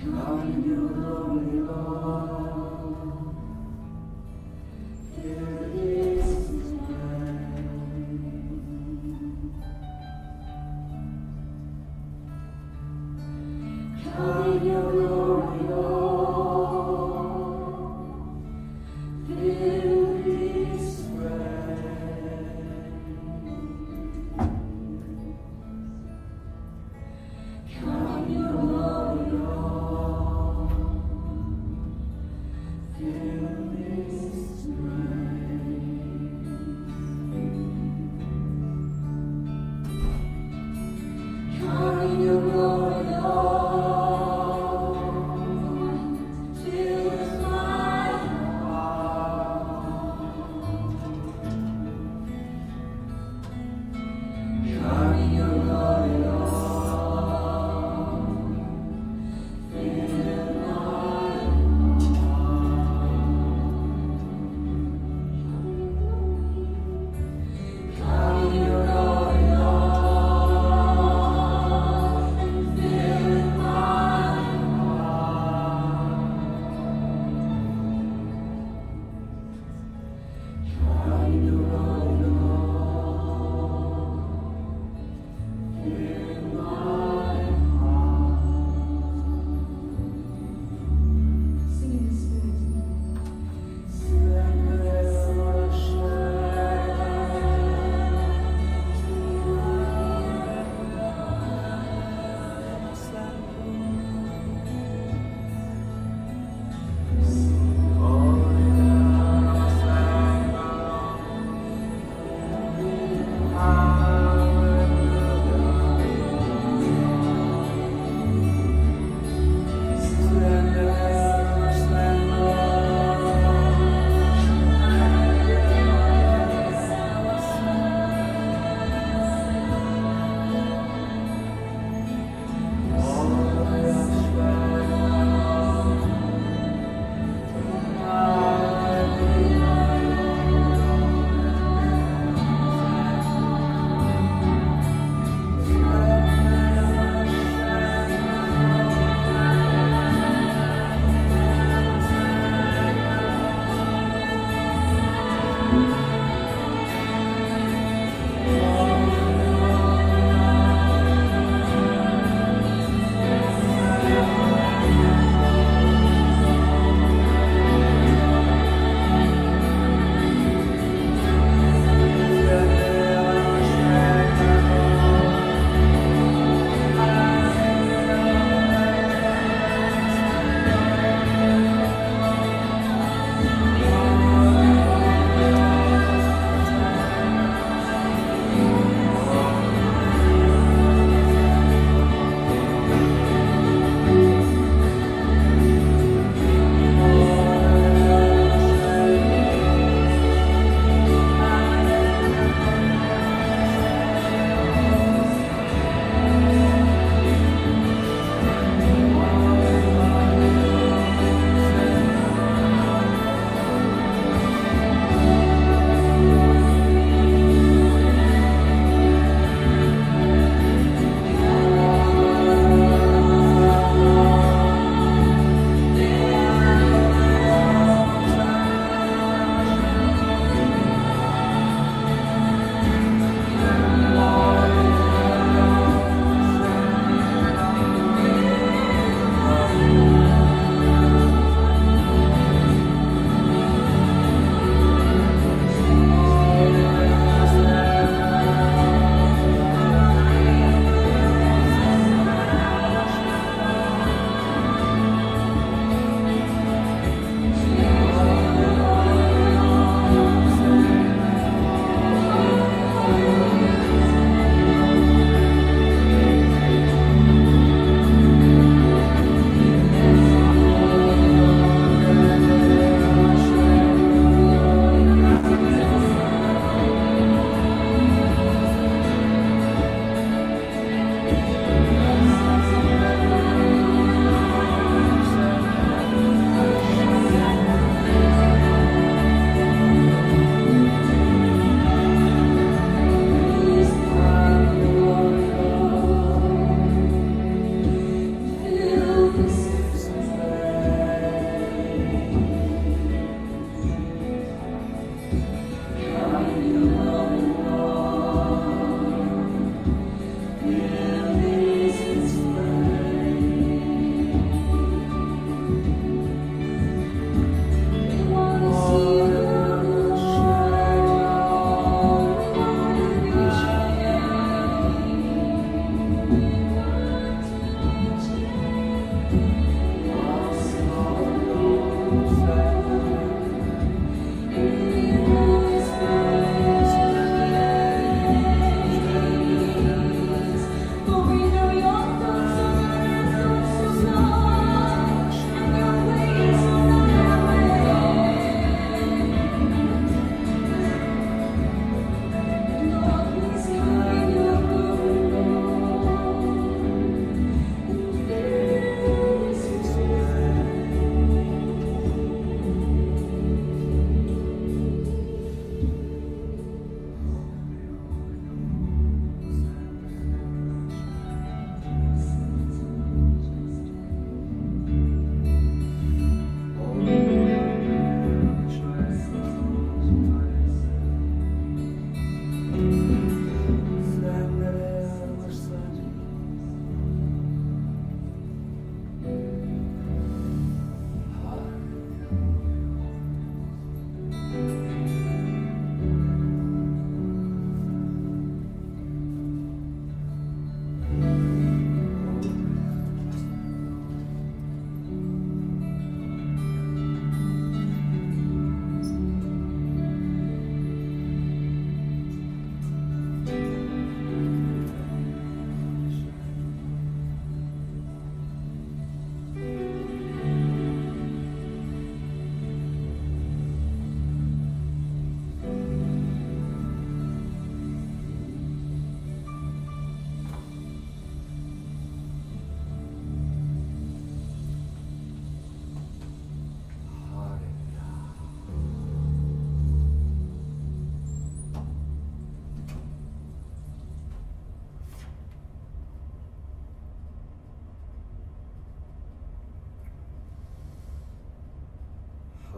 Come, you glory, Lord.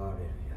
Hallelujah.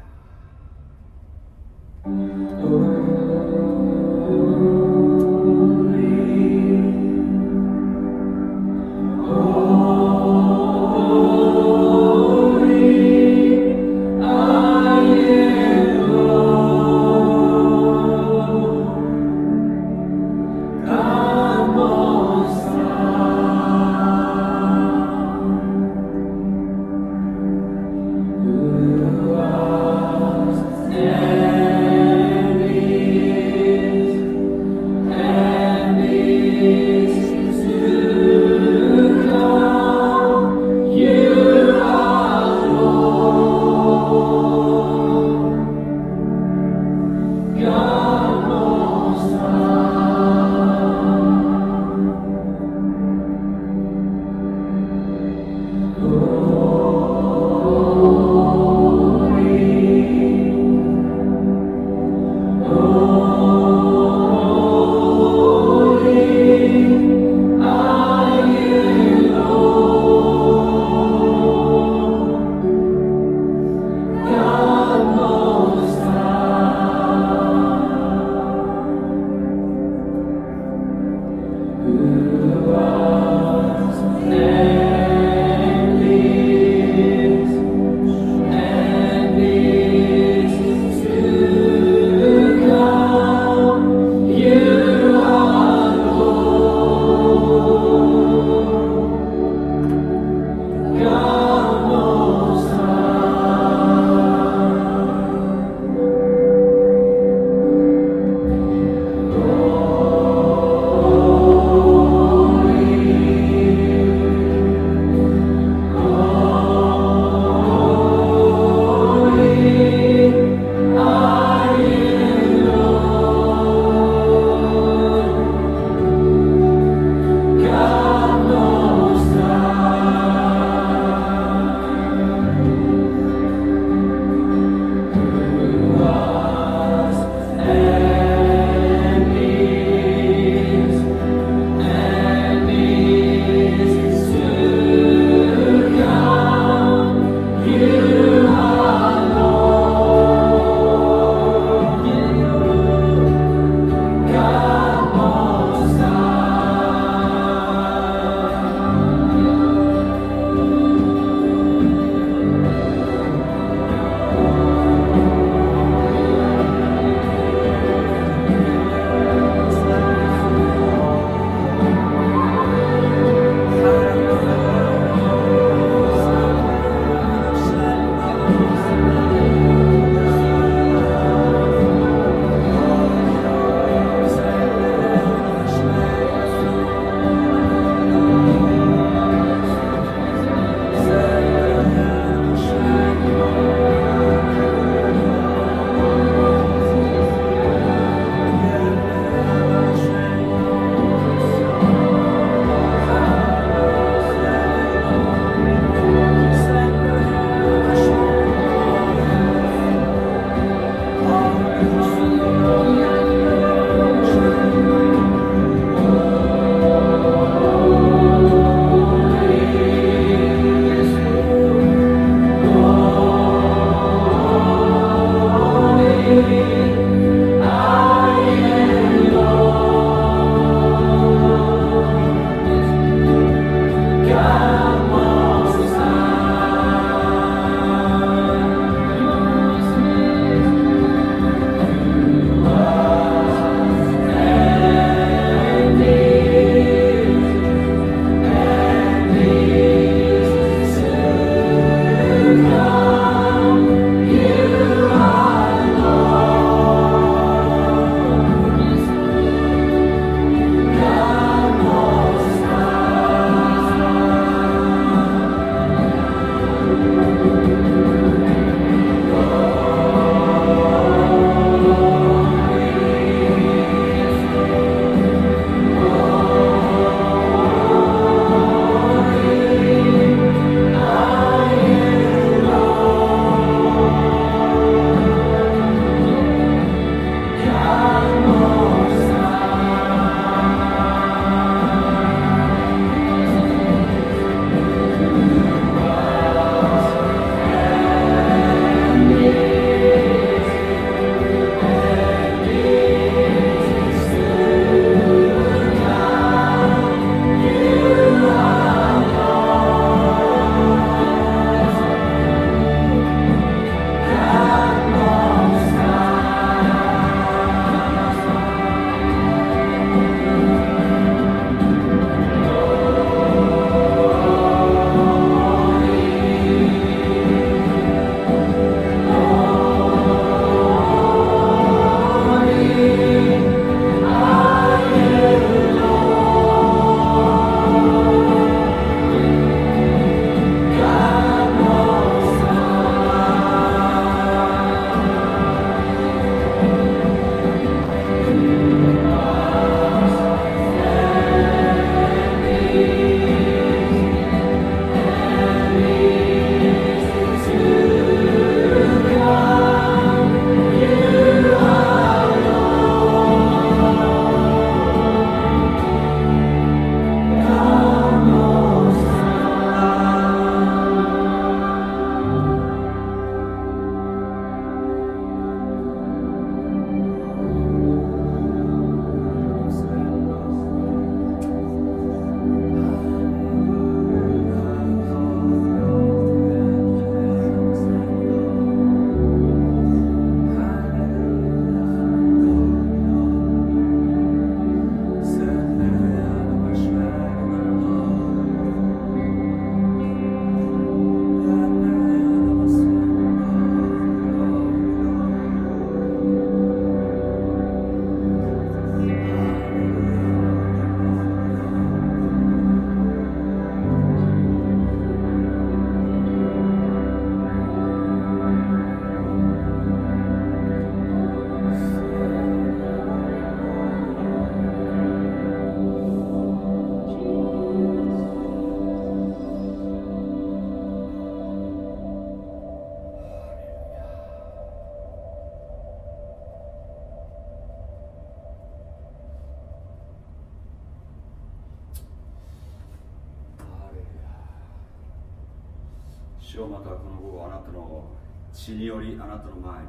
主よまたこの午後あなたの血によりあなたの前に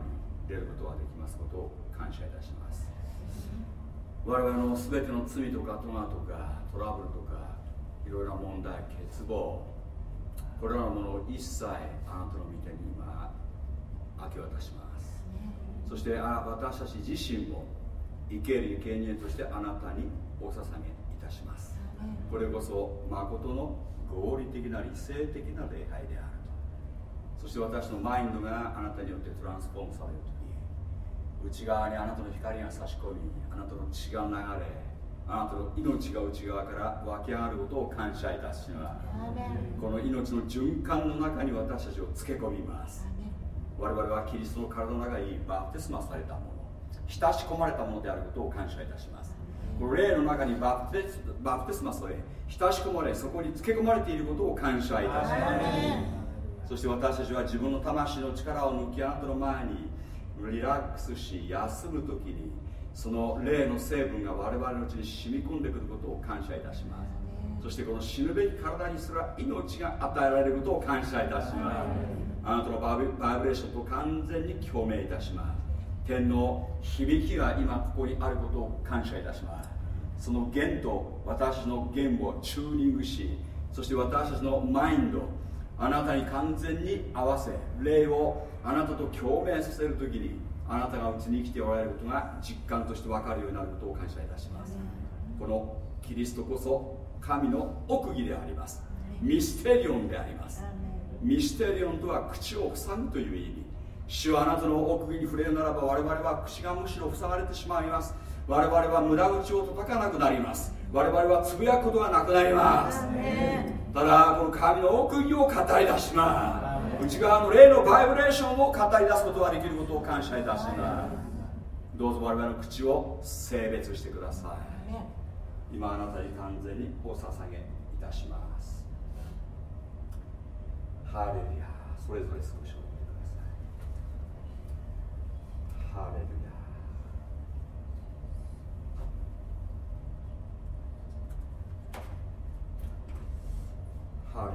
出ることができますことを感謝いたします。我々の全ての罪とかトマとかトラブルとかいろいろな問題欠乏これらのものを一切あなたの御手に今明け渡します。そしてあ私たち自身も生ける生贄としてあなたにお捧げいたします。これこそ誠の合理的な理性的な礼拝である。そして私のマインドがあなたによってトランスフォームされる時内側にあなたの光が差し込みあなたの血が流れあなたの命が内側から湧き上がることを感謝いたします。この命の循環の中に私たちをつけ込みます。我々はキリストの体の中にバプテスマされたもの親し込まれたものであることを感謝いたします。この霊の中にバプテスバプテスマされ親し込まれそこにつけ込まれていることを感謝いたしますそして私たちは自分の魂の力を抜きあなたの前にリラックスし休む時にその霊の成分が我々のうちに染み込んでくることを感謝いたします。そしてこの死ぬべき体にすら命が与えられることを感謝いたします。あなたのバイブレーションと完全に共鳴いたします。天の響きが今ここにあることを感謝いたします。その弦と私の弦をチューニングしそして私たちのマインドあなたに完全に合わせ霊をあなたと共鳴させる時にあなたがうちに生きておられることが実感として分かるようになることを感謝いたします。このキリストこそ神の奥義であります。ミステリオンであります。ミステリオンとは口を塞ぐという意味。主はあなたの奥義に触れるならば我々は口がむしろ塞がれてしまいます。我々は無駄口を叩かなくなります。我々はつぶやくことがなくなりますただこの神の奥義を語り出します。内側の霊のバイブレーションを語り出すことができることを感謝いたします。どうぞ我々の口を性別してください。今あなたに完全にお捧げいたします。ハレルヤそれぞれ少しおってください。ハレルヤハ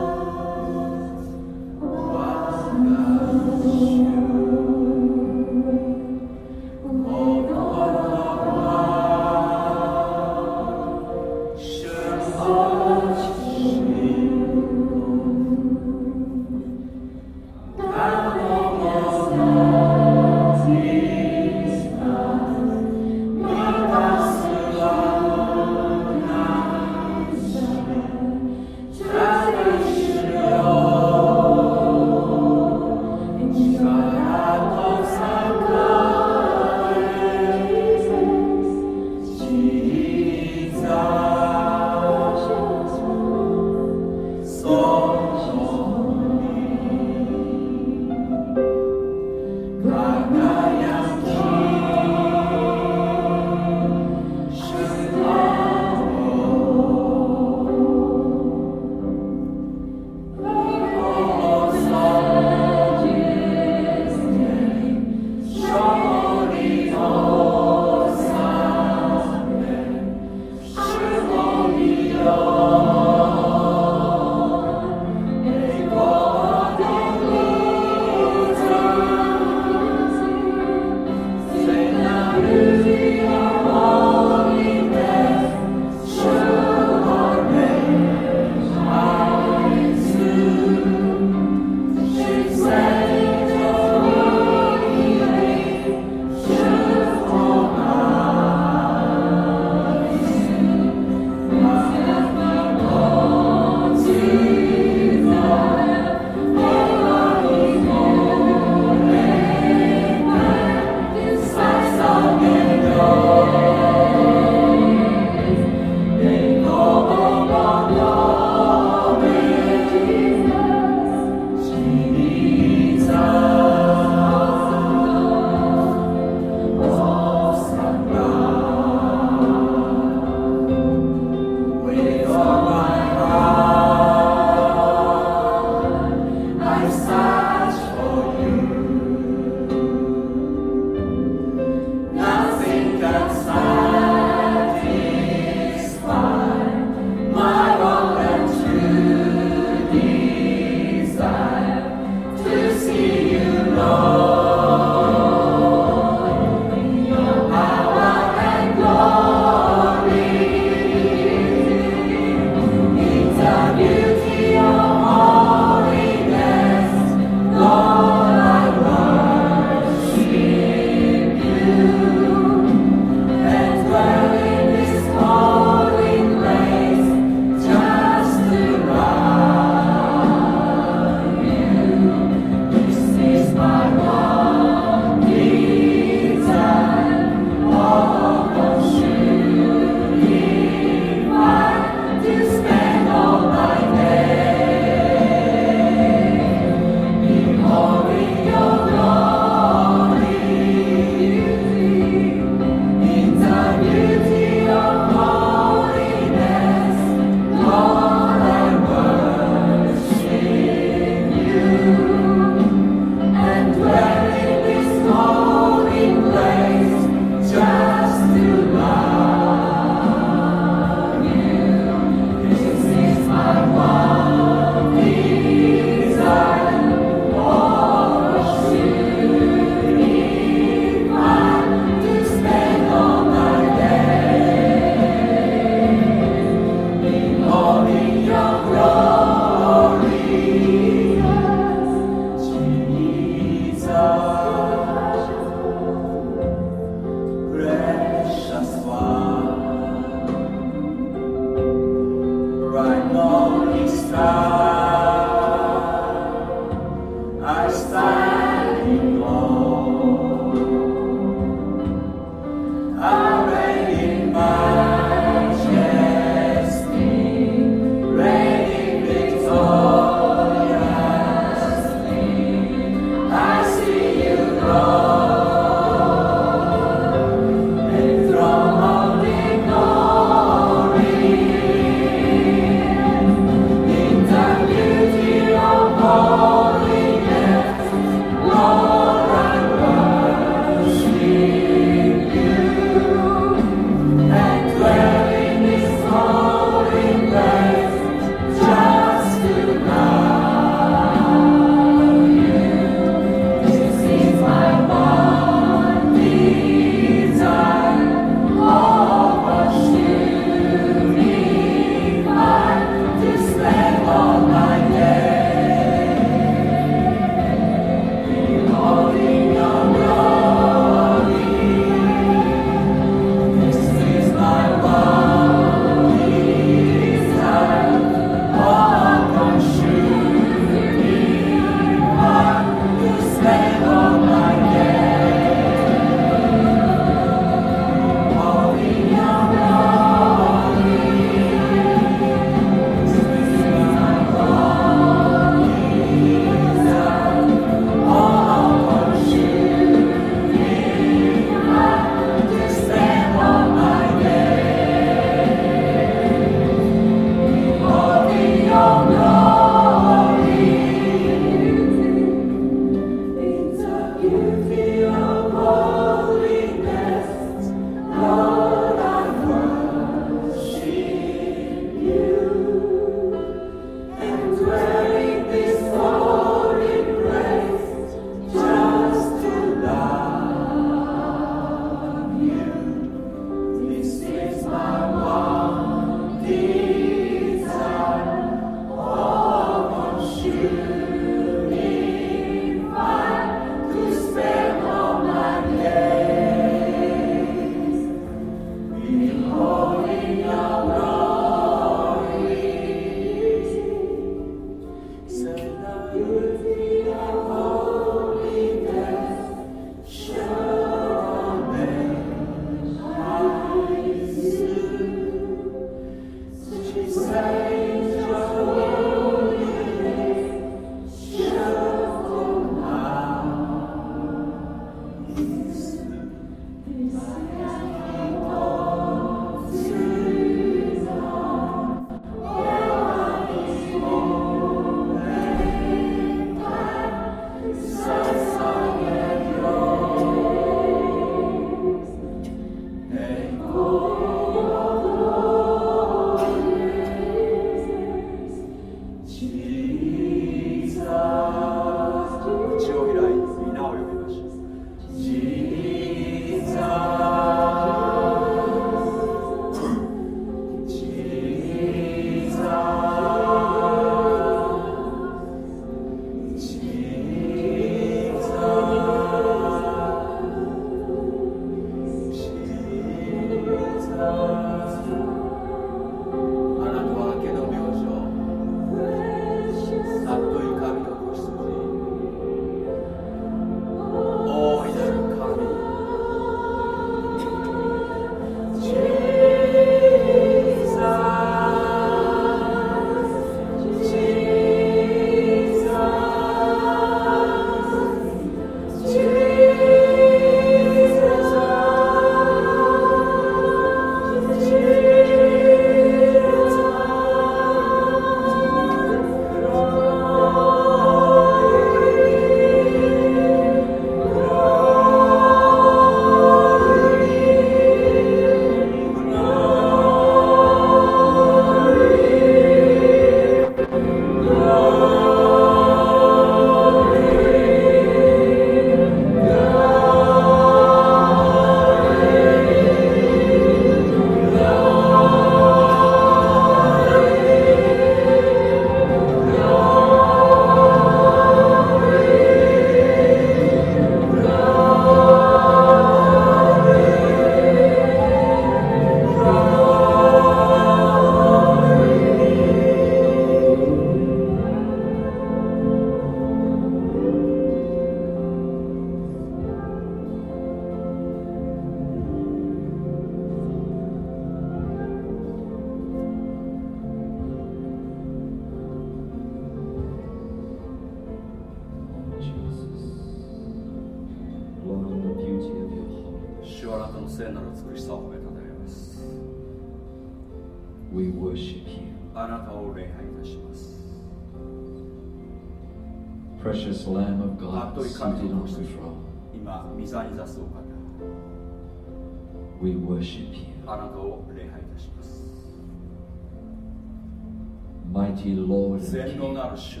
Mighty Lord 全能なる主。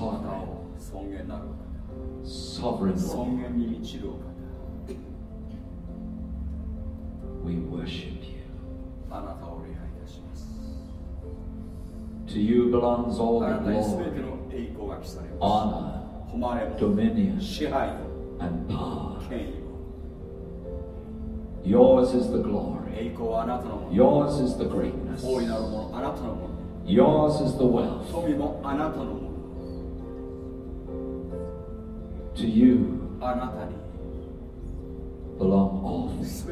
あなたを尊厳なるお方。尊厳に満ちるお方。We worship you. To you belongs all the glory honor dominion and power. Yours is the glory. Yours is the greatness. Yours is the wealth. To you belong all things.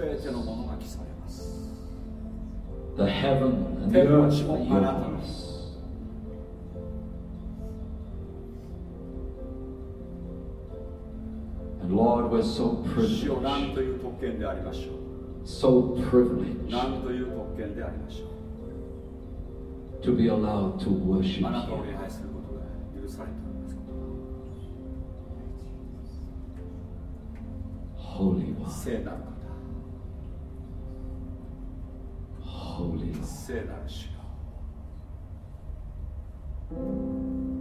The heaven and the earth are yours. Lord, we're so privileged. So privileged to be allowed to worship あなたを礼拝することが許されております。Holy One. Holy One.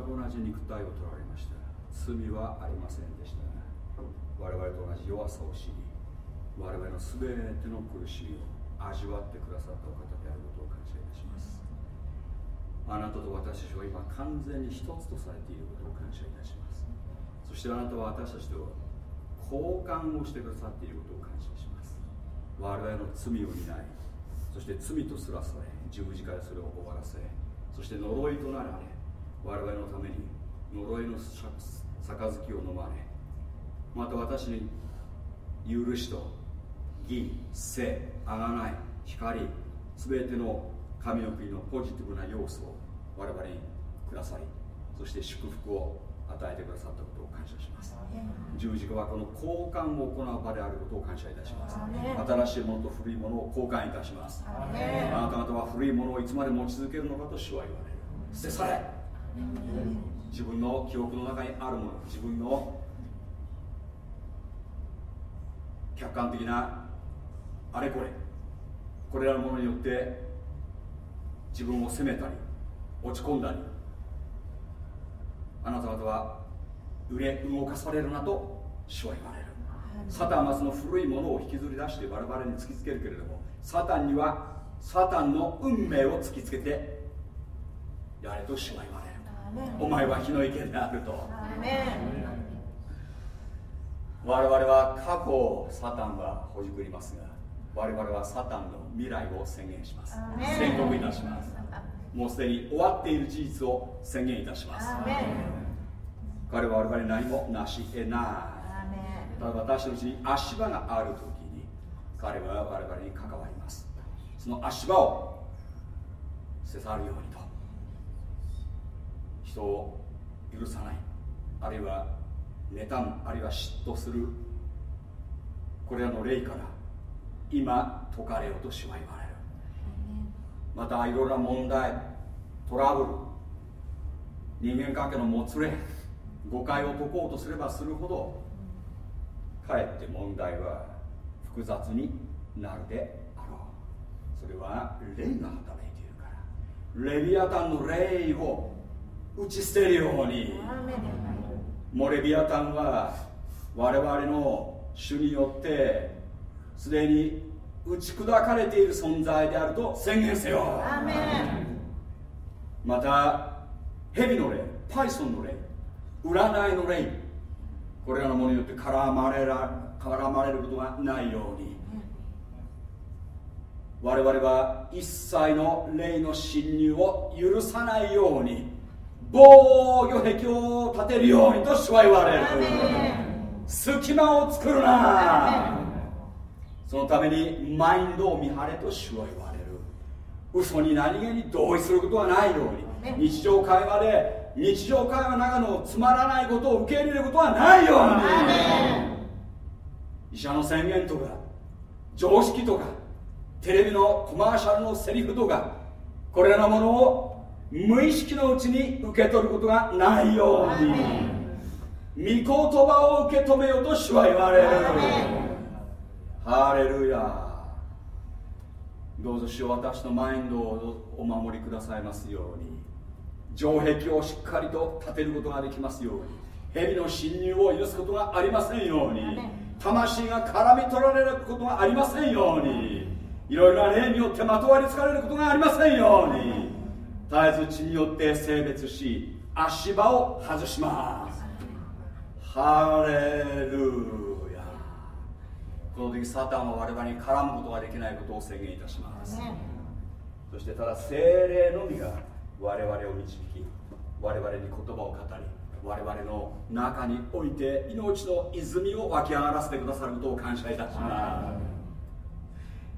く同じ肉体を取られました。罪はありませんでした。我々と同じ弱さを知り我々の全ての苦しみを味わってくださったお方であることを感謝いたします。あなたと私たちは今完全に一つとされていることを感謝いたします。そしてあなたは私たちと交換をしてくださっていることを感謝します。我々の罪を担いそして罪とすらされ十字架でそれを終わらせそして呪いとなられ我々のために呪いの杯を飲まれまた私に許しと義聖あがない光全ての神の国のポジティブな要素を我々にくださりそして祝福を与えてくださったことを感謝します。十字架はこの交換を行う場であることを感謝いたします。新しいものと古いものを交換いたします。あなた方は古いものをいつまで持ち続けるのかと主は言われる。捨て去れ自分の記憶の中にあるもの自分の客観的なあれこれこれらのものによって自分を責めたり落ち込んだりあなた方は揺れ動かされるなと主は言われるサタンはその古いものを引きずり出して我々に突きつけるけれどもサタンにはサタンの運命を突きつけてやれと主は言われ。るお前は火の池であると。我々は過去をサタンはほじくりますが我々はサタンの未来を宣言します。宣告いたします。もうすでに終わっている事実を宣言いたします。彼は我々に何もなし得ない。ただ私のうちに足場がある時に彼は我々に関わります。その足場を捨て去るようにと人を許さない。あるいは妬む。あるいは嫉妬する。これらの霊から今解かれようとしは言われる。またいろいろな問題トラブル人間関係のもつれ誤解を解こうとすればするほどかえって問題は複雑になるであろう。それは霊が働いているから。レビアタンの霊を打ち捨てるように。モレビアタンは我々の主によってすでに打ち砕かれている存在であると宣言せよ。また蛇の霊パイソンの霊占いの霊これらのものによって絡まれら絡まれることがないように。我々は一切の霊の侵入を許さないように防御壁を立てるようにと主は言われる。隙間を作るな。そのためにマインドを見張れと主は言われる。嘘に何気に同意することはないように。日常会話で日常会話の中のつまらないことを受け入れることはないように。医者の宣言とか常識とかテレビのコマーシャルのセリフとかこれらのものを無意識のうちに受け取ることがないように。御言葉を受け止めようと主は言われる。ハレルヤ。どうぞ主私のマインドをお守りくださいますように。城壁をしっかりと立てることができますように。蛇の侵入を許すことがありませんように。魂が絡み取られることがありませんように。いろいろな霊によってまとわりつかれることがありませんように絶えず血によって性別し足場を外します。ハレルヤ。この時サタンは我々に絡むことができないことを宣言いたします、そしてただ精霊のみが我々を導き我々に言葉を語り我々の中において命の泉を湧き上がらせてくださることを感謝いたしま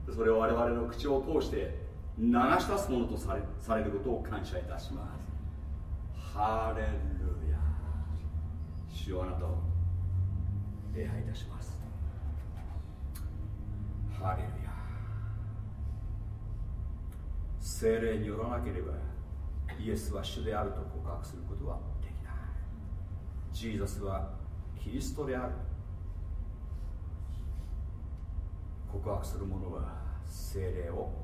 す。それを我々の口を通して流し出すものとされされることを感謝いたします。ハレルヤ主よあなたを礼拝いたします。ハレルヤ精霊によらなければイエスは主であると告白することはできない。ジーザスはキリストである。告白する者は精霊を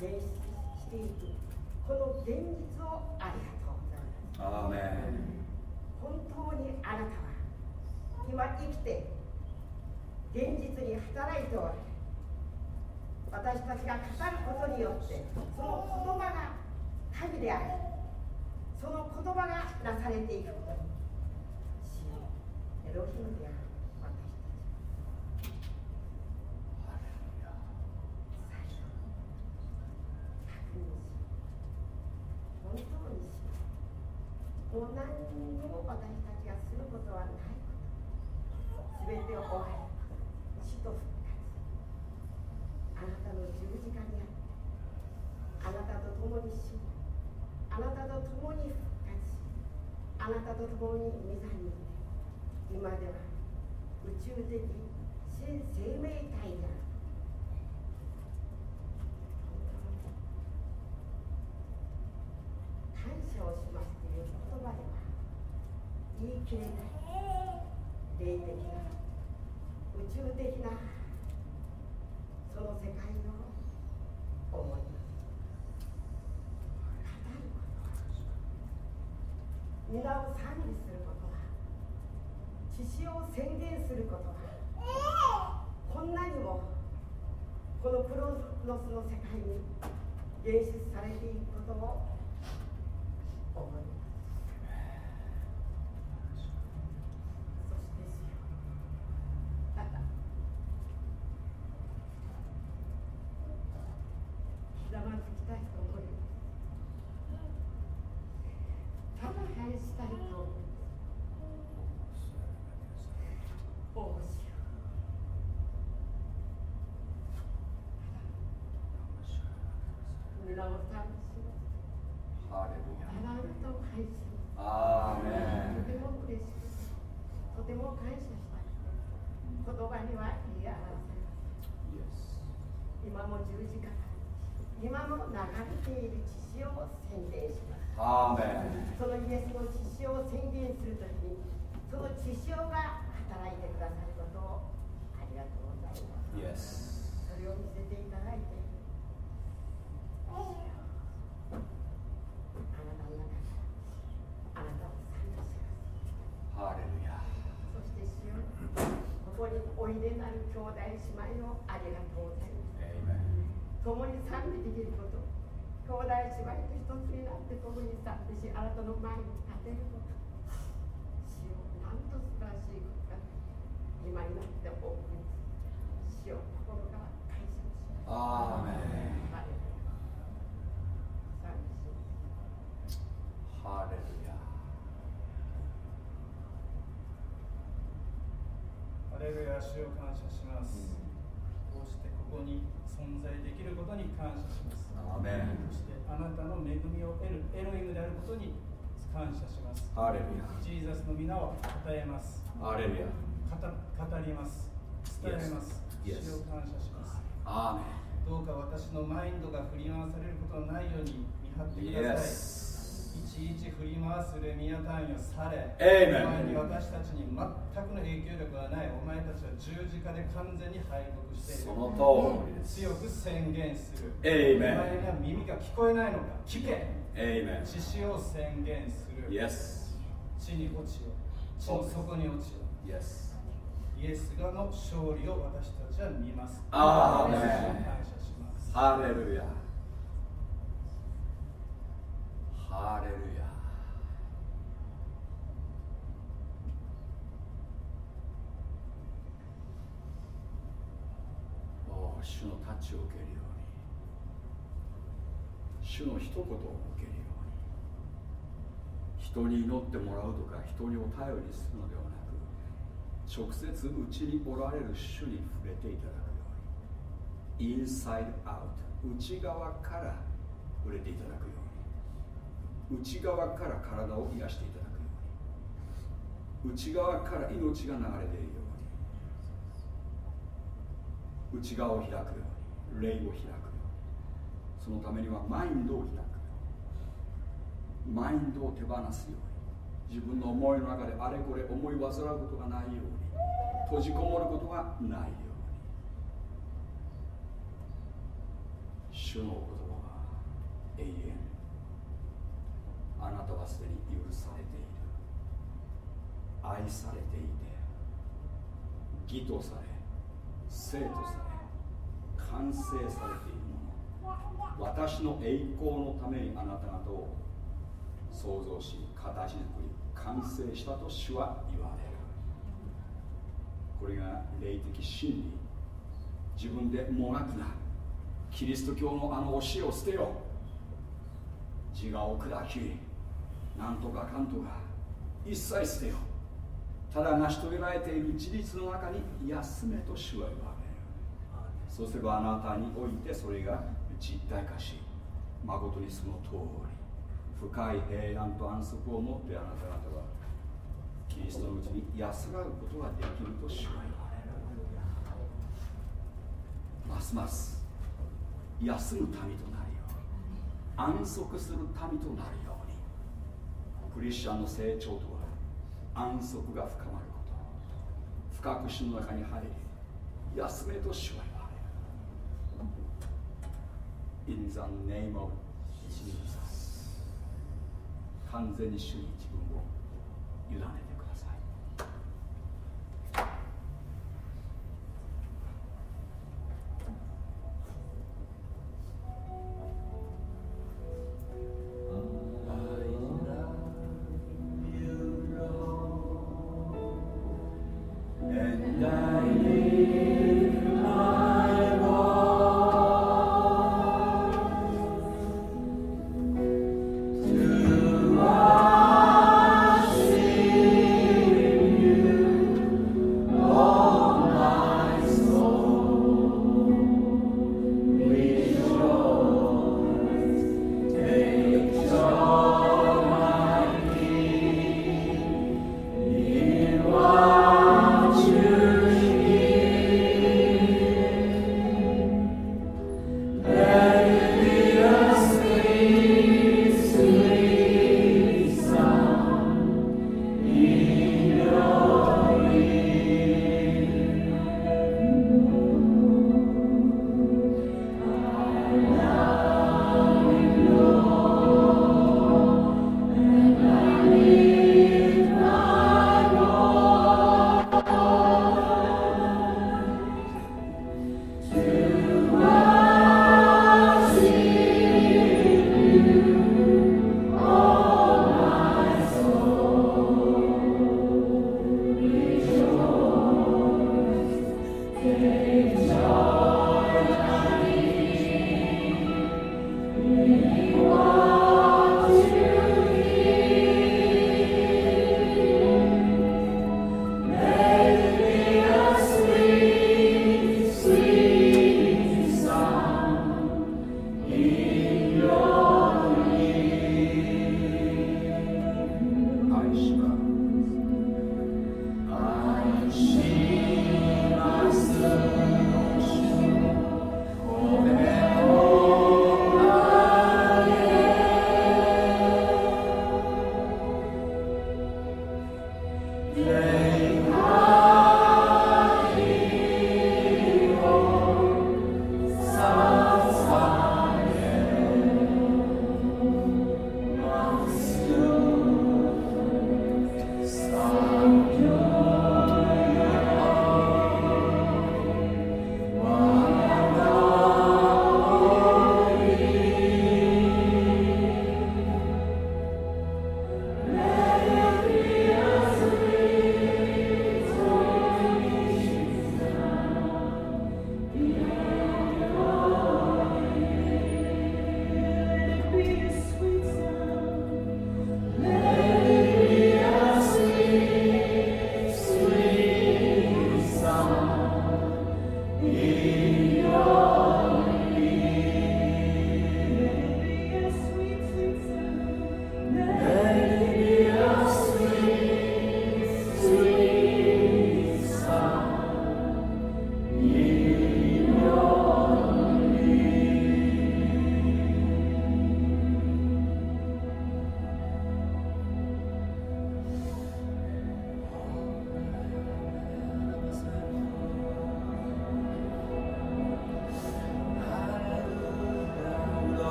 御国が現実していくこの現実をありがとうございますアーメン本当にあなたは今生きて現実に働いておられ私たちが語ることによってその言葉が神でありその言葉がなされていくことに主よエロヒムである私たち再度確認し本当にしもう何にも私たちがすることはないことすべてを終わり死と復活あなたの十字架にあってあなたと共に死あなたと共に復活しあなたと共に御座に今では宇宙的新生命体である感謝をしますという言葉では言い切れない霊的な宇宙的なその世界の思い語ること皆を賛美することは血潮を宣言することはこんなにもこのプロノスの世界に演出されていくことを思いますそして主よひざまずきたいと思いますただ返したいと思いますおお主よ皆を賛美しますハレルヤただあなたを愛しますアーメンとても嬉しくとても感謝したい言葉には言い表せます Yes 今も十字架から今も流れている血潮を宣言します。アーメンそのイエスの血潮を宣言するときにその血潮が働いてくださることをありがとうございます。それを見せていただいてあなたの中からあなたを賛美します。ハレルヤそして主よここにおいでなる兄弟姉妹をありがとうございます。共に賛美できること兄弟姉妹と一つになって共に賛美しあなたの前に立てること主よなんと素晴らしいことか今になってお送り主よ心から感謝をしますアーメンハレルヤ。ハレルヤ。ハレルヤ主を感謝します、こうしてここに存在できることに感謝しますそしてあなたの恵みを得るエロイムであることに感謝します。ハレルヤジーザスの皆を称えます。ハレルヤ語語ります。伝えます。Yes. 主を感謝します。アどうか私のマインドが振り回されることのないように見張ってください、Yes いちいち振り回すレミア単位をされ、Amen お前に私たちに全くの影響力がない、お前たちは十字架で完全に敗北している。その通りです強く宣言する。Amen お前には耳が聞こえないのか、聞け。エイメン血潮を宣言する。Yes 地に落ちよ。地の底に落ちよ。Yes イエスがの勝利を私たちは見ます。アーメン感謝します。ハレルヤハレルヤお主のタッチを受けるように。主の一言を受けるように。人に祈ってもらうとか人にお便りするのではなく直接うちにおられる主に触れていただくように。インサイドアウト内側から触れていただくように。内側から体を癒していただくように。内側から命が流れているように。内側を開くように。霊を開くように。そのためにはマインドを開くマインドを手放すように。自分の思いの中であれこれ思い煩うことがないように。閉じこもることがないように。主の言葉は永遠。あなたはすでに許されている。愛されていて義とされ生とされ完成されているもの。私の栄光のためにあなた方を創造し形作り完成したと主は言われる。これが霊的真理。自分でもがくなキリスト教のあの教えを捨てよ自我を砕きなんとかかんとか一切捨てよただ成し遂げられている事実の中に休めと主は言われる。そうすればあなたにおいてそれが実体化し誠にその通り。深い平安と安息を持ってあなた方はキリストのうちに安らぐことができると主は言われる。ますます休む民となるように。安息する民となるように。クリスチャンの成長とは安息が深まること。深く死の中に入り休めと主は言われる。In the name of Jesus 完全に主に自分を委ね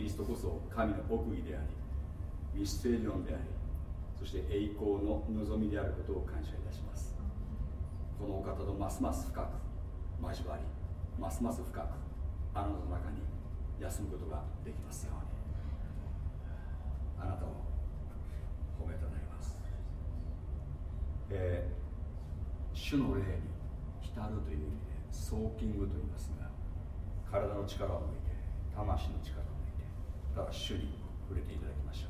キリストこそ神の奥義でありミステリオンでありそして栄光の望みであることを感謝いたします。このお方とますます深く交わりますます深くあなたの中に休むことができますように。あなたを褒めたたえます、えー、主の霊に浸るという意味でソーキングと言いますが体の力を抜いて魂の力をから主に触れていただきましょう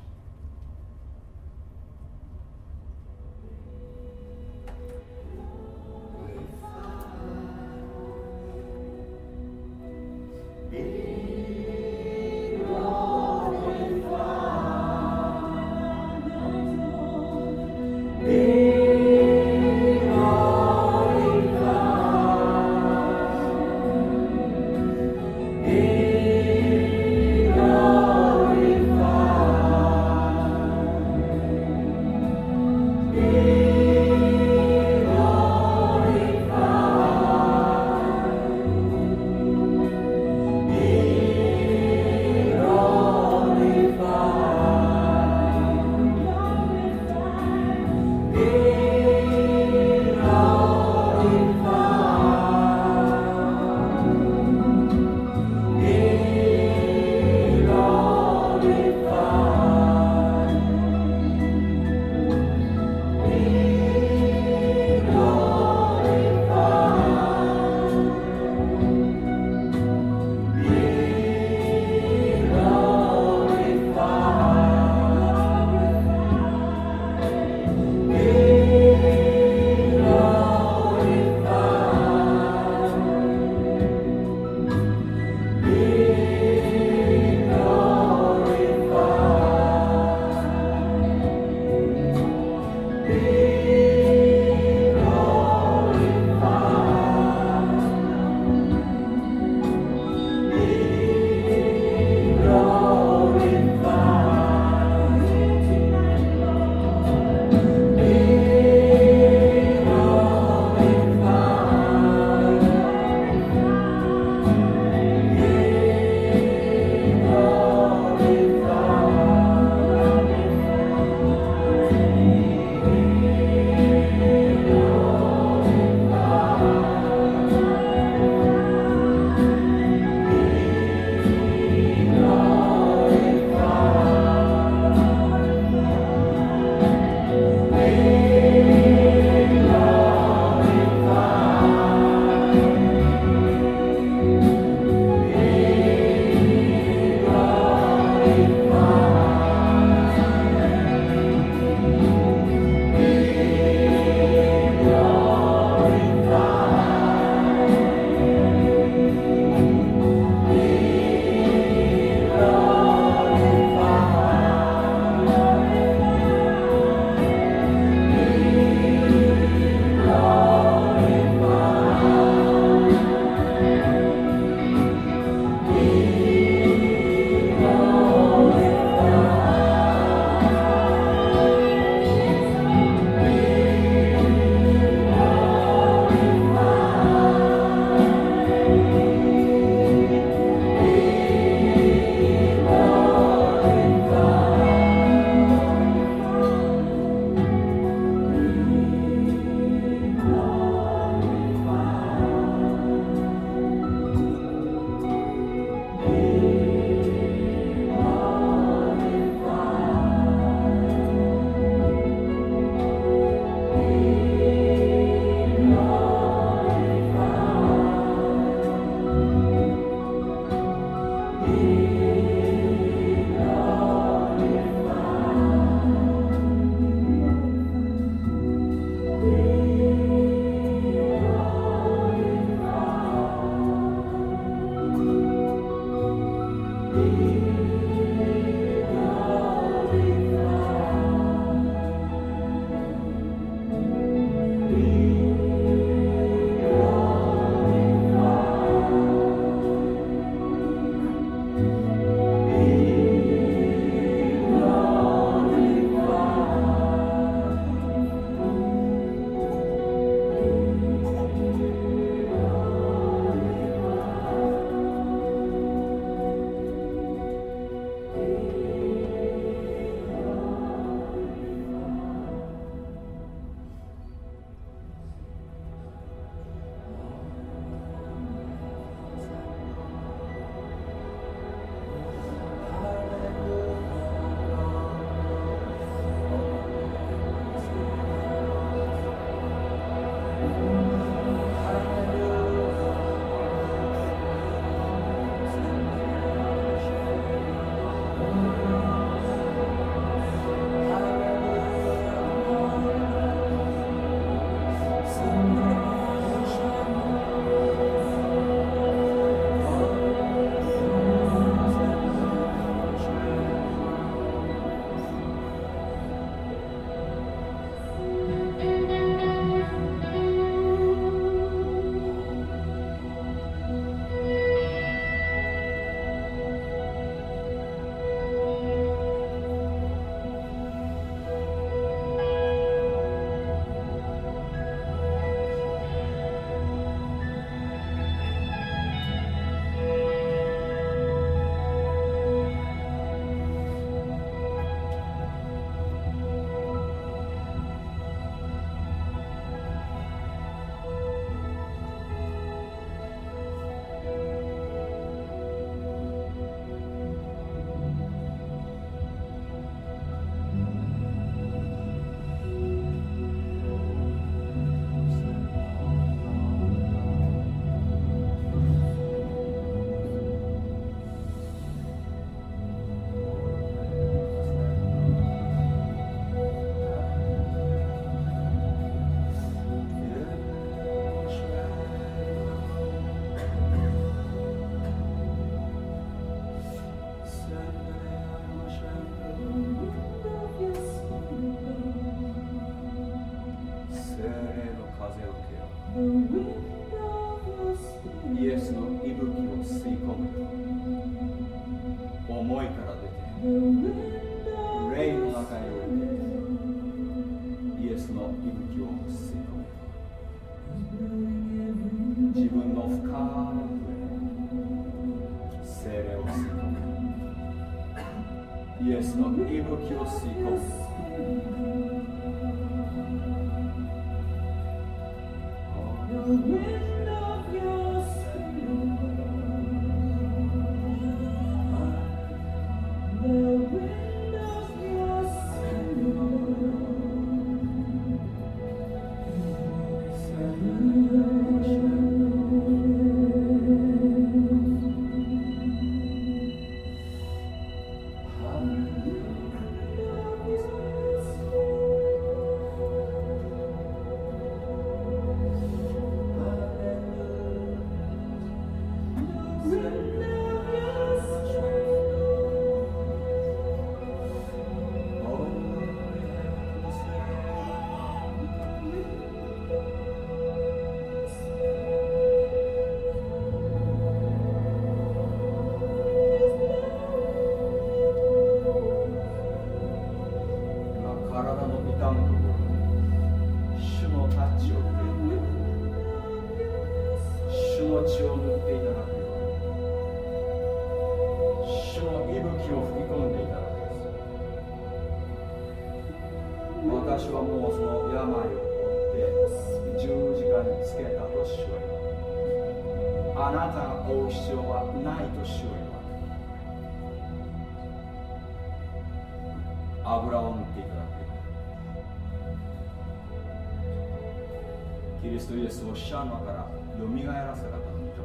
シャーノからよみがえらせた方の御霊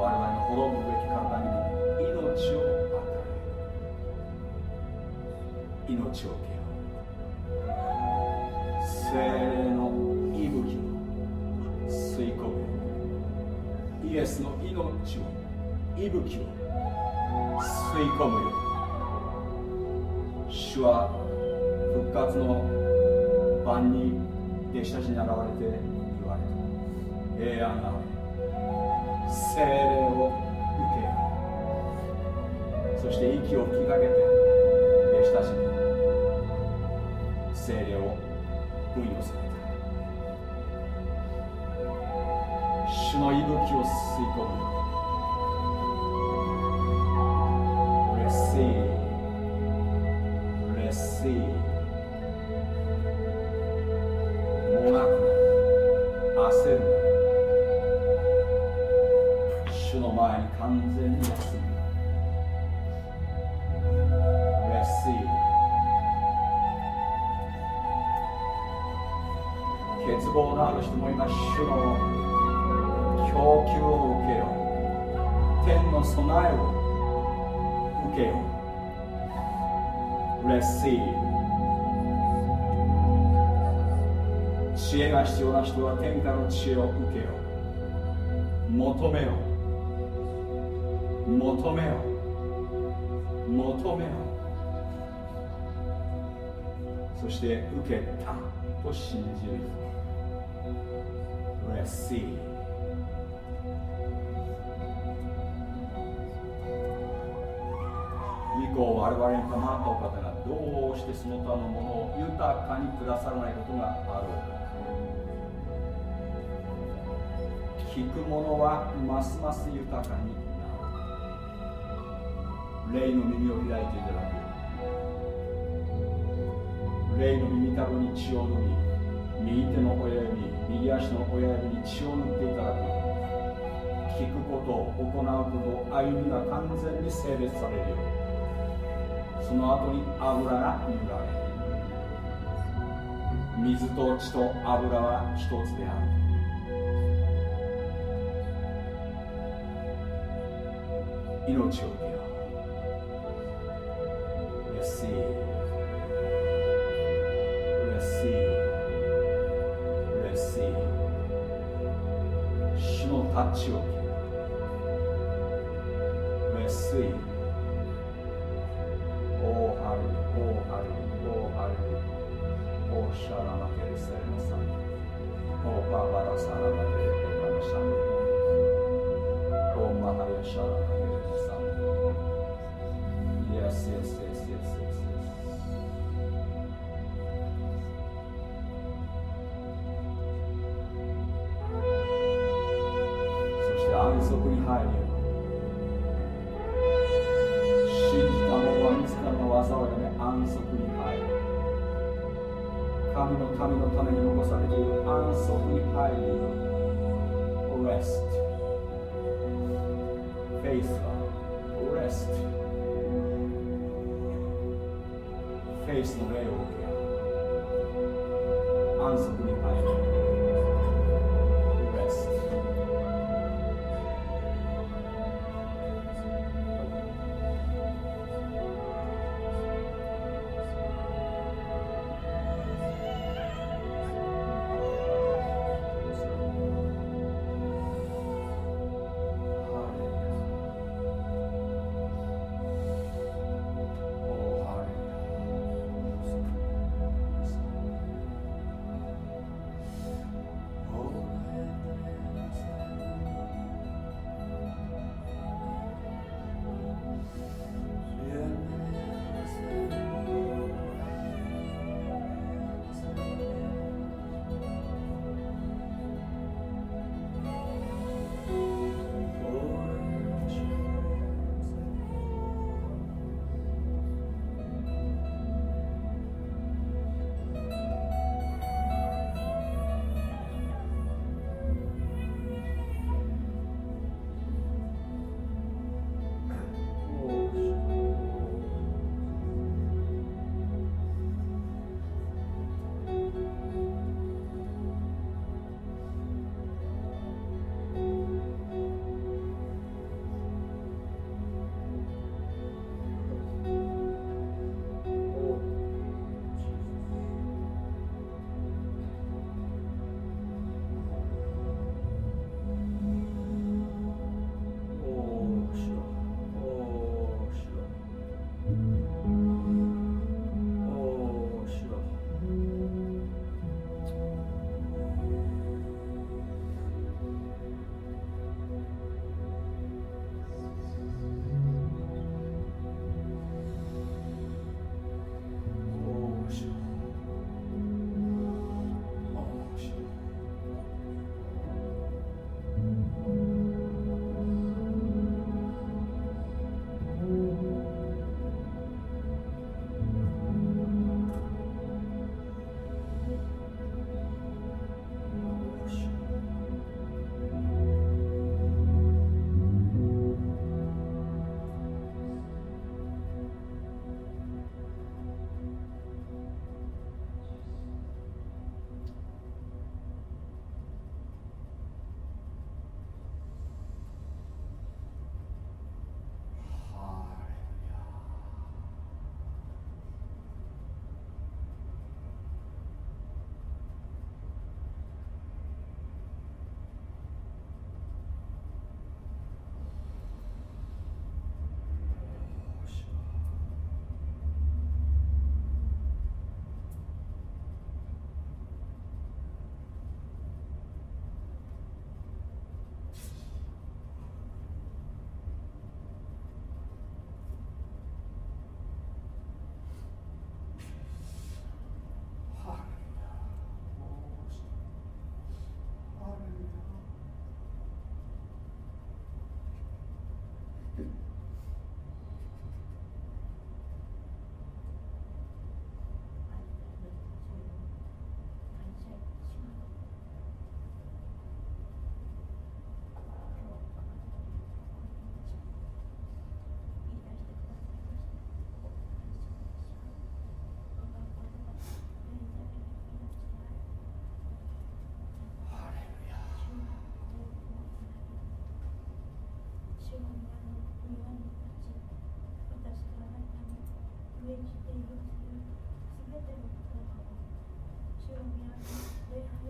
我々の滅ぶべき体に命を与える命を受けよう精霊の息吹を吸い込むイエスの命を息吹を吸い込むよ主は復活の晩に弟子たちに現れて受けた。と信じる Receive 以降我々に賜ったお方がどうしてその他のものを豊かにくださらないことがあろうか聞く者はますます豊かになる。霊の耳を開いていただく霊の耳たぶに血を塗り右手の親指右足の親指に血を塗っていただく聞くこと行うこと歩みが完全に整列されるようその後に油が塗られ水と血と油は一つである命を受け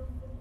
Thank you.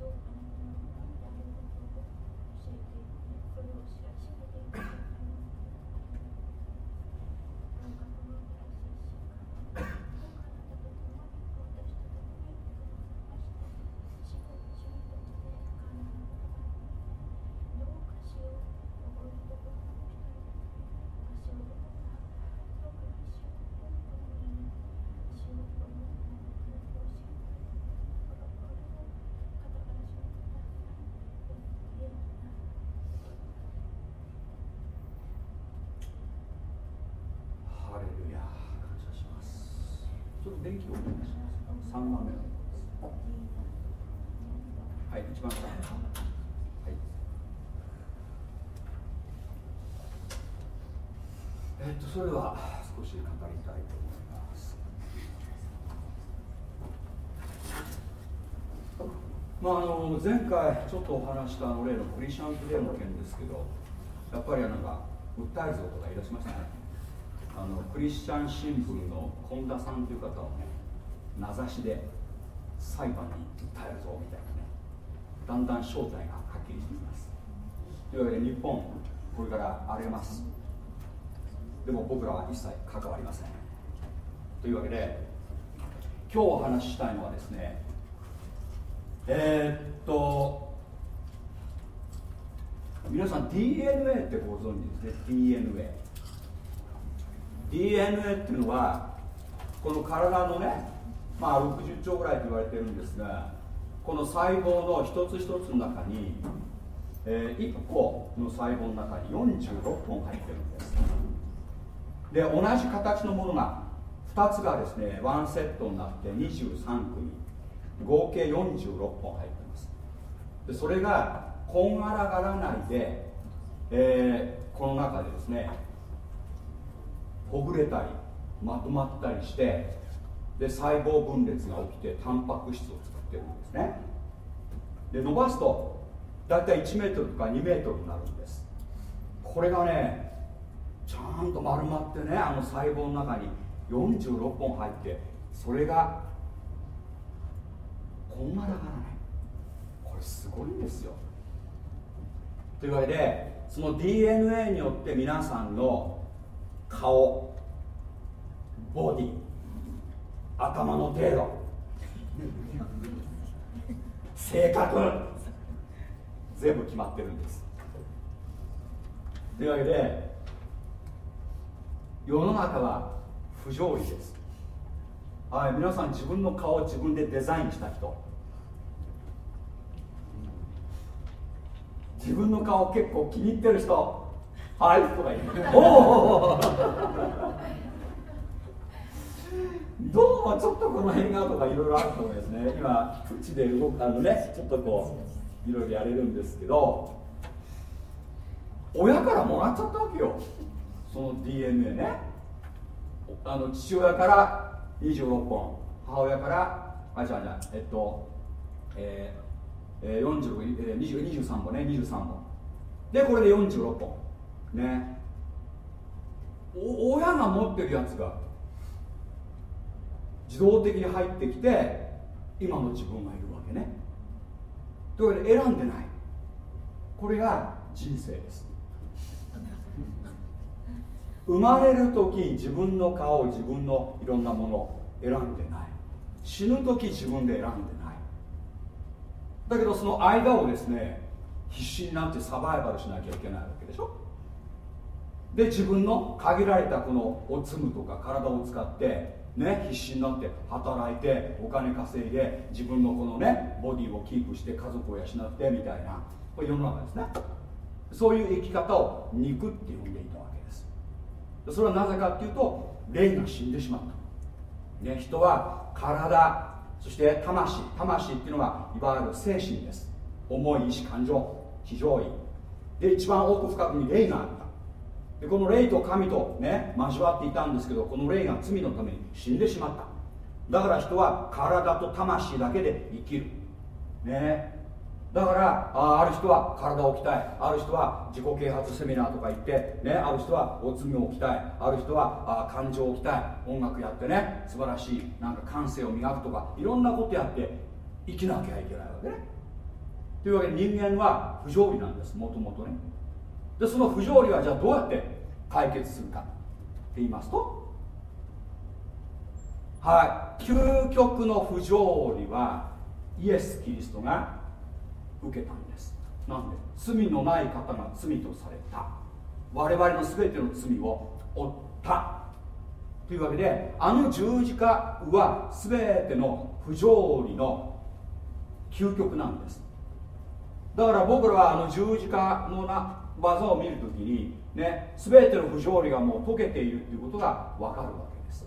you. ちょっと電気をお願いします。3番目。のはい。一番下はいえっとそれでは少し語りたいと思います。まああの前回ちょっとお話したあの例のクリスチャンプデーの件ですけどやっぱりなんか訴えるぞとか言い出しましたね。のクリスチャン新聞の本田さんという方をね名指しで裁判に訴えるぞみたいなねだんだん正体がはっきりしてきます。というわけで日本これから荒れます。でも僕らは一切関わりません。というわけで今日お話ししたいのはですねえー、っと皆さん DNA ってご存知ですね？DNA DNA っていうのはこの体のねまあ60兆ぐらいと言われてるんですがこの細胞の一つ一つの中に、えー、1個の細胞の中に46本入ってるんです。で同じ形のものが2つがですねワンセットになって23組合計46本入ってます。でそれがこんがらがらないで、えー、この中でですねほぐれたりまとまったりしてで細胞分裂が起きてタンパク質を作ってるんですね。で伸ばすと大体1メートルとか2メートルになるんです。これがねちゃんと丸まってねあの細胞の中に46本入ってそれがこんがらがらないこれすごいんですよ。というわけでその DNA によって皆さんの顔ボディ頭の程度。性格全部決まってるんです。というわけで世の中は不条理です。はい皆さん自分の顔を自分でデザインした人。自分の顔結構気に入ってる人。はいとか言う。お おどうもちょっとこの辺がとかいろいろあると思いますね。今口で動くあのねちょっとこういろいろやれるんですけど親からもらっちゃったわけよ。その DNA ね。あの父親から26本。母親からあじゃあじゃあえっとえー、えー、46、えー、23本ね23本。でこれで46本。ね。お親が持ってるやつが自動的に入ってきて今の自分がいるわけね。というわけで選んでない。これが人生です。生まれる時自分の顔自分のいろんなものを選んでない。死ぬ時自分で選んでない。だけどその間をですね必死になってサバイバルしなきゃいけないわけでしょ。で自分の限られたこのおつむとか体を使ってね必死になって働いてお金稼いで自分のこのねボディをキープして家族を養ってみたいなこれ世の中ですね。そういう生き方を肉って呼んでいたわけです。それはなぜかっていうと霊が死んでしまった、ね、人は体そして魂魂っていうのはいわゆる精神です。重い意志感情非常意で一番奥深くに霊があったでこの霊と神とね交わっていたんですけどこの霊が罪のために死んでしまった。だから人は体と魂だけで生きる。ね。だからあある人は体を鍛えある人は自己啓発セミナーとか行って、ね、ある人はお罪を鍛えある人はあ感情を鍛え音楽やってね。素晴らしいなんか感性を磨くとかいろんなことやって生きなきゃいけないわけね。というわけで人間は不条理なんですもともとね。でその不条理はじゃあどうやって解決するかって言いますとはい究極の不条理はイエス・キリストが受けたんです。なんで罪のない方が罪とされた。我々の全ての罪を負った。というわけであの十字架は全ての不条理の究極なんです。だから僕らはあの十字架のな技を見るときに、ね、全ての不条理がもう解けているということが分かるわけです。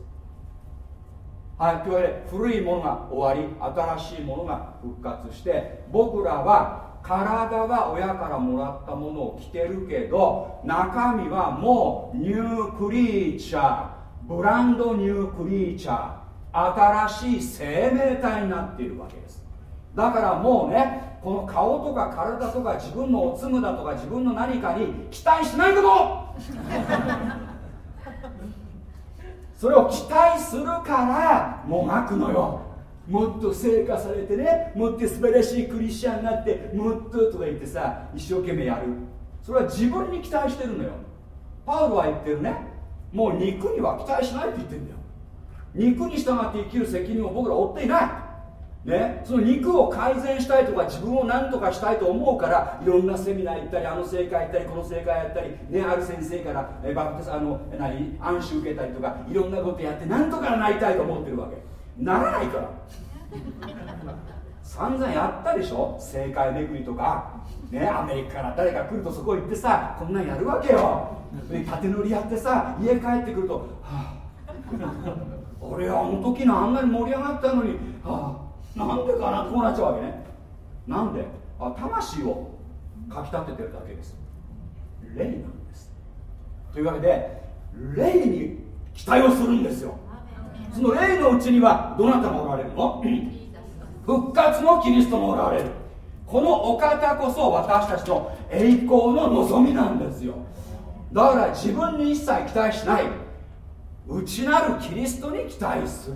はいというわけで古いものが終わり新しいものが復活して僕らは体は親からもらったものを着てるけど中身はもうニュークリーチャーブランドニュークリーチャー新しい生命体になっているわけです。だからもうねこの顔とか体とか自分のおつむだとか自分の何かに期待しないこと。それを期待するからもがくのよ。もっと成果されてねもっと素晴らしいクリスチャンになってもっととか言ってさ一生懸命やる。それは自分に期待してるのよ。パウロは言ってるね。もう肉には期待しないって言ってるんだよ。肉に従って生きる責任を僕ら負っていない。ね、その肉を改善したいとか自分を何とかしたいと思うからいろんなセミナー行ったりあの正解行ったりこの正解やったり、ね、ある先生からえバプテスあの何暗視受けたりとかいろんなことやって何とかなりたいと思ってるわけ。ならないから。散々やったでしょ？正解巡りとか、ね、アメリカから誰か来るとそこ行ってさこんなんやるわけよ。縦乗りやってさ家帰ってくるとはあ 俺はあの時のあんなに盛り上がったのにはあなんでかなこうなっちゃうわけね。なんで？あ魂をかきたててるだけです。霊なんです。というわけで霊に期待をするんですよ。その霊のうちにはどなたがおられるの？復活のキリストもおられる。このお方こそ私たちの栄光の望みなんですよ。だから自分に一切期待しない。内なるキリストに期待する。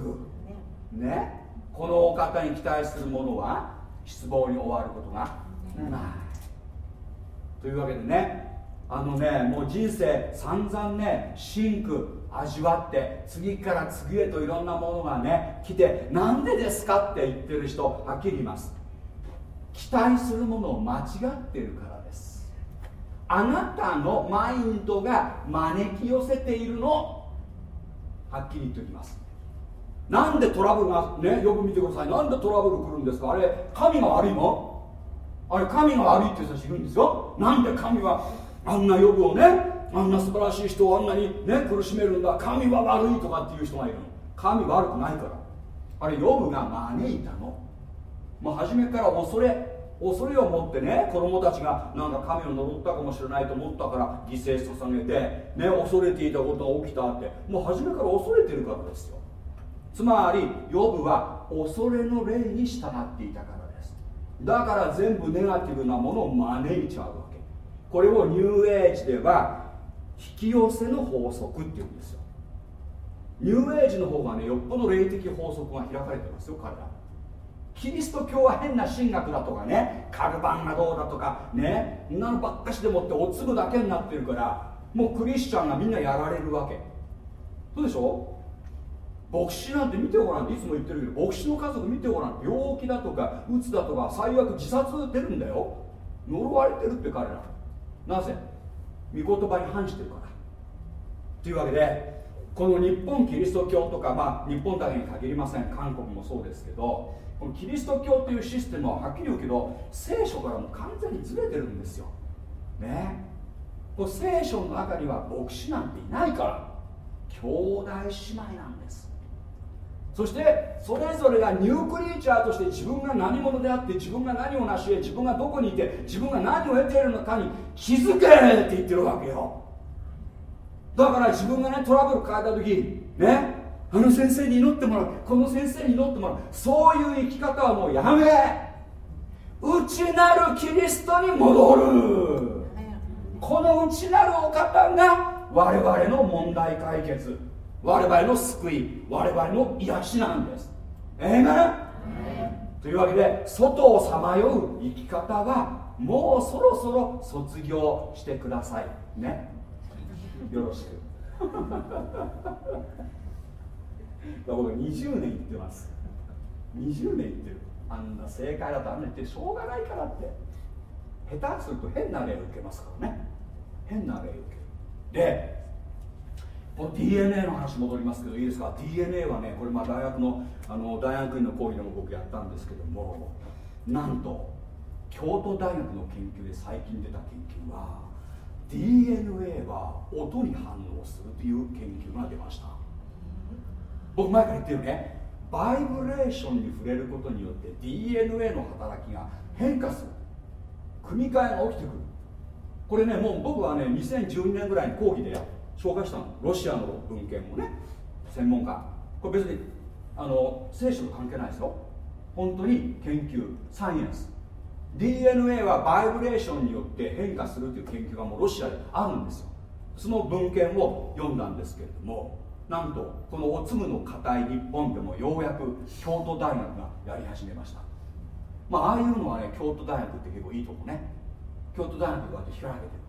ね？このお方に期待する者は失望に終わることがない。というわけでねあのねもう人生散々ね真空味わって次から次へといろんなものがね来てなんでですかって言ってる人はっきり言います。期待するものを間違ってるからです。あなたのマインドが招き寄せているのはっきり言っておきますなんでトラブルがねよく見てください。なんでトラブル来るんですか？あれ神が悪いの？あれ神が悪いっていう人たちいるんですよ。なんで神はあんな予部をねあんな素晴らしい人をあんなにね苦しめるんだ？神は悪いとかっていう人がいるの。神悪くないから。あれヨブが招いたの。もう初めから恐れ恐れを持ってね子供たちがなんか神を呪ったかもしれないと思ったから犠牲捧げてね恐れていたことが起きたって。もう初めから恐れてるからですよ。つまりヨブは恐れの霊に従っていたからです。だから全部ネガティブなものを招いちゃうわけ。これをニューエイジでは引き寄せの法則っていうんですよ。ニューエイジの方がねよっぽど霊的法則が開かれてますよ彼ら。キリスト教は変な神学だとかねカルバンがどうだとかねんなのばっかしでもってお粒だけになってるからもうクリスチャンがみんなやられるわけ。そうでしょ？牧師なんて見てごらん。っていつも言ってるけど牧師の家族見てごらん。病気だとかうつだとか最悪自殺出るんだよ。呪われてるって彼ら。なぜ？御言葉に反してるから。というわけでこの日本キリスト教とかまあ日本だけに限りません。韓国もそうですけどこのキリスト教というシステムははっきり言うけど聖書からも完全にずれてるんですよ。ね？こ聖書の中には牧師なんていないから。兄弟姉妹なんです。そしてそれぞれがニュークリーチャーとして自分が何者であって自分が何を成し得自分がどこにいて自分が何を得ているのかに気づけって言ってるわけよ。だから自分がねトラブル抱えた時ねあの先生に祈ってもらうこの先生に祈ってもらうそういう生き方はもうやめ内なるキリストに戻る。この内なるお方が我々の問題解決我々の救い我々の癒しなんです。ええー、というわけで外をさまよう生き方はもうそろそろ卒業してくださいね。よろしく。僕20年言ってます。20年言ってる。あんな正解だとあんな言ってしょうがないからって。下手すると変な例を受けますからね。変な例を受ける。でこの DNA の話戻りますけどいいですか？DNA はねこれまあ大学のあの大学院の講義でも僕やったんですけどもなんと京都大学の研究で最近出た研究は DNA は音に反応するという研究が出ました。僕前から言ってるね。バイブレーションに触れることによって DNA の働きが変化する。組み換えが起きてくる。これねもう僕はね2012年ぐらいに講義でやっ紹介したのロシアの文献もね専門家。これ別にあの聖書と関係ないですよ。本当に研究サイエンス。DNA はバイブレーションによって変化するという研究がもうロシアであるんですよ。その文献を読んだんですけれどもなんとこのおつむの硬い日本でもようやく京都大学がやり始めました。まあああいうのはね京都大学って結構いいとこね。京都大学がこうやって開けてる。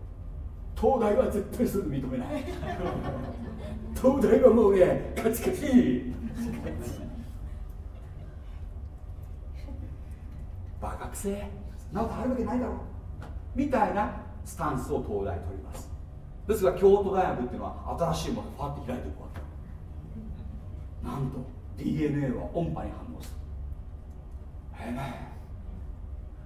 東大は絶対すぐ認めない。東大はもうねカチカチ。バカくせなことあるわけないだろ。うみたいなスタンスを東大取ります。ですが京都大学っていうのは新しいものをパッて開いていくわけ。なんと DNA は音波に反応する。へ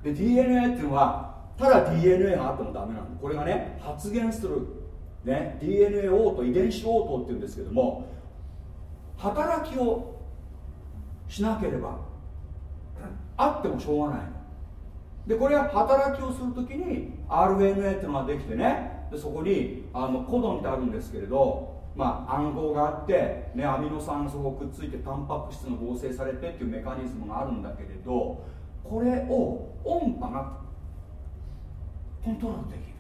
え。で DNA っていうのはただ DNA があってもダメなんでこれがね発現する、ね、DNA 応答遺伝子応答っていうんですけども働きをしなければあってもしょうがない。でこれは働きをするときに RNA っていうのができてねでそこにあのコドンってあるんですけれどまあ、暗号があって、ね、アミノ酸素がくっついてタンパク質が合成されてっていうメカニズムがあるんだけれどこれを音波がコントロールできる。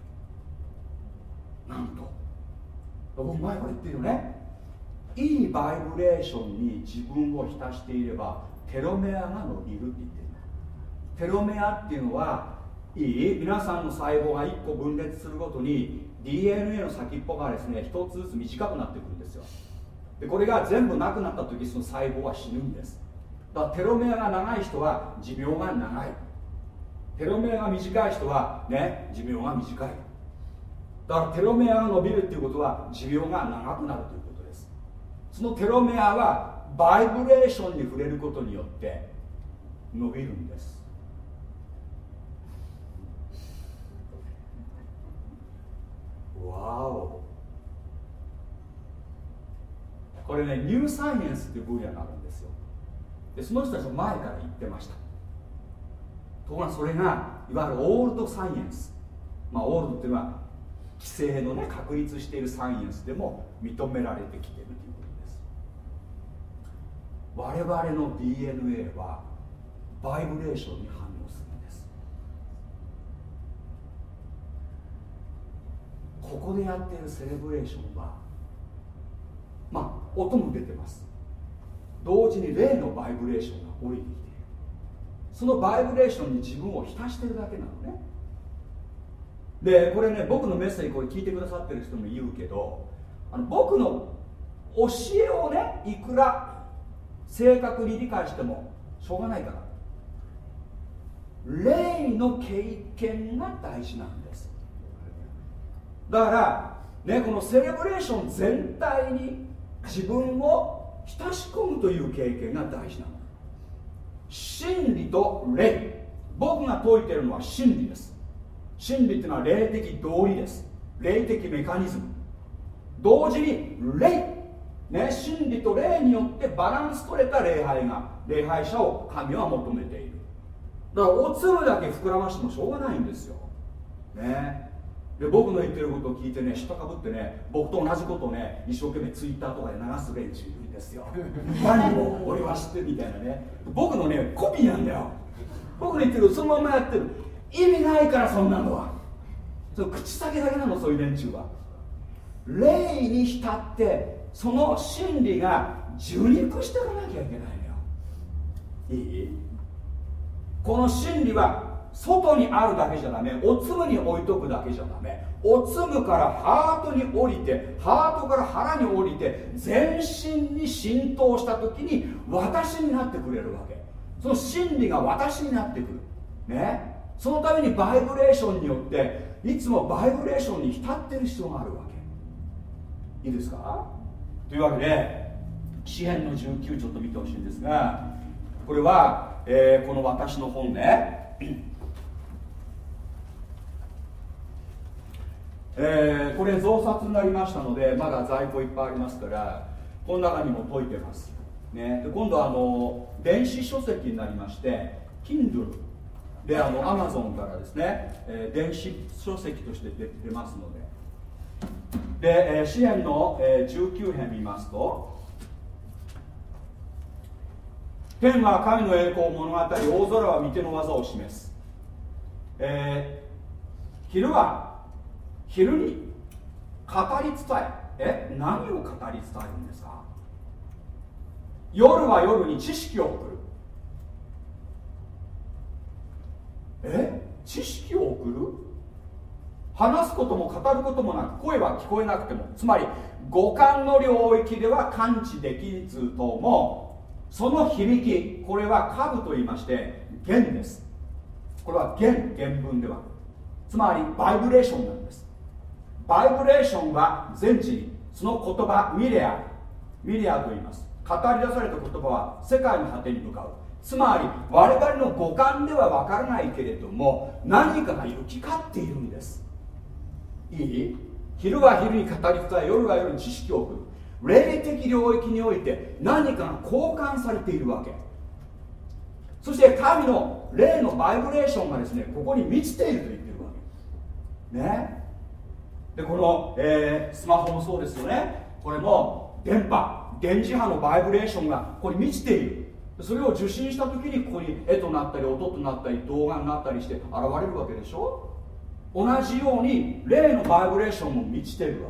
なんと。僕前から言ってるよね。いいバイブレーションに自分を浸していればテロメアが伸びるって言ってるテロメアっていうのはいい？皆さんの細胞が1個分裂するごとに DNA の先っぽがですね1つずつ短くなってくるんですよ。でこれが全部なくなった時その細胞は死ぬんです。だからテロメアが長い人は寿命が長い。テロメアが短い人はね寿命が短い。だからテロメアが伸びるっていうことは寿命が長くなるということです。そのテロメアはバイブレーションに触れることによって伸びるんです。わお。これねニューサイエンスっていう分野があるんですよ。でその人たちも前から言ってました。ところがそれがいわゆるオールドサイエンス。まあオールドっていうのは規制のね確立しているサイエンスでも認められてきているということです。我々の DNA はバイブレーションに反応するんです。ここでやっているセレブレーションはまあ音も出てます。同時に霊のバイブレーションが降りてきてそのバイブレーションに自分を浸してるだけなのね。でこれね僕のメッセージこれ聞いてくださってる人も言うけどあの僕の教えをねいくら正確に理解してもしょうがないから。霊の経験が大事なんです。だからねこのセレブレーション全体に自分を浸し込むという経験が大事なの。真理と霊。僕が説いてるのは真理です。真理っていうのは霊的道理です。霊的メカニズム。同時に霊。ね、真理と霊によってバランス取れた礼拝が礼拝者を神は求めている。だからおつむだけ膨らましてもしょうがないんですよ。ね。で僕の言ってることを聞いてね下かぶってね僕と同じことをね一生懸命ツイッターとかで流す連中。いるんですよ。何も俺は知ってるみたいなね。僕のねコピーなんだよ。僕の言ってるそのままやってる。意味ないからそんなのは。その口先だけなのそういう連中は。霊に浸ってその真理が受肉していかなきゃいけないのよ。いい？この真理は外にあるだけじゃダメ。おつむに置いとくだけじゃダメ。おつむからハートに降りてハートから腹に降りて全身に浸透した時に私になってくれるわけ。その真理が私になってくる。ね？そのためにバイブレーションによっていつもバイブレーションに浸ってる必要があるわけ。いいですか？というわけで詩篇の19ちょっと見てほしいんですがこれは、えー、この私の本ねえー、これ増刷になりましたのでまだ在庫いっぱいありますからこの中にも解いてます、ね、で今度はあの電子書籍になりまして Kindle であの Amazon からですね、えー、電子書籍として出出ますので。で、えー、支援の、えー、19編見ますと天は神の栄光物語大空は御手の技を示す、えー、昼は昼に語り伝え。え？何を語り伝えるんですか？夜は夜に知識を送る。え？知識を送る？話すことも語ることもなく声は聞こえなくても。つまり五感の領域では感知できずともその響きこれは株と言いまして弦です。これは弦原文では。つまりバイブレーションなんです。バイブレーションは全地にその言葉ミレアミレアと言います。語り出された言葉は世界の果てに向かう。つまり我々の五感では分からないけれども何かが行き交っているんです。いい？昼は昼に語り伝え夜は夜に知識を送る。霊的領域において何かが交換されているわけ。そして神の霊のバイブレーションがですねここに満ちていると言ってるわけ。ね？でこの、えー、スマホもそうですよね。これも電波電磁波のバイブレーションがここに満ちている。それを受信した時にここに絵となったり音となったり動画になったりして現れるわけでしょ。同じように霊のバイブレーションも満ちてるわ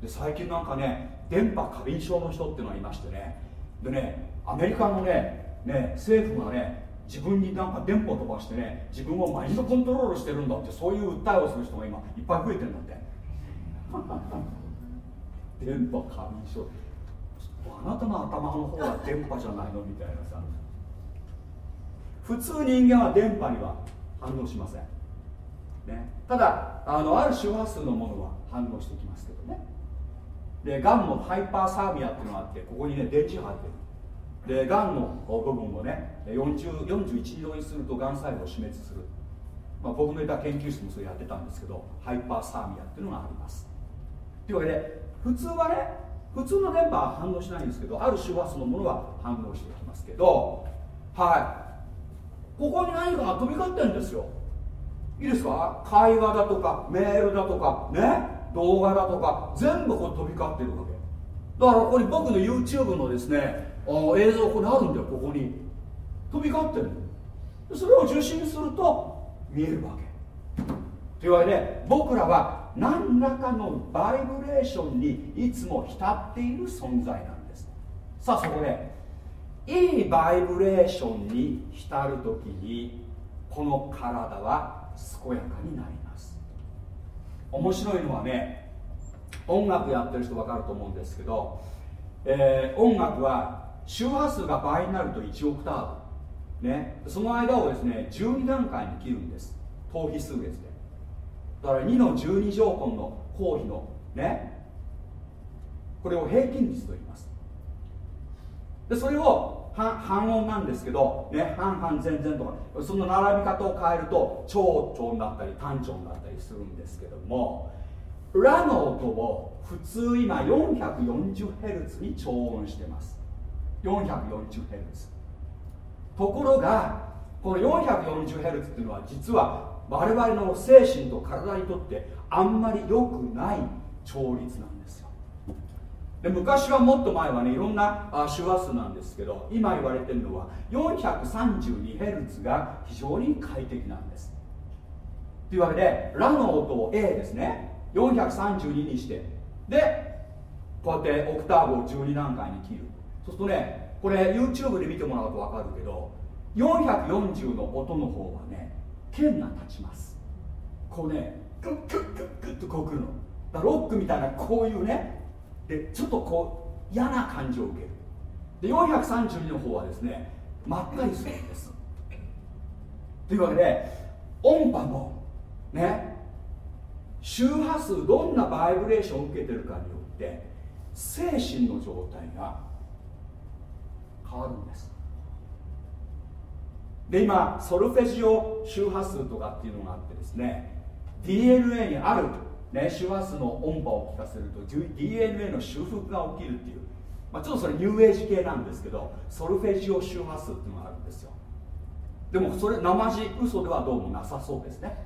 け。で最近なんかね電波過敏症の人っていうのがいましてね。でねアメリカのねね政府がね自分になんか電波飛ばしてね自分をマインドコントロールしてるんだってそういう訴えをする人が今いっぱい増えてるんだって。電波過敏症。あなたの頭の方が電波じゃないのみたいなさ。普通人間は電波には反応しません、ね、ただあのある周波数のものは反応してきますけどね。でがんもハイパーサーミアっていうのがあってここにね電池が入ってるでがんの部分をね41度にするとがん細胞を死滅する、まあ、僕のいた研究室もそれやってたんですけどハイパーサーミアっていうのがあります。というわけで普通はね普通の電波は反応しないんですけどある周波数のものは反応してきますけどはい。ここに何かが飛び交ってるんですよ。いいですか？会話だとかメールだとかね？動画だとか全部こう飛び交ってるわけ。だからここに僕の YouTube のですねあ映像ここにあるんだよここに。飛び交ってるそれを受信すると見えるわけ。というわけで僕らは何らかのバイブレーションにいつも浸っている存在なんです。さあそこでいいバイブレーションに浸るときにこの体は健やかになります。面白いのはね音楽やってる人分かると思うんですけど、えー、音楽は周波数が倍になると1オクターブ、ね、その間をですね12段階に切るんです。頭皮数列で。だから2の12乗根の公比のね。これを平均率と言います。でそれを半音なんですけど、ね、半々全然とか。その並び方を変えると長調になったり単調になったりするんですけどもラの音を普通今 440Hz に調音してます。440Hz ところがこの 440Hz っていうのは実は我々の精神と体にとってあんまり良くない調律なんですよ。で昔はもっと前はねいろんな周波数なんですけど今言われてるのは 432Hz が非常に快適なんです。というわけでラの音を A ですね。432にして。でこうやってオクターブを12段階に切る。そうするとねこれ YouTube で見てもらうと分かるけど440の音の方はね剣が立ちます。こうねグッグッグッグッとこうくるの。だロックみたいなこういうねでちょっとこう嫌な感じを受ける。で432の方はですねまったりするんです。というわけで音波もね周波数どんなバイブレーションを受けてるかによって精神の状態が変わるんです。で今ソルフェジオ周波数とかっていうのがあってですね DNA にある、ね、周波数の音波を聞かせると DNA の修復が起きるっていう、まあ、ちょっとそれニューエイジ系なんですけどソルフェジオ周波数っていうのがあるんですよ。でもそれ生地嘘ではどうもなさそうですね。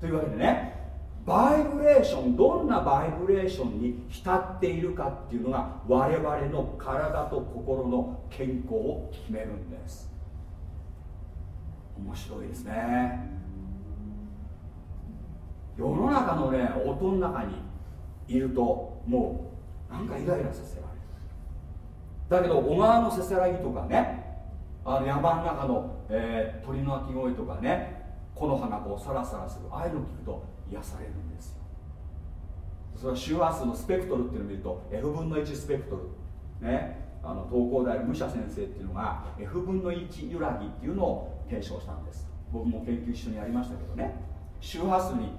というわけでねバイブレーションどんなバイブレーションに浸っているかっていうのが我々の体と心の健康を決めるんです。面白いですね。世の中のね音の中にいるともうなんかイライラさせられる。だけど小川のせせらぎとかねあの山の中の、えー、鳥の鳴き声とかね木の葉がこうサラサラするああいうのを聞くと癒されるんですよ。それは周波数のスペクトルっていうのを見ると F 分の1スペクトル。ね。あの東工大の武者先生っていうのが F 分の1揺らぎっていうのを提唱したんです。僕も研究一緒にやりましたけどね。周波数に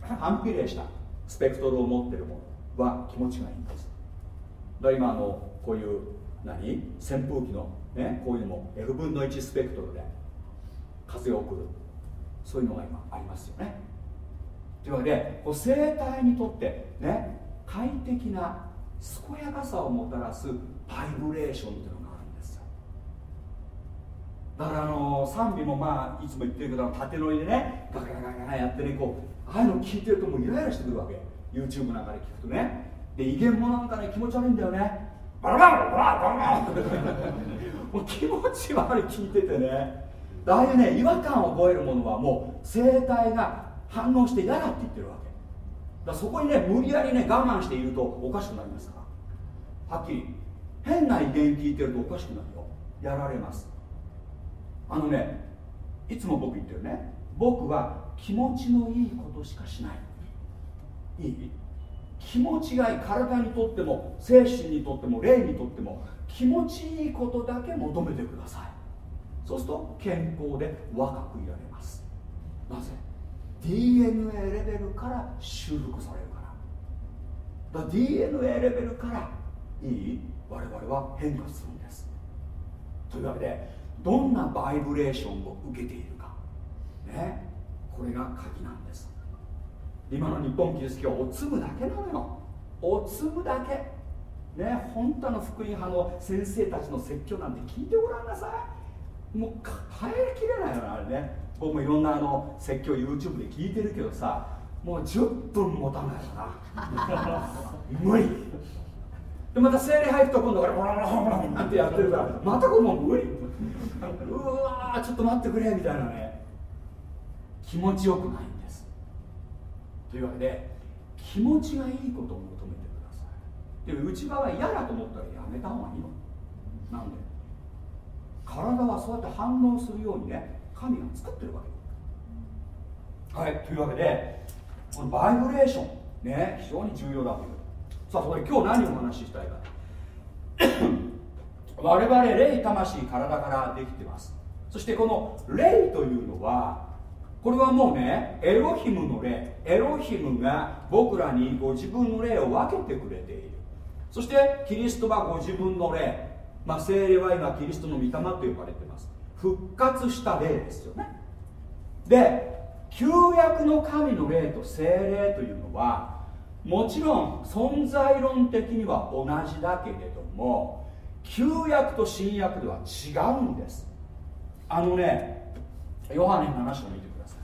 反比例したスペクトルを持ってるものは気持ちがいいんです。だから今あのこういう何？扇風機の、ね、こういうのも F 分の1スペクトルで風を送る。そういうのが今ありますよね。というわけでこう生体にとってね快適な健やかさをもたらすバイブレーションっていうのがあるんですよ。だからあの賛美もまあいつも言ってるけど縦乗りでねガガガガガやってねこうああいうの聞いてるともうイライラしてくるわけ。YouTube なんかで聞くとね。で威厳もなんかね気持ち悪いんだよね。バラバラバラバラバラもう気持ち悪い聞いててねああいうね違和感を覚えるものはもう生体が反応して嫌だって言ってるわけ。だそこにね無理やりね我慢しているとおかしくなりますから。はっきり変な意見聞いてるとおかしくなるよ。やられます。あのねいつも僕言ってるね。僕は気持ちのいいことしかしない。いい？気持ちがいい体にとっても精神にとっても霊にとっても気持ちいいことだけ求めてください。そうすると健康で若くいられます。なぜ？DNA レベルから修復されるから。だ DNA レベルからいい？我々は変化するんです。というわけでどんなバイブレーションを受けているか。ね？これが鍵なんです。今の日本キリスト教はお粒だけなのよ。お粒だけ。ね？本当の福音派の先生たちの説教なんて聞いてごらんなさい。もう耐えきれないよなあれね。僕もいろんなあの説教 YouTube で聞いてるけどさもう10分持たないよな。無理。でまた精霊入ると今度からボラボラボラなんてやってるからまたこれもう無理。うわちょっと待ってくれみたいなね。気持ちよくないんです。というわけで気持ちがいいことを求めてください。でも内側は嫌だと思ったらやめた方がいいの。なんで？体はそうやって反応するようにね神が作ってるわけ。はいというわけでこのバイブレーションね非常に重要だという。さあそこで今日何をお話ししたいか。我々霊魂体からできてます。そしてこの霊というのはこれはもうねエロヒムの霊。エロヒムが僕らにご自分の霊を分けてくれている。そしてキリストはご自分の霊。まあ精霊は今キリストの御霊と呼ばれてます復活した霊ですよね。で旧約の神の霊と精霊というのはもちろん存在論的には同じだけれども旧約と新約では違うんです。あのねヨハネ7章見てください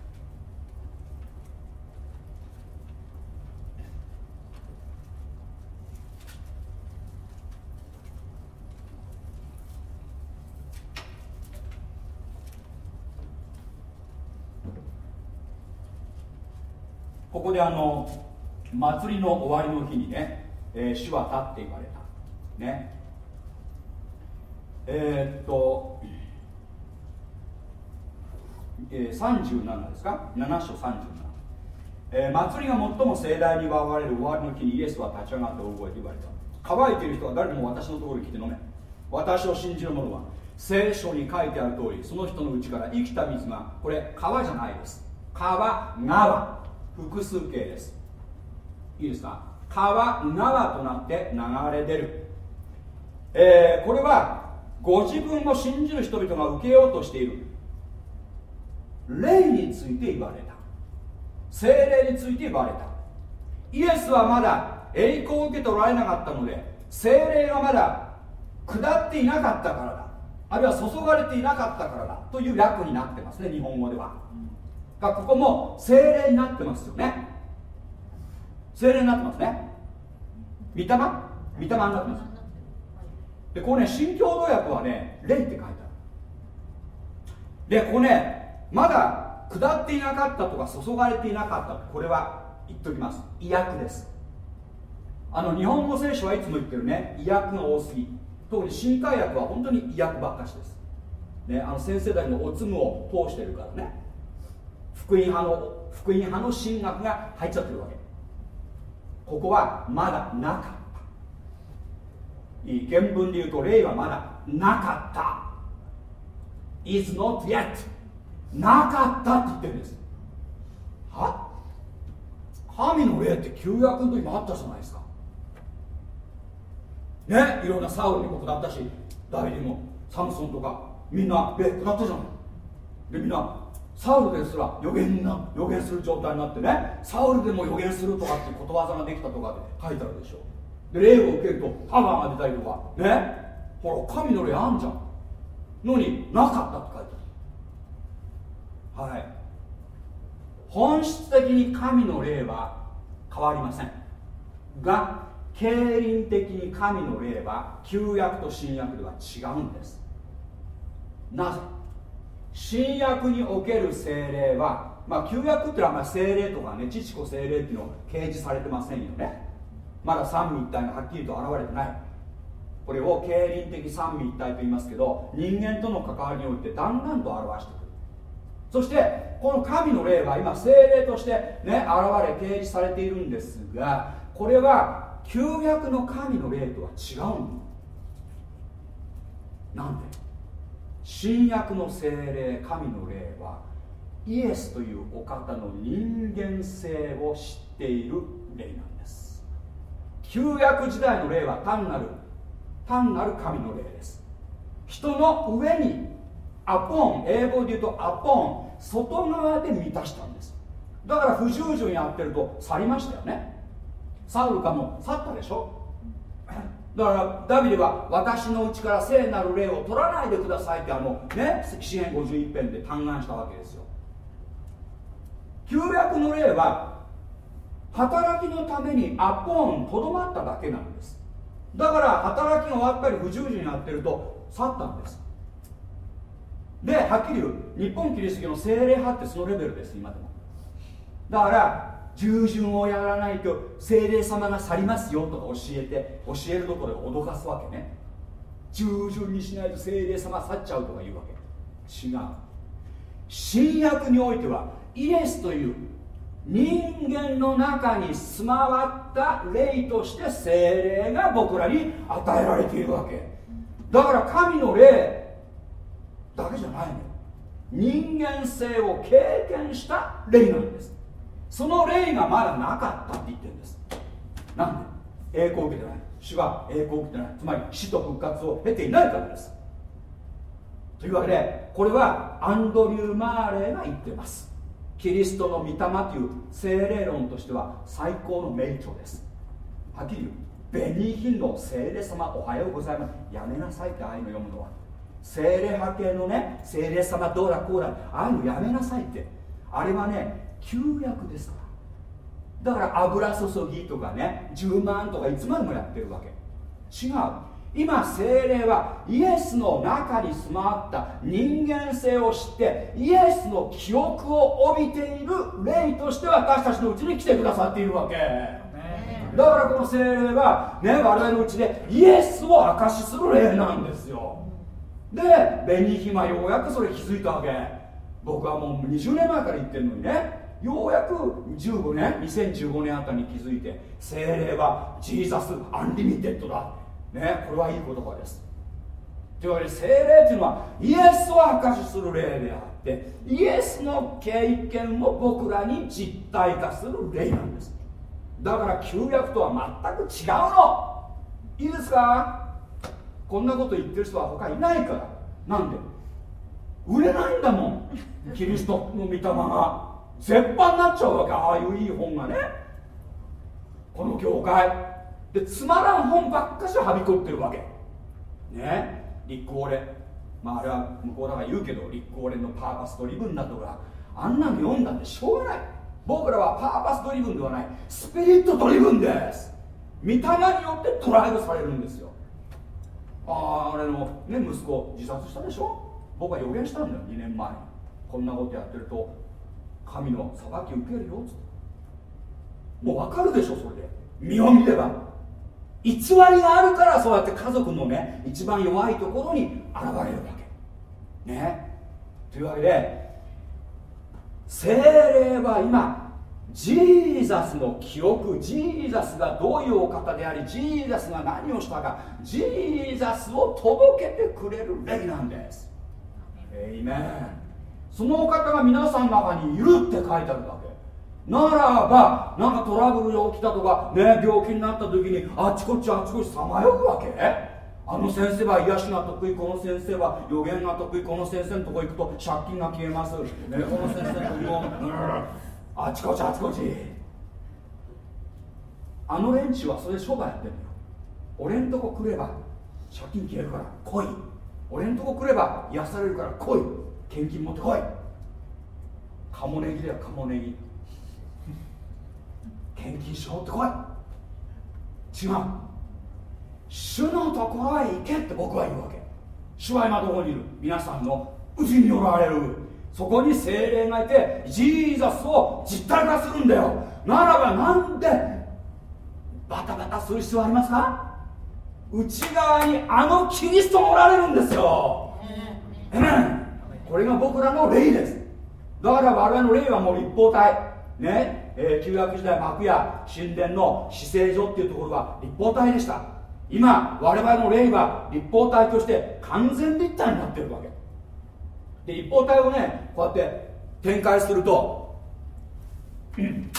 ここであの祭りの終わりの日にね、えー、主は立って言われた。ね。えー、っと、えー、37ですか？7章37、えー、祭りが最も盛大に祝われる終わりの日にイエスは立ち上がって大声で言われた。乾いている人は誰でも私のところに来て飲め。私を信じる者は聖書に書いてある通りその人のうちから生きた水がこれ川じゃないです。川川。複数形です。いいですか？川川となって流れ出る、えー、これはご自分を信じる人々が受けようとしている。霊について言われた。精霊について言われた。イエスはまだ栄光を受けておられなかったので精霊がまだ下っていなかったからだ。あるいは注がれていなかったからだ。という訳になってますね日本語では。ここも精霊になってますよね。精霊になってますね。御霊？御霊になってますでこれね新共同訳はね霊って書いてある。でここねまだ下っていなかったとか注がれていなかったこれは言っときます。医薬です。あの日本語聖書はいつも言ってるね医薬が多すぎ。特に新海薬は本当に医薬ばっかしです。ね、あの先生たちのおつむを通してるからね。福音派の福音派の神学が入っちゃってるわけ。ここはまだなかった。いい原文で言うと霊はまだなかった。Is not yet. なかったって言ってるんです。は？神の霊って旧約の時もあったじゃないですか。ね？いろんなサウルにも下ったしダビデもサムソンとかみんな霊下ったじゃない。でみんなサウルですら予言な予言する状態になってねサウルでも予言するとかってことわざができたとかって書いてあるでしょ。で霊を受けるとパワーが出たりとかね。ほら神の霊あんじゃん。のになかったって書いてある。はい。本質的に神の霊は変わりません。が経輪的に神の霊は旧約と新約では違うんです。なぜ？新約における精霊は、まあ、旧約っていうのはあんまり精霊とかね父子精霊っていうのを掲示されてませんよね。まだ三位一体がはっきりと現れてない。これを経輪的三位一体と言いますけど人間との関わりにおいてだんだんと表してくる。そしてこの神の霊は今精霊としてね現れ掲示されているんですがこれは旧約の神の霊とは違うのなんで？新約の精霊神の霊はイエスというお方の人間性を知っている霊なんです。旧約時代の霊は単なる単なる神の霊です。人の上にアポン英語で言うとアポン外側で満たしたんです。だから不従順やってると去りましたよね。サウルかも去ったでしょ。だからダビデは私のうちから聖なる霊を取らないでくださいってあのね詩篇51編で嘆願したわけですよ。旧約の霊は働きのためにアポーンとどまっただけなんです。だから働きが終わったり不従順になってると去ったんです。ではっきり言う日本キリスト教の精霊派ってそのレベルです今でも。だから従順をやらないと精霊様が去りますよとか教えて教えるどころで脅かすわけね。従順にしないと精霊様去っちゃうとか言うわけ。違う。新約においてはイエスという人間の中に住まわった霊として精霊が僕らに与えられているわけ。だから神の霊だけじゃないの人間性を経験した霊なんです。その霊がまだなかったって言ってるんです。なんで？栄光を受けてない。主は栄光を受けてない。つまり死と復活を経ていないからです。というわけでこれはアンドリュー・マーレーが言ってます。キリストの御霊という精霊論としては最高の名著です。はっきり言う。ベニーヒンの精霊様おはようございます。やめなさいってああいうの読むのは。精霊派系のね精霊様どうだこうだ。ああいうのやめなさいって。あれはね旧約ですか？らだから油注ぎとかね10万とかいつまでもやってるわけ。違う。今精霊はイエスの中に住まった人間性を知ってイエスの記憶を帯びている霊として私たちのうちに来てくださっているわけ。だからこの聖霊はね我々のうちでイエスを証しする霊なんですよ。でベニー・ヒンはようやくそれ気づいたわけ。僕はもう20年前から言ってるのにねようやく15年2015年あたりに気づいて聖霊は Jesus Unlimited だ。ねこれはいい言葉です。というわけで聖霊っていうのはイエスを証しする霊であってイエスの経験を僕らに実体化する霊なんです。だから旧約とは全く違うの。いいですか？こんなこと言ってる人は他いないから。なんで？売れないんだもんキリストの御霊が。絶版になっちゃうわけ。ああいういい本がね。この業界。でつまらん本ばっかしはびこってるわけ。ね。立候連まああれは向こうだから言うけど立候連のパーパスドリブンだとかあんなの読んだってしょうがない。僕らはパーパスドリブンではない。スピリットドリブンです。御霊によってトライブされるんですよ。あああれのね息子自殺したでしょ？僕は予言したんだよ2年前こんなことやってると神の裁き受けるよっつって。もう分かるでしょそれで。身を見れば偽りがあるからそうやって家族のね一番弱いところに現れるわけ。ね。というわけで精霊は今ジーザスの記憶ジーザスがどういうお方でありジーザスが何をしたかジーザスを届けてくれる霊なんです。エイメンそのお方が皆さんの中にいるって書いてあるわけ。ならばなんかトラブルが起きたとかね病気になった時にあっちこっちあっちこっちさまようわけ。あの先生は癒しが得意この先生は予言が得意この先生のとこ行くと借金が消えます、ね、この先生のとこも、うん、あちこっちあっちこっち。あの連中はそれ商売やってるのよ。俺んとこ来れば借金消えるから来い。俺んとこ来れば癒されるから来い。献金持ってこい。カモネギだよカモネギ。献金しろってこい。違う。主のところへ行けって僕は言うわけ。主は今どこにいる？皆さんのうちにおられる。そこに精霊がいてジーザスを実体化するんだよ。ならばなんでバタバタする必要ありますか？内側にあのキリストがおられるんですよ、えー、これが僕らの霊です。だから我々の霊はもう立方体。ね。えー、旧約時代幕や神殿の死聖所っていうところは立方体でした。今我々の霊は立方体として完全立体になってるわけ。で立方体をねこうやって展開すると、うん、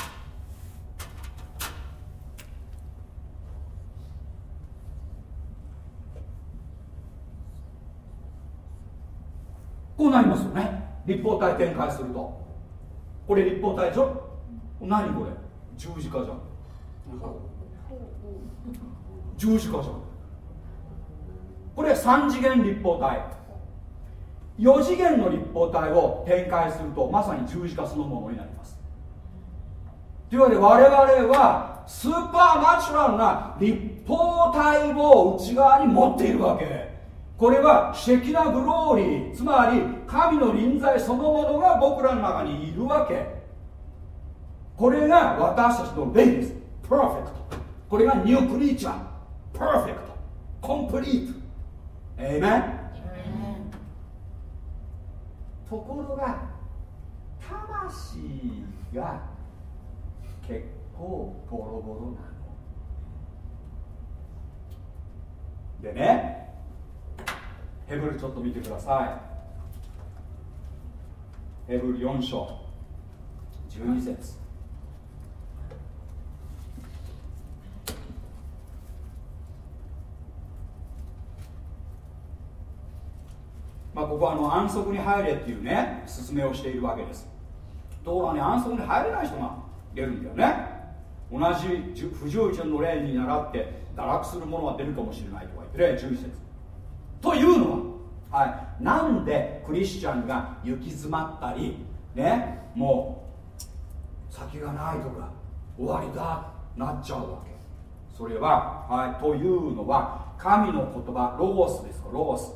こうなりますよね。立方体展開すると。これ立方体でしょ？何これ？十字架じゃん。十字架じゃん。これ3次元立方体。4次元の立方体を展開するとまさに十字架そのものになります。というわけで我々はスーパーナチュラルな立方体を内側に持っているわけ。これはシェキナグローリーつまり神の臨在そのものが僕らの中にいるわけ。これが私たちの霊ですパーフェクトこれが new creature perfect complete amen ところが魂が結構ボロボロなの。でねヘブルちょっと見てください。ヘブル4章。12節。まあ、ここはあの安息に入れっていうね勧めをしているわけです。ところがね安息に入れない人が出るんだよね。同じ不従順の例に倣って堕落する者は出るかもしれないとか言ってね11節。というのは、はい、なんでクリスチャンが行き詰まったりねもう先がないとか終わりだなっちゃうわけ。それは、はい、というのは神の言葉ロゴスですか？ロゴス。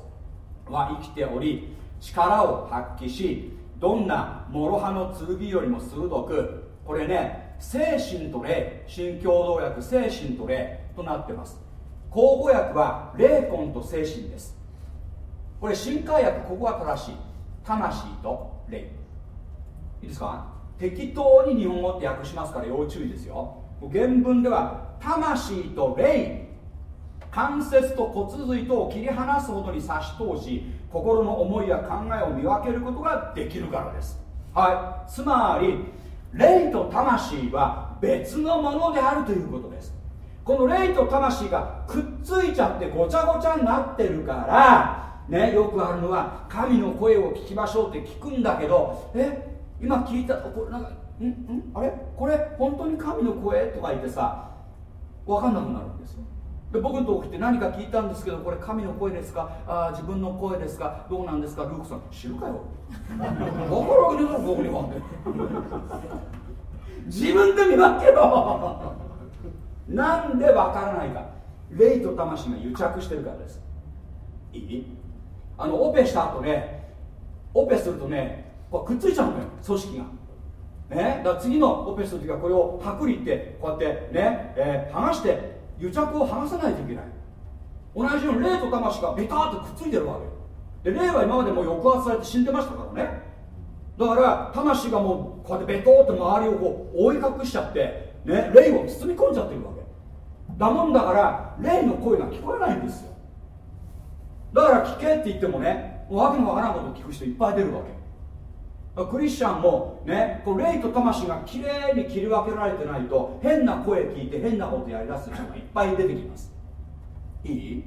は生きており力を発揮しどんな諸刃の剣よりも鋭くこれね精神と霊新共同訳精神と霊となってます。口語訳は霊魂と精神です。これ新海訳ここは正しい。魂と霊。いいですか？適当に日本語って訳しますから要注意ですよ。原文では魂と霊。関節と骨髄とを切り離すほどに差し通し心の思いや考えを見分けることができるからです。はい。つまり霊と魂は別のものであるということです。この霊と魂がくっついちゃってごちゃごちゃになってるからねよくあるのは神の声を聞きましょうって聞くんだけどえ今聞いたこれなんかんんあれ？これ本当に神の声？とか言ってさ分かんなくなるんですよ。で僕のとこ来て何か聞いたんですけどこれ神の声ですか？あ自分の声ですか？どうなんですか？ルークさん知るかよ。分からんけど僕には。自分で見ますけどなんで分からないか。霊と魂が癒着してるからです。いい？あのオペした後ねオペするとねこくっついちゃうのよ組織が。ね、だ次のオペする時はこれをパクリってこうやってね、えー、剥がして癒着を剥がさないといけない。同じように霊と魂がベターっとくっついてるわけ。で霊は今までもう抑圧されて死んでましたからね。だから魂がもうこうやってベトーって周りをこう覆い隠しちゃってね霊を包み込んじゃってるわけ。だもんだから霊の声が聞こえないんですよ。だから聞けって言ってもねわけのわからんこと聞く人いっぱい出るわけ。クリスチャンもねこう霊と魂がきれいに切り分けられてないと変な声聞いて変なことやりだす人がいっぱい出てきます。いい？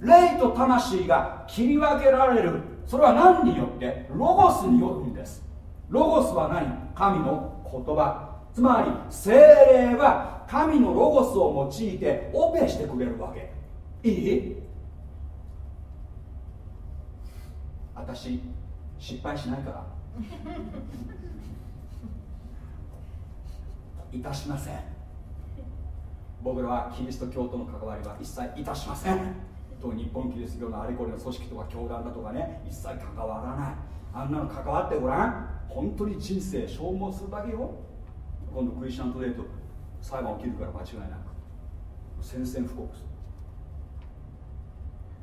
霊と魂が切り分けられる。それは何によって？ロゴスによるんです。ロゴスは何？神の言葉。つまり精霊は神のロゴスを用いてオペしてくれるわけ。いい？私失敗しないから。いたしません。僕らはキリスト教との関わりは一切いたしません。と日本キリスト教のあれこれの組織とか教団だとかね一切関わらない。あんなの関わってごらん。本当に人生消耗するだけよ。今度クリスチャントデート裁判起きるから間違いなく。宣戦布告する。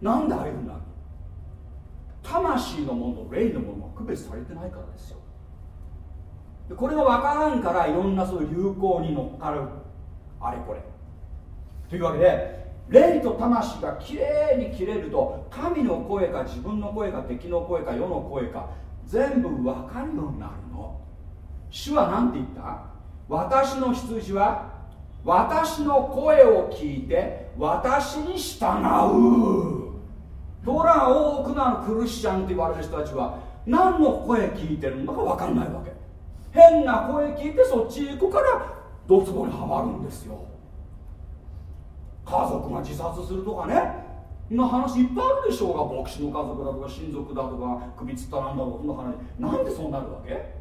なんでああいうふう魂のものと霊のものが区別されてないからですよ。でこれが分からんからいろんなそういう流行に乗っかるあれこれ。というわけで霊と魂がきれいに切れると神の声か自分の声か敵の声か世の声か全部分かるようになるの。主は何て言った？私の羊は私の声を聞いて私に従う。ところが多くのクリスチャンと言われる人たちは何の声聞いてるのか分かんないわけ。変な声聞いてそっち行くからドツボにはまるんですよ。家族が自殺するとかね。そんな話いっぱいあるでしょうが牧師の家族だとか親族だとか首つったなんだろうそんな話。なんでそうなるわけ？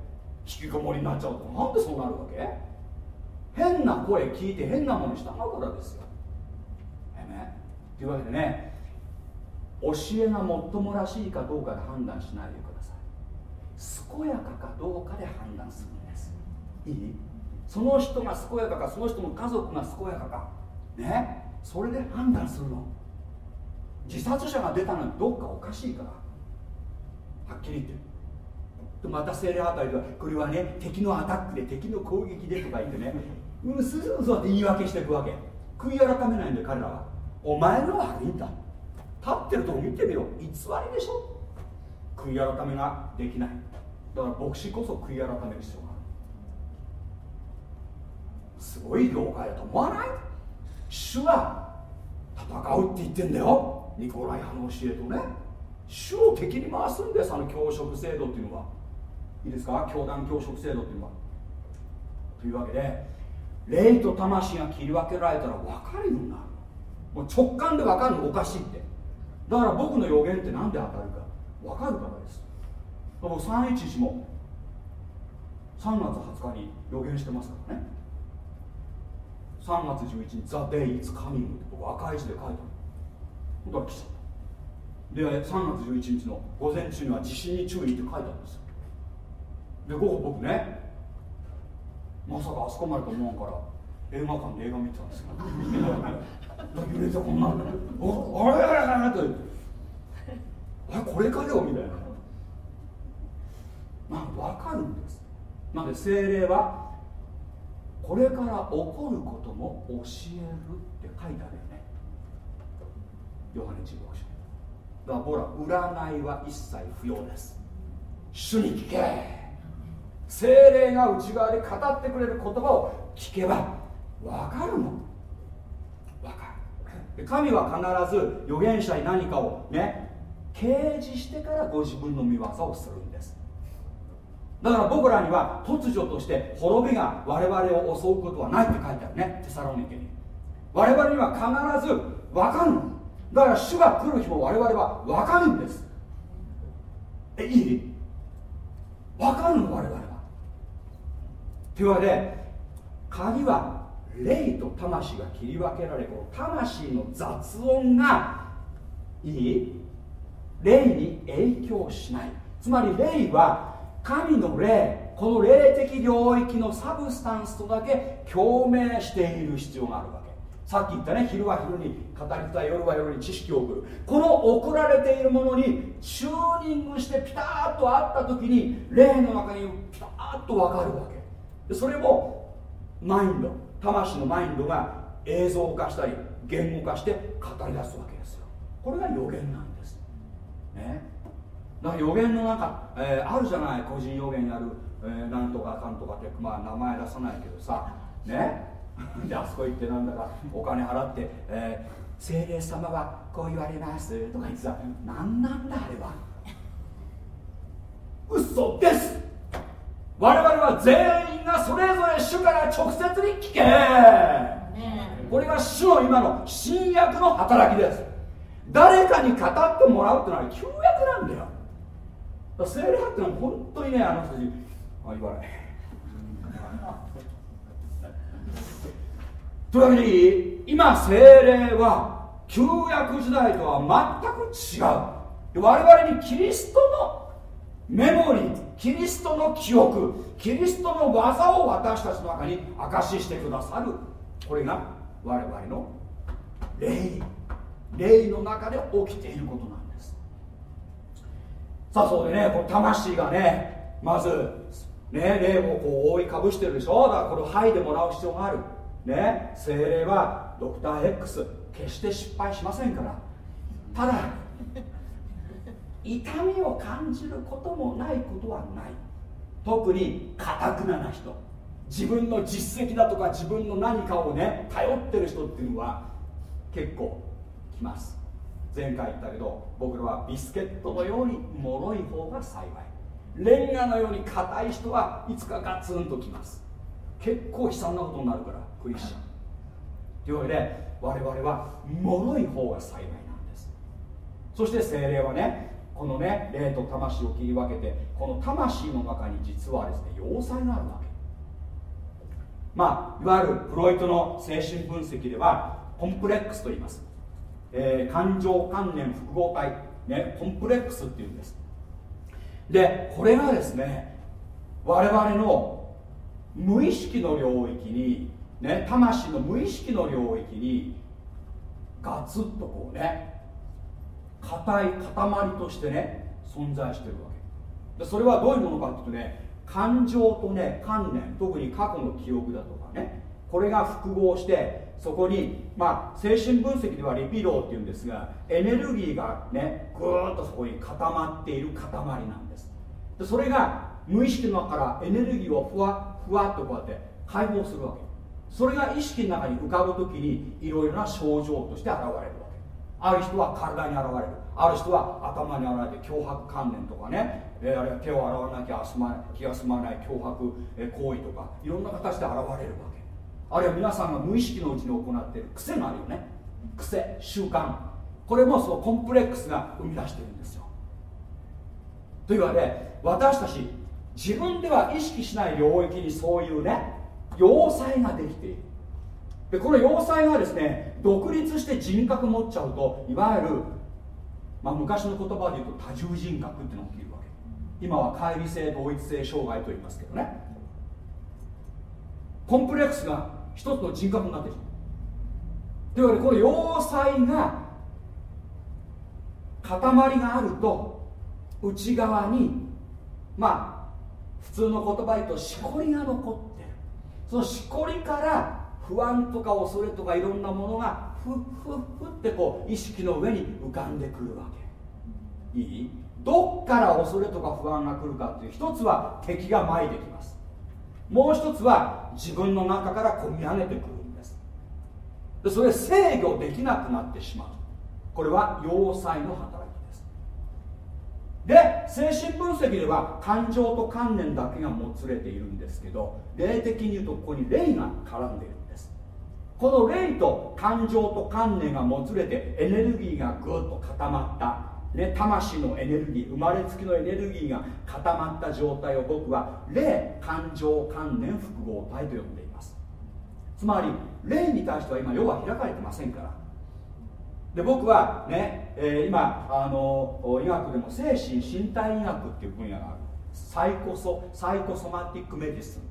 引きこもりになっちゃうとなんでそうなるわけ？変な声聞いて変なものに従うからですよ。えね、というわけでね教えがもっともらしいかどうかで判断しないでください。健やかかどうかで判断するんです。いい？その人が健やかかその人の家族が健やかか。ね？それで判断するの。自殺者が出たのにどっかおかしいから。はっきり言って。でまた精霊あたりではこれはね敵のアタックで敵の攻撃でとか言ってね。うんすぐそうやって言い訳していくわけ。悔い改めないんで彼らは。お前の悪いんだ。立ってるとこ見てみろ偽りでしょ。悔い改めができない。だから牧師こそ悔い改める必要がある。すごい業界だと思わない？主は戦うって言ってんだよ。ニコライ派の教えとね。主を敵に回すんです。あの教職制度っていうのは。いいですか？教団教職制度っていうのは。というわけで霊と魂が切り分けられたら分かるようになる。もう直感で分かるのおかしいって。だから僕の予言って何で当たるか。分かるからです。僕311も3月20日に予言してますからね。3月11日「ザ・デイ・イズ・カミング」って僕赤い字で書いたの。本当は来ちゃったで3月11日の午前中には地震に注意って書いてあるんですよ。で午後僕ねまさかあそこまでと思うから映画館で映画見てたんですよ揺れてこんなおあれあれあれってあれこれかよみたいな。まあ分かるんです。なので精霊はこれから起こることも教えるって書いてあるよね。ヨハネ16章。だからほら占いは一切不要です。主に聞け。精霊が内側で語ってくれる言葉を聞けば分かるの分かる。神は必ず預言者に何かをね掲示してからご自分の見業をするんです。だから僕らには突如として滅びが我々を襲うことはないって書いてあるね。テサロニケに。我々には必ず分かるだから主が来る日も我々は分かるんです。えいい？分かるの我々は。というわけで鍵は霊と魂が切り分けられこの魂の雑音がいい？霊に影響しない。つまり霊は神の霊この霊的領域のサブスタンスとだけ共鳴している必要があるわけ。さっき言ったね昼は昼に語りたい夜は夜に知識を送る。この送られているものにチューニングしてピタッとあった時に霊の中にピタッと分かるわけ。それをマインド。魂のマインドが映像化したり言語化して語り出すわけですよ。これが予言なんです。ね。だから予言の中、えー、あるじゃない個人予言やる、えー、なんとかかんとかってまあ名前出さないけどさ。ね。であそこ行ってなんだかお金払って、えー、精霊様はこう言われますとか言ってさ。何なんだあれは。嘘です。我々は全員がそれぞれ主から直接に聞け。これが主の今の新約の働きです。誰かに語ってもらうってのは旧約なんだよ。聖霊派ってのは本当にねあの人たちあ言わない。というわけで今精霊は旧約時代とは全く違う。我々にキリストのメモリーキリストの記憶キリストの技を私たちの中に証ししてくださる。これが我々の霊。霊の中で起きていることなんです。さあそうでねこの魂がねまずね霊をこう覆いかぶしてるでしょ。だからこれを剥いでもらう必要がある。ね精霊はドクター X 決して失敗しませんから。ただ痛みを感じることもないことはない。特にかたくなな人。自分の実績だとか自分の何かをね頼ってる人っていうのは結構きます。前回言ったけど僕らはビスケットのように脆い方が幸い。レンガのように硬い人はいつかガツンときます。結構悲惨なことになるからクリスチャン。というわけで我々は脆い方が幸いなんです。そして精霊はねこのね霊と魂を切り分けてこの魂の中に実はですね要塞があるわけ。まあいわゆるフロイトの精神分析ではコンプレックスと言います、えー、感情観念複合体ねコンプレックスっていうんです。でこれがですね我々の無意識の領域にね魂の無意識の領域にガツッとこうね硬い塊としてね存在してるわけ。でそれはどういうものかっていうとね感情とね観念特に過去の記憶だとかねこれが複合してそこにまあ精神分析ではリピローっていうんですがエネルギーがねぐーっとそこに固まっている塊なんです。でそれが無意識の中からエネルギーをふわふわっとこうやって解放するわけ。それが意識の中に浮かぶ時にいろいろな症状として現れるある人は体に現れる。ある人は頭に現れて脅迫観念とかね、えー、あるいは手を洗わなきゃ気が済まない脅迫、え、行為とかいろんな形で現れるわけ。あるいは皆さんが無意識のうちに行っている癖があるよね。癖習慣。これもそのコンプレックスが生み出してるんですよ。というわけで私たち自分では意識しない領域にそういうね要塞ができている。でこの要塞がですね独立して人格持っちゃうといわゆる、まあ、昔の言葉で言うと多重人格っていうのが起きるわけ。今は乖離性同一性障害と言いますけどね。コンプレックスが一つの人格になってしまうというわけでこの要塞が塊があると内側にまあ普通の言葉で言うとしこりが残ってる。そのしこりから不安とか恐れとかいろんなものがふっふっふってこう意識の上に浮かんでくるわけ。いい？どっから恐れとか不安が来るかっていう一つは敵が舞いてきます。もう一つは自分の中からこみ上げてくるんです。でそれ制御できなくなってしまう。これは要塞の働きで精神分析では感情と観念だけがもつれているんですけど霊的に言うとここに霊が絡んでいるんです。この霊と感情と観念がもつれてエネルギーがぐっと固まった。ね、魂のエネルギー生まれつきのエネルギーが固まった状態を僕は霊感情観念複合体と呼んでいます。つまり霊に対しては今世は開かれてませんから。で僕はね、えー、今あの医学でも精神身体医学っていう分野がある。 psychoso- psychosomatic medicine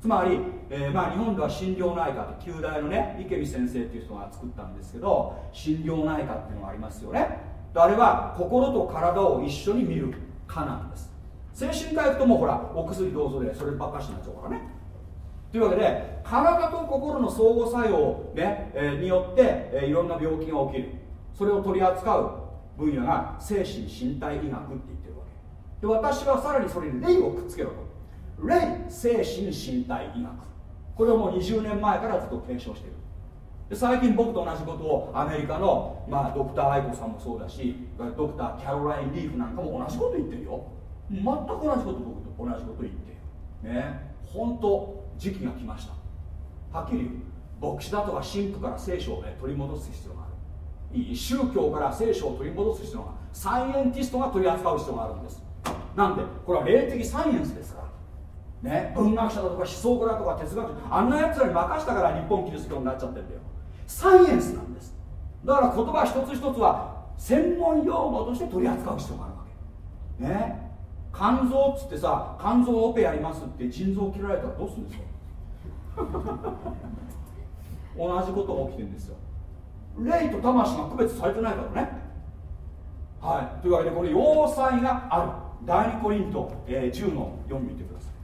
つまり、えー、まあ、日本では心療内科って九大のね池見先生っていう人が作ったんですけど心療内科っていうのがありますよね。あれは心と体を一緒に見る科なんです。精神科行くともほらお薬どうぞでそればっかしになっちゃうからね。というわけで体と心の相互作用、ねえー、によって、えー、いろんな病気が起きる。それを取り扱う分野が精神身体医学って言ってるわけ。で私はさらにそれに霊をくっつけろと。霊精神身体医学。これをもう20年前からずっと提唱してる。で最近僕と同じことをアメリカの、まあ、ドクター愛子さんもそうだしドクターキャロライン・リーフなんかも同じこと言ってるよ。全く同じこと僕と同じこと言ってる。ね。本当時期が来ました。はっきり言う。牧師だとか神父から聖書を、ね、取り戻す必要宗教から聖書を取り戻す必要がサイエンティストが取り扱う必要があるんです。なんでこれは霊的サイエンスですから。ね文学者だとか思想家だとか哲学者あんなやつらに任したから日本キリスト教になっちゃってるんだよ。サイエンスなんです。だから言葉一つ一つは専門用語として取り扱う必要があるわけ。ね肝臓っつってさ肝臓オペやりますって腎臓切られたらどうするんですか？同じことが起きてるんですよ。霊と魂が区別されてないからね。はい。というわけでこれ要塞がある。第2コリント、えー、10の4見てください。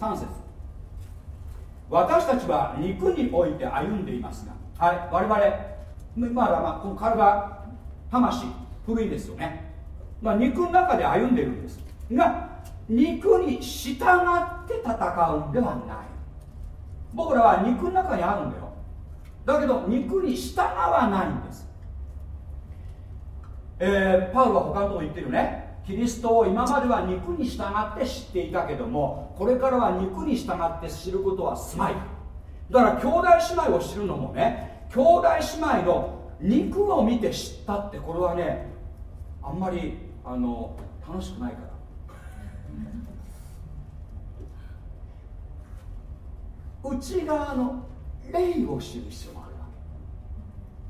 3節。私たちは肉において歩んでいますが、はい、我々今はまあこの体魂古いですよね、まあ、肉の中で歩んでるんです。が肉に従って戦うんではない。僕らは肉の中にあるんだよ。だけど肉に従わないんです。えー、パウロは他のとこ言ってるね。キリストを今までは肉に従って知っていたけどもこれからは肉に従って知ることはすまい。だから兄弟姉妹を知るのもね兄弟姉妹の肉を見て知ったってこれはねあんまりあの楽しくないから。内側の霊を知る必要があるわ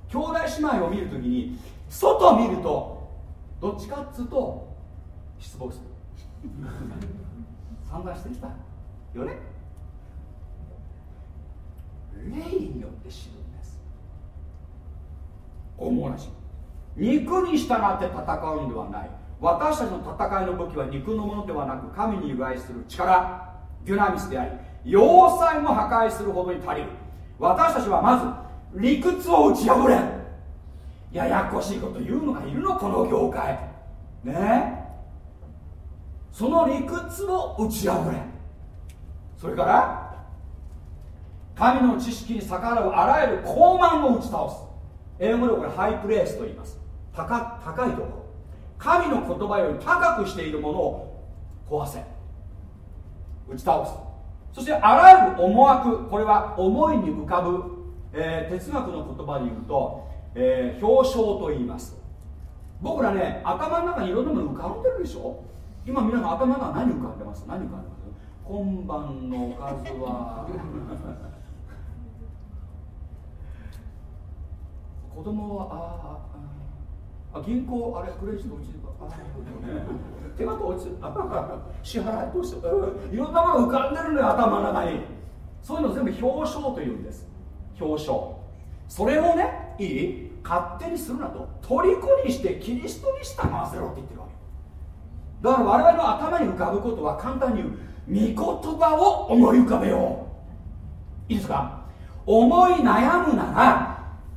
け。兄弟姉妹を見るときに外を見るとどっちかっつうと失望する。散々してきた。よね？霊によって知るんです。思わし肉に従って戦うんではない。私たちの戦いの武器は肉のものではなく神に由来する力。デュナミスであり要塞も破壊するほどに足りる。私たちはまず理屈を打ち破れ。ややこしいこと言うのがいるのこの業界。ね。その理屈を打ち破れ。それから神の知識に逆らうあらゆる高慢を打ち倒す。英語でこれハイプレースと言います。高高いところ。神の言葉より高くしているものを壊せ。打ち倒す。そしてあらゆる思惑。これは思いに浮かぶ、えー、哲学の言葉で言うと、えー、表彰と言います。僕らね頭の中にいろんなもの浮かんでるでしょ？今皆さん頭の中何浮かんでます？何浮かんでます？今晩のおかずは子供はああ銀行あれクレジット落ちるか。あ手元落ちる支払いどうしていろんなもの浮かんでるのよ頭の中に。そういうの全部表彰というんです。表彰。それをねいい勝手にするなと。虜にしてキリストに従わせろって言ってるわけ。だから我々の頭に浮かぶことは簡単に言う。御言葉を思い浮かべよう。いいですか？思い悩むなら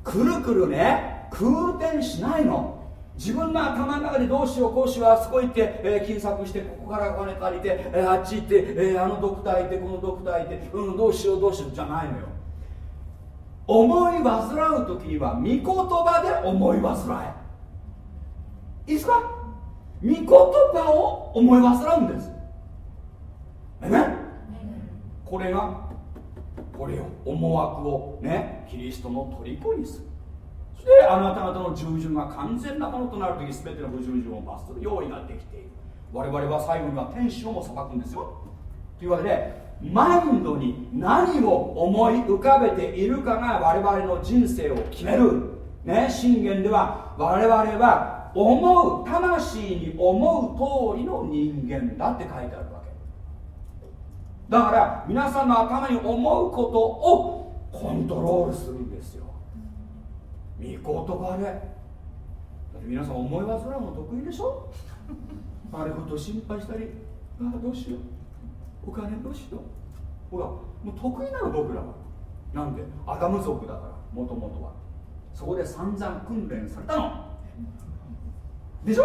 くるくるね空転しないの。自分の頭の中でどうしようこうしようあそこ行って、えー、金策してここからお金借りて、えー、あっち行って、えー、あのドクター行ってこのドクター行ってうんどうしようどうしようじゃないのよ。思い煩う時には御言葉で思い煩え。いいですか？御言葉を思い煩うんです。えね？これがこれを思惑をねキリストの虜にする。そしてあなた方の従順が完全なものとなる時全ての不従順を罰する用意ができている。我々は最後には天使をも裁くんですよ。というわけでマインドに何を思い浮かべているかが我々の人生を決める。ね信玄では我々は思う魂に思う通りの人間だって書いてあるわだから皆さんの頭に思うことをコントロールするんですよ。御言葉でだって皆さん思い煩うの得意でしょ？あれこと心配したりああどうしよう。お金どうしよう。ほらもう得意なの僕らは。なんで？アダム族だからもともとは。そこで散々訓練されたの。でしょ？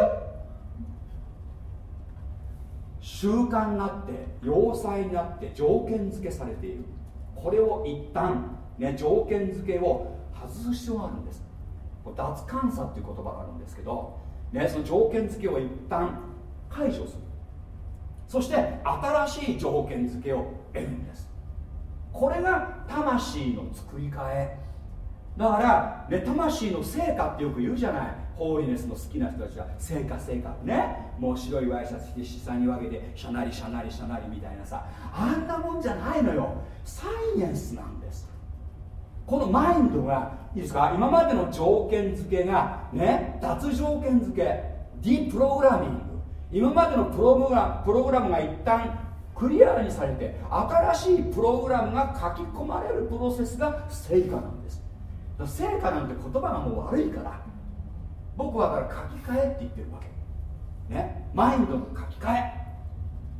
習慣になって要塞になって条件付けされている。これを一旦ね条件付けを外す必要があるんです。脱監査っていう言葉があるんですけど、ね、その条件付けを一旦解除する。そして新しい条件付けを得るんです。これが魂の作り変え。だから、ね、魂の成果ってよく言うじゃない。ホーリネスの好きな人たちは成果成果ねもう白いワイシャツ着て下に分けてしゃなりしゃなりしゃなりみたいなさあんなもんじゃないのよ。サイエンスなんです。このマインドがいいですか？今までの条件付けがね脱条件付けディプログラミング。今までのプログラプログラムが一旦クリアにされて新しいプログラムが書き込まれるプロセスが成果なんです。成果なんて言葉がもう悪いから僕はだから書き換えって言ってるわけ。ね？マインドの書き換え。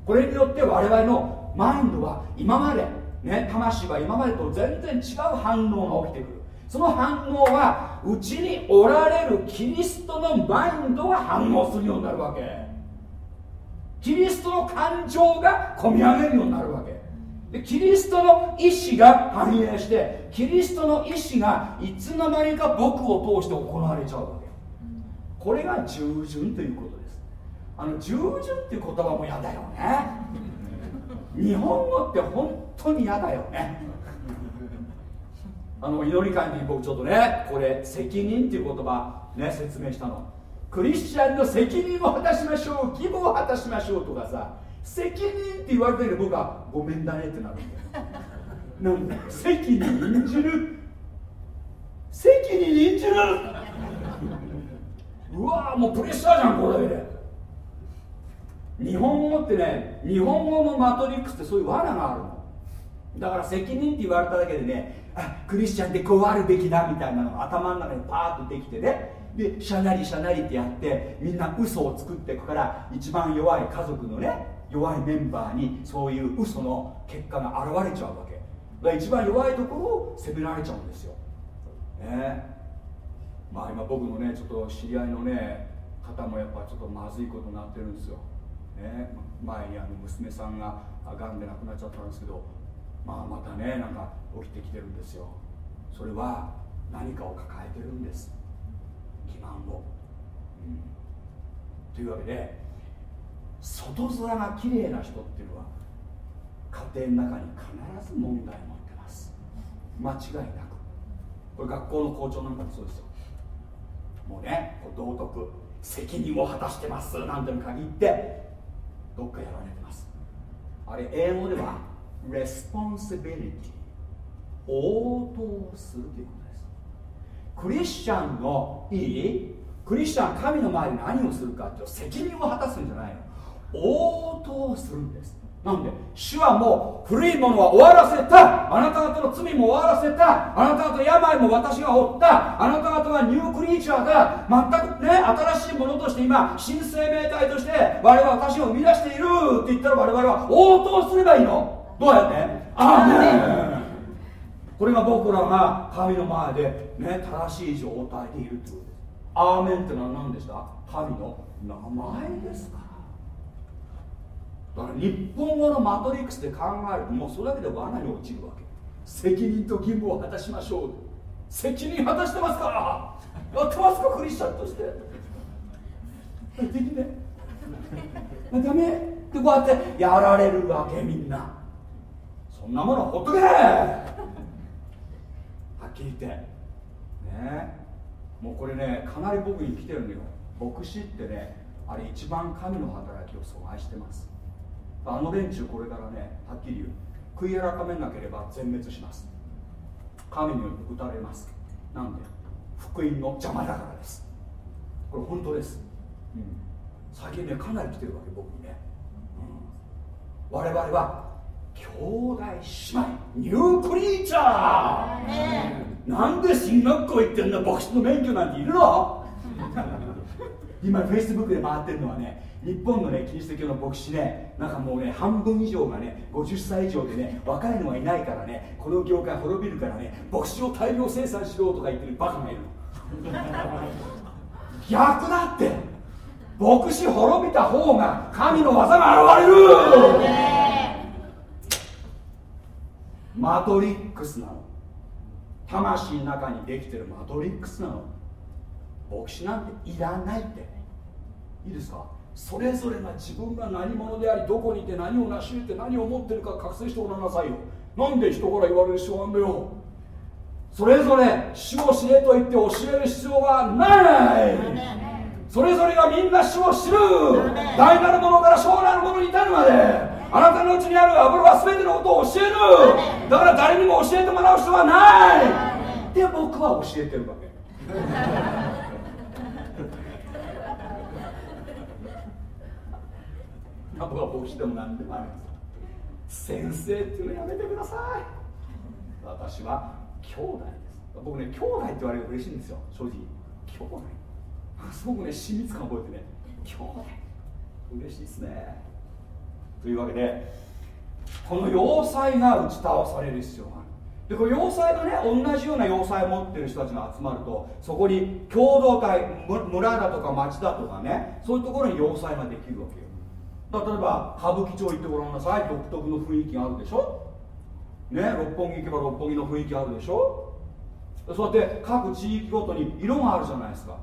これによって我々のマインドは今までね？魂は今までと全然違う反応が起きてくる。その反応はうちにおられるキリストのマインドが反応するようになるわけ。キリストの感情が込み上げるようになるわけ。でキリストの意志が反映してキリストの意志がいつの間にか僕を通して行われちゃうこれが従順ということです。あの従順っていう言葉も嫌だよね。日本語って本当に嫌だよね。あの祈り会の時僕ちょっとねこれ責任っていう言葉ね説明したの。クリスチャンの責任を果たしましょう義務を果たしましょうとかさ責任って言われてる僕はごめんだねってなるなんだ責任任じる。責任任じる。うわもうプレッシャーじゃんこれ。だけで日本語ってね日本語のマトリックスってそういう罠があるの。だから責任って言われただけでねあクリスチャンってこうあるべきだみたいなのが頭の中にパーッとできてね。でしゃなりしゃなりってやってみんな嘘を作っていくから一番弱い家族のね弱いメンバーにそういう嘘の結果が現れちゃうわけ。だから一番弱いところを責められちゃうんですよ、ね、まあ今僕のねちょっと知り合いのね方もやっぱちょっとまずいことになってるんですよ、ね、前にあの娘さんががんで亡くなっちゃったんですけどまあまたねなんか起きてきてるんですよ。それは何かを抱えてるんです。欺瞞を、うん、というわけで外面が綺麗な人っていうのは家庭の中に必ず問題を持ってます。間違いなく。これ学校の校長なんかもそうですよ。もうね道徳責任を果たしてますなんての限ってどっかやられてます。あれ英語では responsibility 応答するということです。クリスチャンのいいクリスチャン神の前で何をするかっていう責任を果たすんじゃないの。応答するんです。なんで主はもう古いものは終わらせた。あなた方の罪も終わらせた。あなた方の病も私が負った。あなた方はニュークリーチャーが全くね新しいものとして今新生命体として我々は私を生み出している。って言ったら我々は応答すればいいの。どうやって？ああこれが僕らが神の前でね正しい状態でいるということです。アーメンってのは何でした？神の名前ですか？だから日本語のマトリックスで考えるともうそれだけで罠に落ちるわけ。責任と義務を果たしましょう。責任果たしてますか？らやってますか？クリスチャンとして。できね。ダメ。ってこうやってやられるわけみんな。そんなものほっとけ！はっきり言って。ね。もうこれねかなり僕に来てるのよ。牧師ってねあれ一番神の働きを阻害してます。あの連中これからねはっきり言う。悔い改めなければ全滅します。神によって打たれます。なんで？福音の邪魔だからです。これ本当です、うん、最近ねかなり来てるわけ僕にね、うん、我々は兄弟姉妹ニュークリーチャー。なんで進学校行ってんだ牧師の免許なんているの？今フェイスブックで回ってるのはね日本のねキリスト教の牧師ねなんかもうね半分以上がね50歳以上でね若いのがいないからねこの業界滅びるからね牧師を大量生産しろとか言ってるバカがいるの。逆だって。牧師滅びた方が神の技が現れる。マトリックスなの。魂の中にできてるマトリックスなの。牧師なんていらないって。いいですか？それぞれが自分が何者でありどこにいて何を成し得て何を持ってるか覚醒しておらなさいよ。なんで人から言われる必要があるんだよ。それぞれ主を知れと言って教える必要はない。それぞれがみんな主を知る。大なるものから小なるものに至るまであなたのうちにある油は全てのことを教える。だから誰にも教えてもらう必要はない。で僕は教えてるわけ僕は牧師でも何でもあります。先生っていうのやめてください。私は兄弟です。僕ね兄弟って言われると嬉しいんですよ。正直。兄弟。すごくね親密感覚えてね。兄弟。嬉しいですね。というわけでこの要塞が打ち倒される必要がある。でこの要塞がね同じような要塞を持ってる人たちが集まるとそこに共同体村だとか町だとかねそういうところに要塞ができるわけ例えば歌舞伎町行ってごらんなさい。独特の雰囲気があるでしょ？ね？六本木行けば六本木の雰囲気あるでしょ？そうやって各地域ごとに色があるじゃないですか。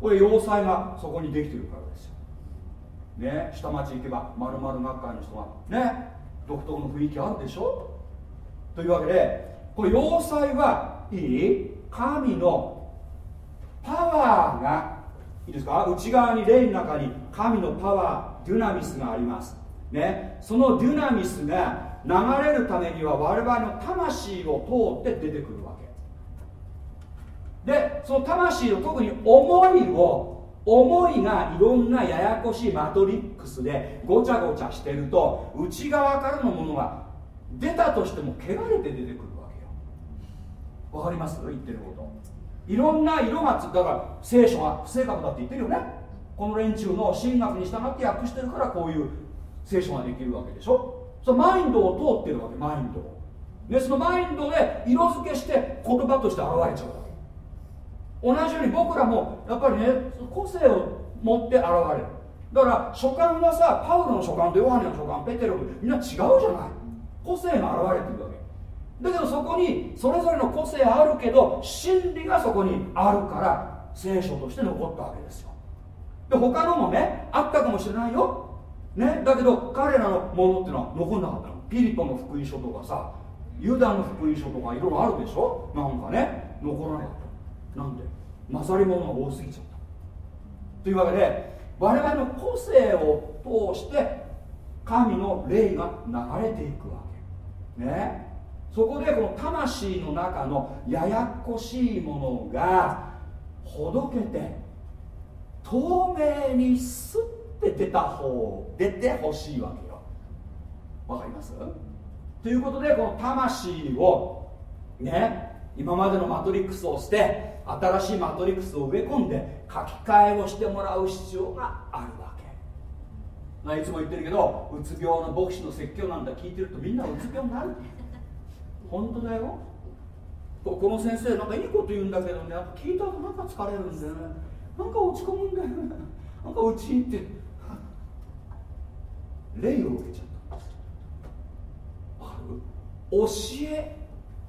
これ要塞がそこにできてるからですよ。ね？下町行けばまる学会の人が。ね？独特の雰囲気あるでしょ？というわけでこれ要塞はいい？神のパワーがいいですか？内側に霊の中に神のパワーデュナミスがあります。ね。そのデュナミスが流れるためには我々の魂を通って出てくるわけ。でその魂を特に思いを思いがいろんなややこしいマトリックスでごちゃごちゃしてると内側からのものが出たとしても汚れて出てくるわけよ。わかります？言ってること。いろんな色がつだから聖書が不正確だって言ってるよね。この連中の神学に従って訳してるからこういう聖書ができるわけでしょ？そのマインドを通ってるわけマインドを。でそのマインドで色付けして言葉として現れちゃうわけ。同じように僕らもやっぱりね個性を持って現れる。だから書簡はさパウロの書簡とヨハネの書簡ペテロみんな違うじゃない。個性が現れてるわけ。だけどそこにそれぞれの個性あるけど真理がそこにあるから聖書として残ったわけですよ。で他のもねあったかもしれないよ。ねだけど彼らのものっていうのは残んなかったの。ピリポの福音書とかさユダの福音書とかいろいろあるでしょ。なんかね残らなかった。なんで？混ざり物が多すぎちゃった。というわけで我々の個性を通して神の霊が流れていくわけ。ね。そこでこの魂の中のややこしいものがほどけて透明にスッて出た方出てほしいわけよ。わかります？ということでこの魂をね今までのマトリックスを捨て新しいマトリックスを植え込んで書き換えをしてもらう必要があるわけ、ま、いつも言ってるけどうつ病の牧師の説教なんだ聞いてるとみんなうつ病になる。本当だよ。この先生なんかいいこと言うんだけどね。聞いた後なんか疲れるんだよね。なんか落ち込むんだよな。んかうち行って霊を受けちゃった。わかる教え。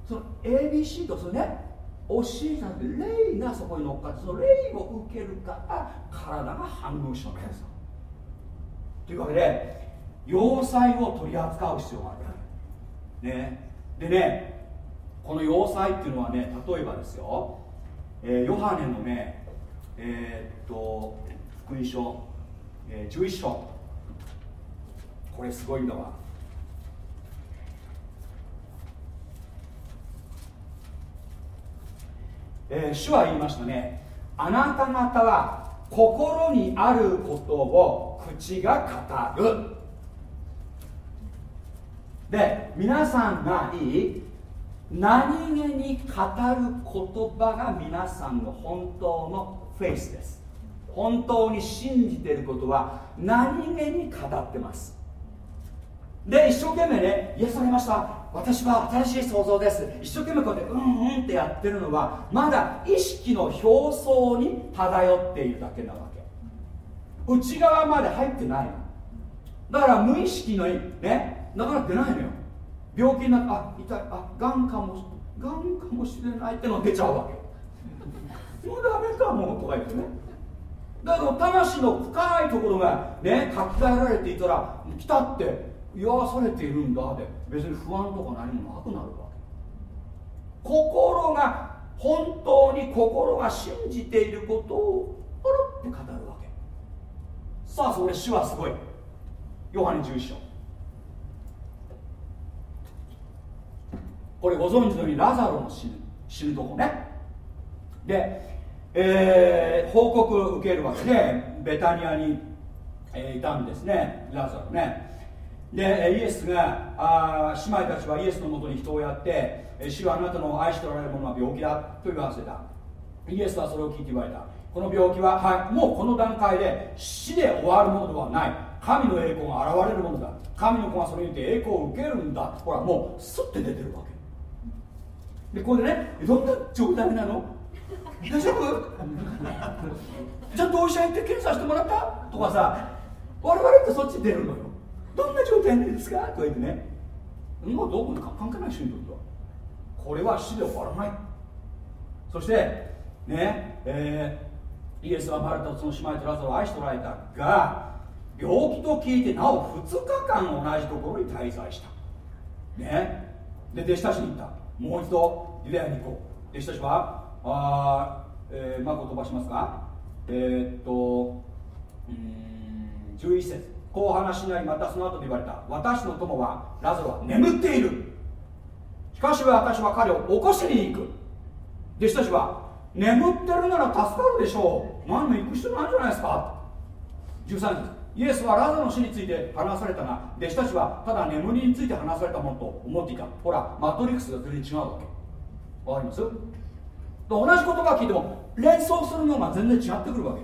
その ABC とそのね教えじゃなくて霊がそこに乗っかってその霊を受けるから体が反応しちゃうんですというわけで要塞を取り扱う必要があるね。でねこの要塞っていうのはね例えばですよ、えー、ヨハネのねえー、っと福音書、えー、11章。これすごいんだわえー、主は言いましたね。あなた方は心にあることを口が語る。で皆さんがいい。何気に語る言葉が皆さんの本当のフェイスです。本当に信じていることは何気に語ってます。で一生懸命ね癒されました。私は新しい創造です。一生懸命こうやってうんうんってやってるのはまだ意識の表層に漂っているだけなわけ。内側まで入ってないの。だから無意識のねなかなか出ないのよ。病気になってあ痛いあがんかもがんかもしれないってのが出ちゃうわけ。もうダメかもとか言ってね。だけど魂の深いところがね書き換えられていたら来たって癒されているんだで別に不安とか何もなくなるわけ。心が本当に心が信じていることをポロって語るわけ。さあそれ主はすごい。ヨハネ11章。これご存知のようにラザロの死ぬ死ぬとこね。で、えー、報告を受けるわけでベタニアに、えー、いたんですねラザロね。でイエスがあ姉妹たちはイエスのもとに人をやって主はあなたの愛しておられるものは病気だと言わせた。イエスはそれを聞いて言われた。この病気は、はい、もうこの段階で死で終わるものではない。神の栄光が現れるものだ。神の子がそれによって栄光を受けるんだ。ほらもうスッて出てるわけ。でこれでねどんな状態なの？大丈夫？ちゃんとお医者行って検査してもらった？とかさ我々ってそっち出るのよ。どんな状態ですか？とか言ってね。もうどこ関係ない人にとっては。これは死で終わらない。そしてねえー、イエスはマルタとその姉妹とラザロを愛しておられたが病気と聞いてなお2日間同じところに滞在した。ね。で弟子たちに言った。もう一度ユダヤに行こう。弟子たちはあ、えー、まあ言葉しますか？えー、っとうん11節。こう話しないまたその後で言われた。私の友はラザロは眠っている。しかし私は彼を起こしに行く。弟子たちは眠ってるなら助かるでしょう。何も行く必要ないんじゃないですか。13節。イエスはラザの死について話されたが弟子たちはただ眠りについて話されたものと思っていた。ほらマトリックスが全然違うわけ。わかります？同じ言葉聞いても連想するのが全然違ってくるわけ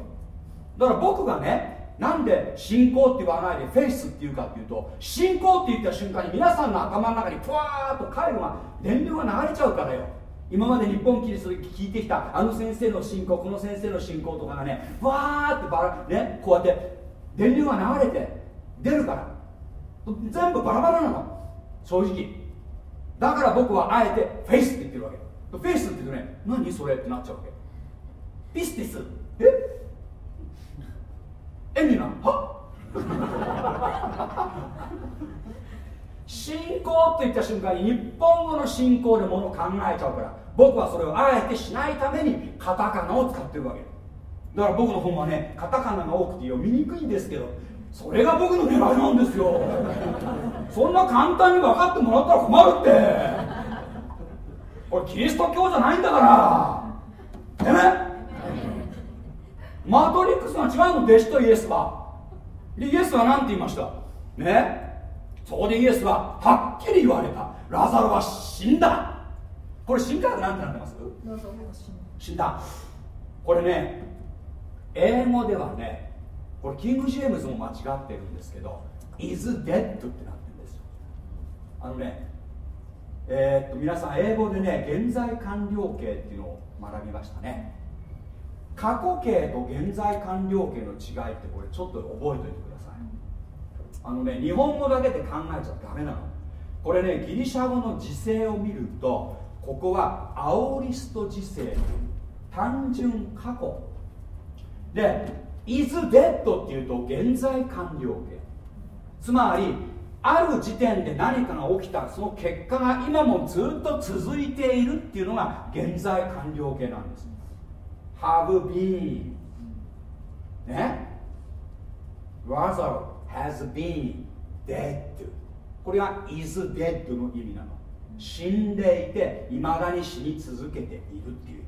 だから僕がねなんで信仰って言わないでフェイスっていうかっていうと信仰って言った瞬間に皆さんの頭の中にふわーっと回路が電流が流れちゃうからよ。今まで日本キリスト聞いてきたあの先生の信仰この先生の信仰とかがねわーってバラ、ね、こうやって電流が流れて出るから。全部バラバラなの。正直。だから僕はあえてフェイスって言ってるわけ。フェイスって言うとね。何それってなっちゃうわけ。ピスティス。え？エミナ？は？信仰って言った瞬間に日本語の信仰でものを考えちゃうから僕はそれをあえてしないためにカタカナを使ってるわけ。だから僕の本はねカタカナが多くて読みにくいんですけどそれが僕の狙いなんですよ。そんな簡単に分かってもらったら困るって。これキリスト教じゃないんだから。ねマトリックスが違うの弟子とイエスは。でイエスは何て言いました？ね？そこでイエスははっきり言われた。ラザロは死んだ。これ死んだって何てなってます？死んだ。これね英語ではねこれキング・ジェームズも間違ってるんですけど is dead ってなってるんですよ。あのねえー、っと皆さん英語でね現在完了形っていうのを学びましたね。過去形と現在完了形の違いってこれちょっと覚えておいてください。あのね日本語だけで考えちゃダメなの。これねギリシャ語の時勢を見るとここはアオリスト時勢単純過去。で is dead っていうと現在完了形。つまりある時点で何かが起きたその結果が今もずっと続いているっていうのが現在完了形なんです。Have been. ね？Lazarus has been dead. これが is dead の意味なの。死んでいていまだに死に続けているっていう意味。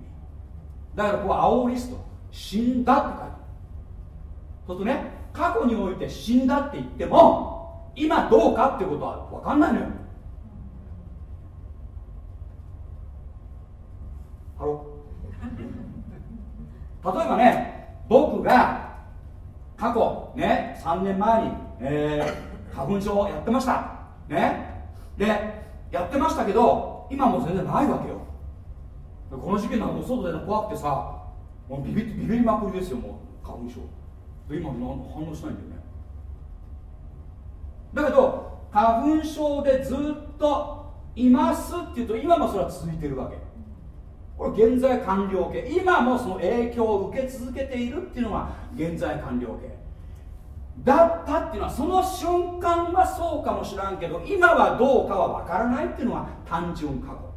だからここ青リスト。死んだって書いてある。そうするとね過去において死んだって言っても今どうかっていうことは分かんないのよ。ハロ 例えばね僕が過去ね3年前に、えー、花粉症やってました。ね。でやってましたけど今も全然ないわけよ。この時期なんか外で怖くてさもうビビビビりまくりですよもう花粉症。で今反応しないんだよ。だけど花粉症でずっといますっていうと今もそれは続いてるわけ。これ現在完了形。今もその影響を受け続けているっていうのが現在完了形。だったっていうのはその瞬間はそうかもしらんけど今はどうかは分からないっていうのが単純過去。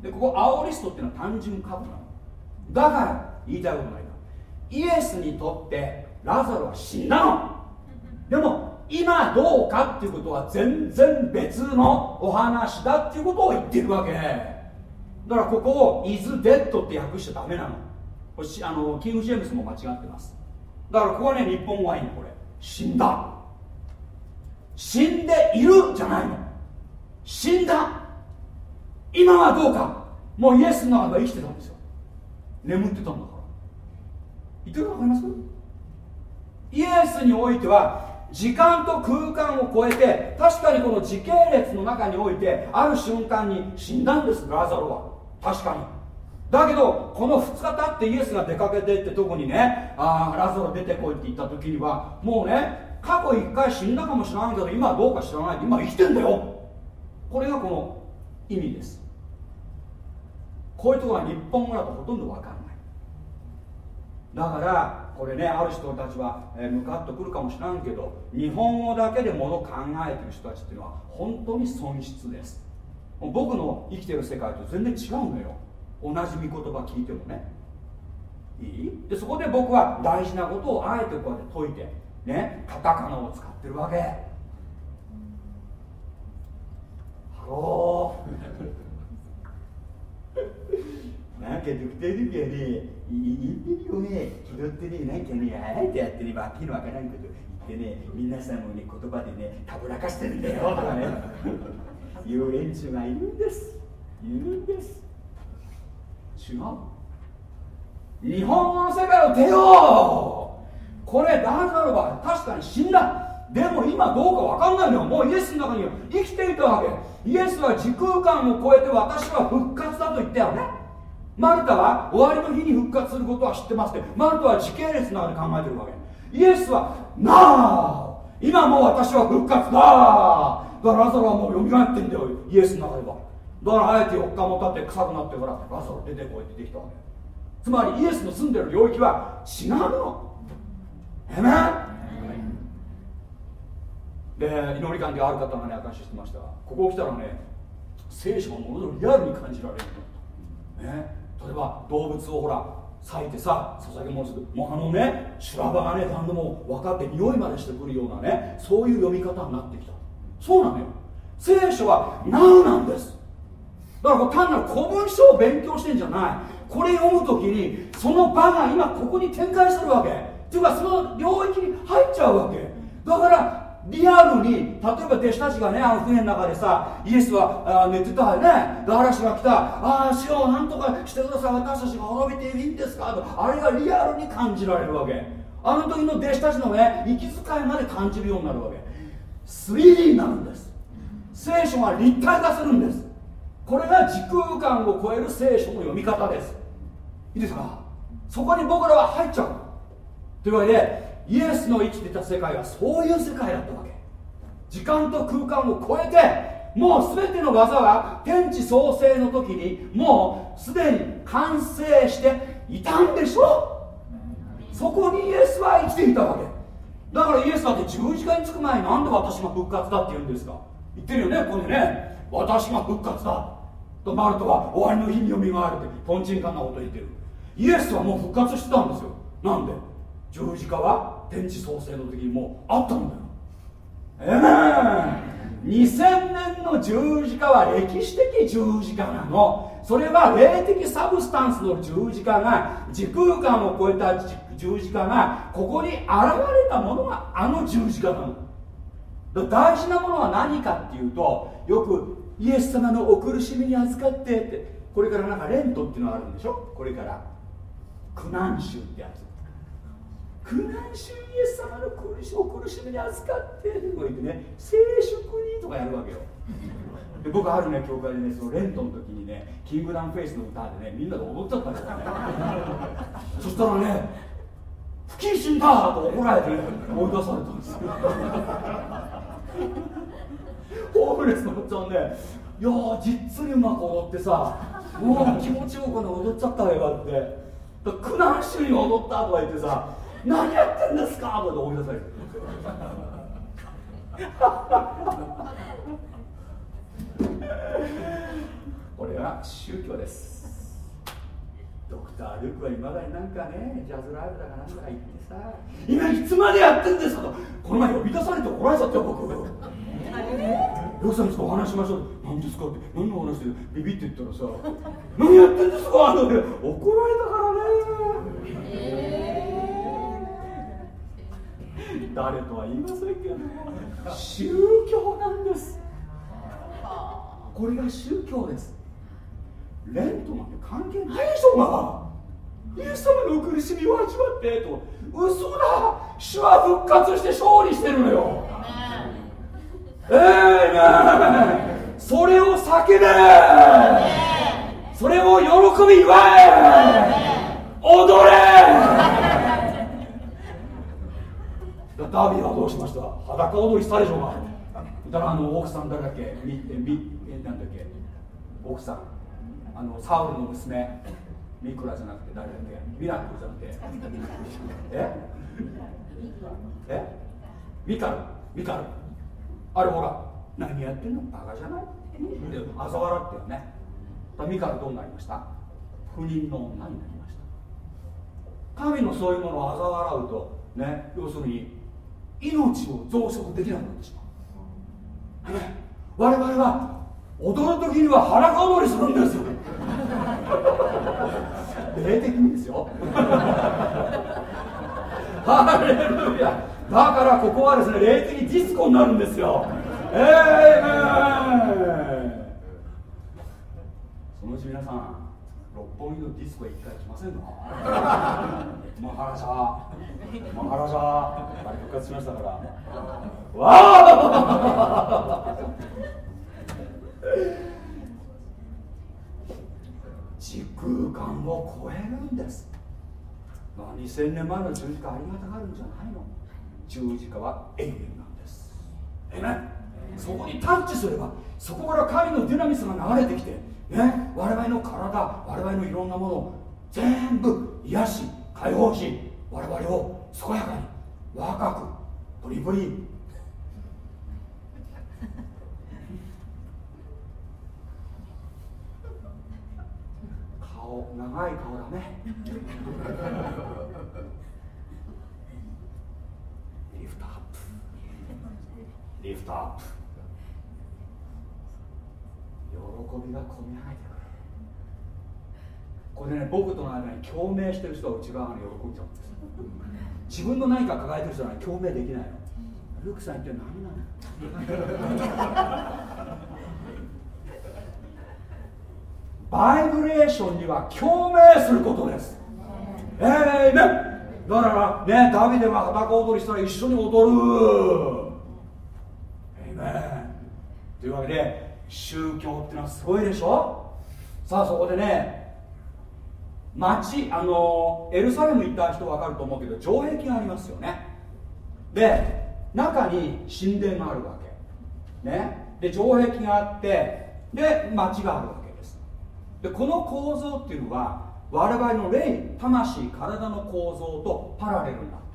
でここ青リストっていうのは単純過去なの。だから言いたいことないかイエスにとってラザロは死んだの。でも今どうかっていうことは全然別のお話だっていうことを言ってるわけ。だからここを「イズ・デッド」って訳しちゃダメなの。あのキング・ジェームスも間違ってます。だからここはね日本語はいいのこれ。死んだ。死んでいるじゃないの。死んだ。今はどうか。もうイエスの中で生きてたんですよ。眠ってたんだから。言ってるの分かります？イエスにおいては時間と空間を超えて確かにこの時系列の中においてある瞬間に死んだんですラザロは。確かに。だけどこの2日経ってイエスが出かけてってとこにねああラザロ出てこいって言った時にはもうね過去1回死んだかもしれないけど今はどうか知らない。今生きてんだよ。これがこの意味です。こういうところは日本語だとほとんど分かんない。だからこれねある人たちは、えー、ムカッとくるかもしれんけど日本語だけでもの考えてる人たちっていうのは本当に損失です。僕の生きてる世界と全然違うのよ。同じ御言葉聞いてもね。いい？でそこで僕は大事なことをあえてこうやって説いてねカタカナを使ってるわけ。ハロー。なんかドクター時はね言ってるよね。拾ってねなんかねあえてやってねわけのわからんこと言ってね皆さんもね言葉でねたぶらかしてるんだよ。とかねいう連中がいるんです。いるんです。違う。日本語の世界を出ようこれだからば確かに死んだ。でも今どうか分かんないのよ。もうイエスの中には生きていたわけ。イエスは時空間を超えて私は復活だと言ったよね。マルタは終わりの日に復活することは知ってますってマルタは時系列の中で考えてるわけ。イエスはなあ今もう私は復活だ。だからラザロはもう蘇ってんだよ。イエスの中では。だからあえて4日も経って臭くなってからラザロ出てこいってできたわけ。つまりイエスの住んでる領域は違うの。えめで祈り感である方がね証ししてました。ここ来たらね聖書がものすごくリアルに感じられるね例えば動物をほら裂いてさ捧げ物する。もうあのね修羅場がねだんだんも分かって匂いまでしてくるようなねそういう読み方になってきた。そうなのよ。聖書は Now なんです？だから単なる古文書を勉強してんじゃない。これ読む時にその場が今ここに展開してるわけ。っていうかその領域に入っちゃうわけ。だからリアルに例えば弟子たちがねあの船の中でさイエスはあ寝てたよね。嵐が来た。ああ主よなんとかしてください。私たちが滅びていいんですか？と。あれがリアルに感じられるわけ。あの時の弟子たちのね息遣いまで感じるようになるわけ。3D になるんです。聖書が立体化するんです。これが時空間を超える聖書の読み方です。いいですか？そこに僕らは入っちゃう。というわけでイエスの生きてた世界はそういう世界だったわけ。時間と空間を超えてもう全ての技は天地創生の時にもうすでに完成していたんでしょ？そこにイエスは生きていたわけ。だからイエスだって十字架につく前になんで私が復活だって言うんですか？言ってるよねここでね。私が復活だ。とマルトは終わりの日によみがえるってとんちんかんなこと言ってる。イエスはもう復活してたんですよ。なんで？十字架は天地創生の時にもうあったんだよ。ええー、2000年の十字架は歴史的十字架なの。それは霊的サブスタンスの十字架が時空間を超えた十字架がここに現れたものがあの十字架なの。大事なものは何かっていうとよくイエス様のお苦しみに預かってってこれからなんかレントっていうのがあるんでしょ？これから。苦難宗ってやつ。苦難主イエス様の苦しお苦しみに預かってとか言ってね聖職にとかやるわけよ。で僕あるね教会でねそのレントの時にねキングダムフェイスの歌でねみんなで踊っちゃったんですよ。ねそしたらね不謹慎だと怒られて追い出されたんですよ。ホームレスのおっちゃんねいや実にうまく踊ってさもう気持ちよく踊っちゃったわよって。苦難主に踊ったとか言ってさ何やってんですか？と思い出される これは宗教です。ドクター・ルークはいまだになんかねジャズライブだかなんか言ってさ。今いつまでやってんですかと。この前呼び出されて怒られちゃったよ僕。よくさんちょっとお話しましょう。何ですかって。何の話でビビって言ったらさ。何やってんですか？あの怒られたからね、えー。誰とは言いませんけど宗教なんです。これが宗教です。レントなんて関係ない。でしょうがイエス様の苦しみを味わってと。嘘だ。主は復活して勝利してるのよ。ええー、それを叫べ。それを喜び祝え。踊れダービーはどうしました？裸踊りしたでしょうがだからあの奥さん誰だっけ？みみなんだっけ？奥さん。あのサウルの娘。ミクラじゃなくて誰だっけ？ミラクルじゃなくて。え？え？ミカル。ミカル。あれほら何やってんの？バカじゃない？で嘲笑ってよね。ミカルどうなりました？不妊の女になりました。神のそういうものを嘲笑うとね要するに命を増殖できなくなってしまう、ね、我々は踊る時には裸踊りするんですよ霊的にですよ。ハレルヤ。だからここはですね霊的ディスコになるんですよ。ええー、そのうち皆さん六本木のディスコへ一回来ませんか？マハラジャマハラジャあれ復活しましたから。わあ！時空間を超えるんです。2000年前の十字架ありがたがるんじゃないの。十字架は永遠なんです。えねそこにタッチすればそこから神のデュナミスが流れてきてね我々の体我々のいろんなものを全部癒し解放し我々を健やかに若くプリプリ。顔長い顔だね。リフトアップ。リフトアップ。びが込み上げてくるこれね僕との間に共鳴してる人は内側に喜んじゃうんです自分の何か抱えてる人は共鳴できないのルークさん言って何なのバイブレーションには共鳴することです。ええー、ねだからねダビデが裸踊りしたら一緒に踊る。ええというわけで宗教っていうのはすごいでしょ？さあそこでね町あのエルサレム行った人分かると思うけど城壁がありますよね。で中に神殿があるわけ。ね。で城壁があってで町があるわけです。でこの構造っていうのは我々の霊魂体の構造とパラレルになって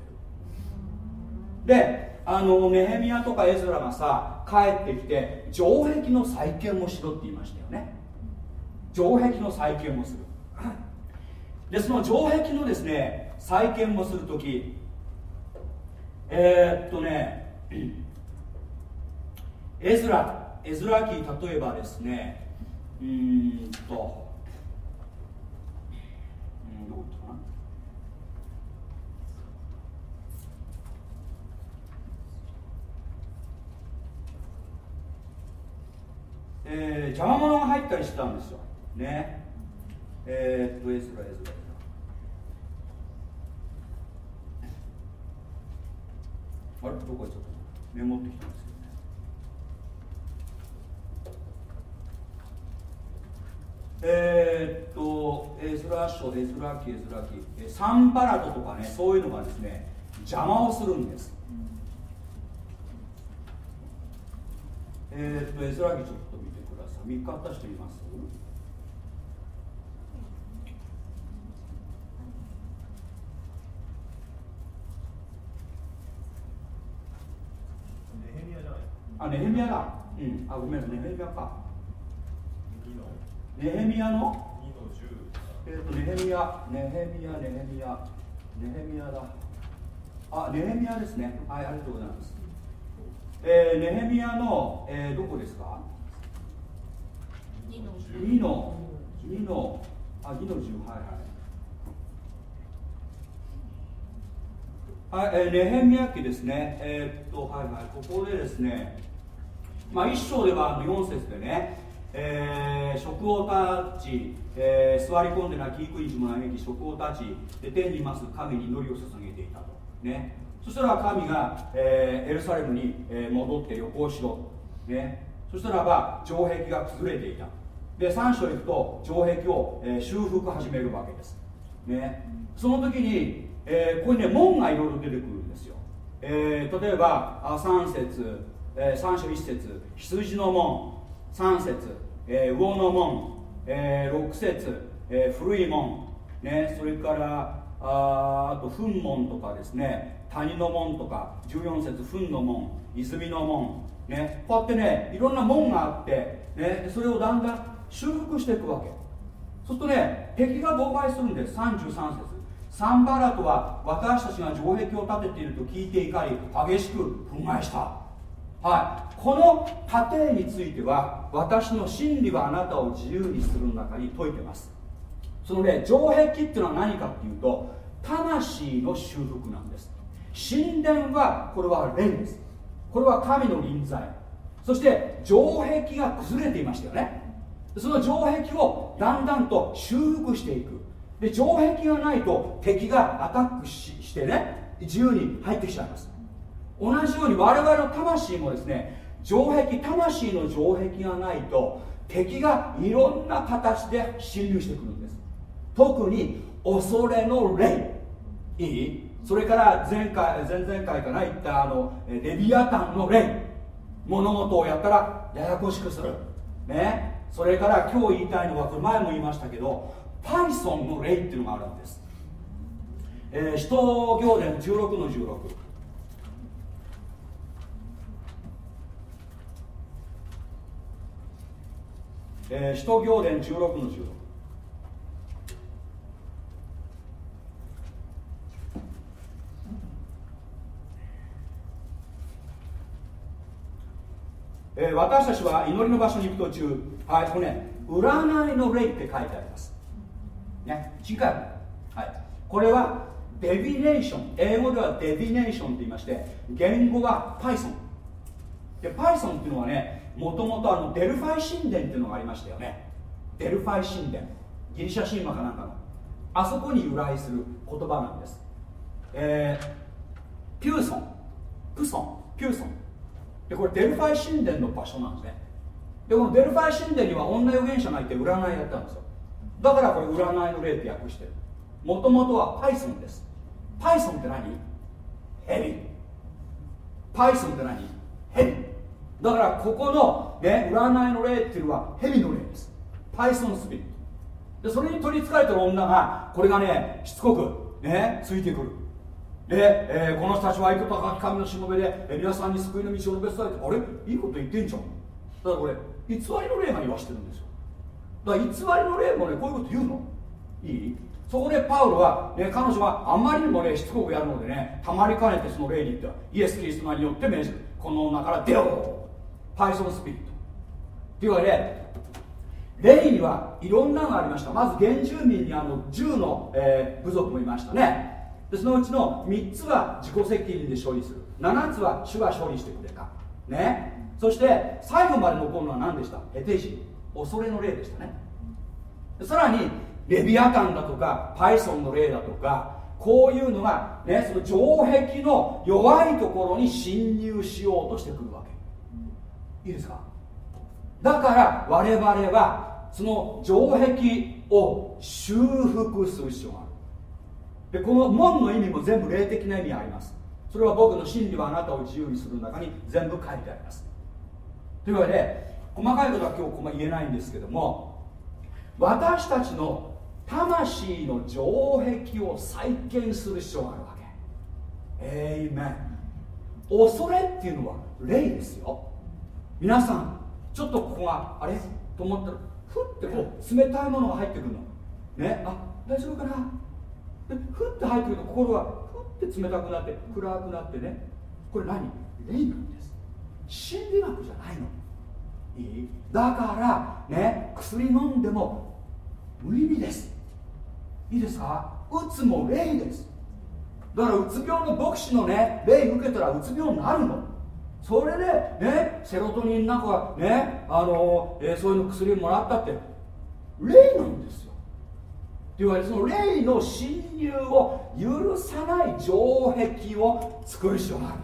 る。であのネヘミヤとかエズラがさ帰ってきて城壁の再建もしろって言いましたよね。城壁の再建もする。でその城壁のですね再建もするときえー、っとねエズラエズラ記例えばですねうんとうんどこ行ったかなえー、邪魔者が入ったりしてたんですよ。ね。えー、っとエズラエズラあれ？どこ行っちゃった？メモってきたんですけどね。えー、っとエズラ書エズラ記エズラ記サンバラトとかねそういうのがですね邪魔をするんです。えー、っとエズラ記ちょっと見て。ください3日あった人います？あ、ネヘミヤだ。うん。あ、ごめんネヘミヤか。ネヘミヤの？えっ、ー、と、ネヘミヤ、ネヘミヤ、ネヘミヤ、ネヘミヤだ。あ、ネヘミヤですね。はい、ありがとうございます。えー、ネヘミヤの、えー、どこですか？?2 の、2の、あ、2の10、はいはい。はい、えー、ネヘミヤ記ですね。えー、っと、はいはい、ここでですね、まあ、一章では4節でね、えー、職を立ち、えー、座り込んで泣き食いしも嘆き職を立ちで天にいます神に祈りを捧げていたと、ね、そしたら神が、えー、エルサレムに、えー、戻って旅行しろ、ね、そしたらば城壁が崩れていたで3章行くと城壁を、えー、修復始めるわけです、ね、その時に、えー、ここにね門がいろいろ出てくるんですよ、えー、例えばあ3節えー、3章1節羊の門、3節、えー、魚の門、えー、6節、えー、古い門、ね、それからああと墳門とかですね。谷の門とか14節墳の門泉の門ね。こうやってねいろんな門があって、ね、それをだんだん修復していくわけ。そうするとね敵が妨害するんで33節。サンバラトは私たちが城壁を建てていると聞いて怒り激しく憤慨した。はい。この過程については私の真理はあなたを自由にする中に説いてます。そのね城壁っていうのは何かっていうと魂の修復なんです。神殿はこれは霊です。これは神の臨在。そして城壁が崩れていましたよね。その城壁をだんだんと修復していく。で城壁がないと敵がアタックしてね自由に入ってきちゃいます。同じように我々の魂もですね城壁魂の城壁がないと敵がいろんな形で侵入してくるんです。特に恐れの霊。いい？それから前回前々回かな言ったあのレビアタンの霊。物事をやったらややこしくする。ね？それから今日言いたいのはこれ前も言いましたけどパイソンの霊っていうのがあるんです、えー、使徒行伝16の16えー、使徒行伝16の16えー、私たちは祈りの場所に行く途中、はい、これね、占いの霊って書いてあります。ね、次回、はい、これは divination、英語では divination って言いまして、原語は Python。で、Python っていうのはね、もともとデルファイ神殿っていうのがありましたよね。デルファイ神殿。ギリシャ神話かなんかの。あそこに由来する言葉なんです。えー、ピューソン、プソン、ピューソン。でこれデルファイ神殿の場所なんですねでこのデルファイ神殿には女預言者がいて占いやったんですよ。だからこれ占いの霊って訳してる。もともとは python です。 python って何？ヘビ python って何？ヘビだからここの、ね、占いの霊っていうのはヘビの霊です。 python spirit。でそれに取りつかれてる女がこれがねしつこくねついてくる。で、えー、この人たちは愛と高き神のしもべで、皆さんに救いの道を述べ伝えてあれ？いいこと言ってんじゃん。ただこれ偽りの霊が言わしてるんですよ。だから偽りの霊もねこういうこと言うの。いい？そこでパウロは、ね、彼女はあまりにもねしつこくやるのでねたまりかねてその霊に言った。イエス・キリストによって命じるこの女から出ろパイソンスピリット。というわけで霊にはいろんなのがありました。まず原住民にあの10の、えー、部族もいましたね。でそのうちの3つは自己責任で処理する。7つは主が処理してくれた。ね。そして最後まで残るのは何でした？ヘテジ恐れの例でしたね。さらにレビアタンだとかパイソンの例だとかこういうのが、ね、その城壁の弱いところに侵入しようとしてくるわけ。いいですか？だから我々はその城壁を修復する必要がある。でこの門の意味も全部霊的な意味あります。それは僕の真理はあなたを自由にする中に全部書いてあります。というわけで細かいことは今日ここ言えないんですけども私たちの魂の城壁を再建する必要があるわけ。えいめ恐れっていうのは霊ですよ。皆さんちょっとここがあれ？と思ったらふってこう冷たいものが入ってくるの。ね？あ大丈夫かな？でふって入ってくると心がふって冷たくなって暗くなってね。これ何？霊なんです。心理学じゃないの。いい。だからね薬飲んでも無意味です。いいですか？うつも霊です。だからうつ病の牧師のね霊受けたらうつ病になるの。それでねセロトニンなんかねあの、えー、そういうの薬もらったって霊なんですよ。というわけでその霊の侵入を許さない城壁を作る必要がある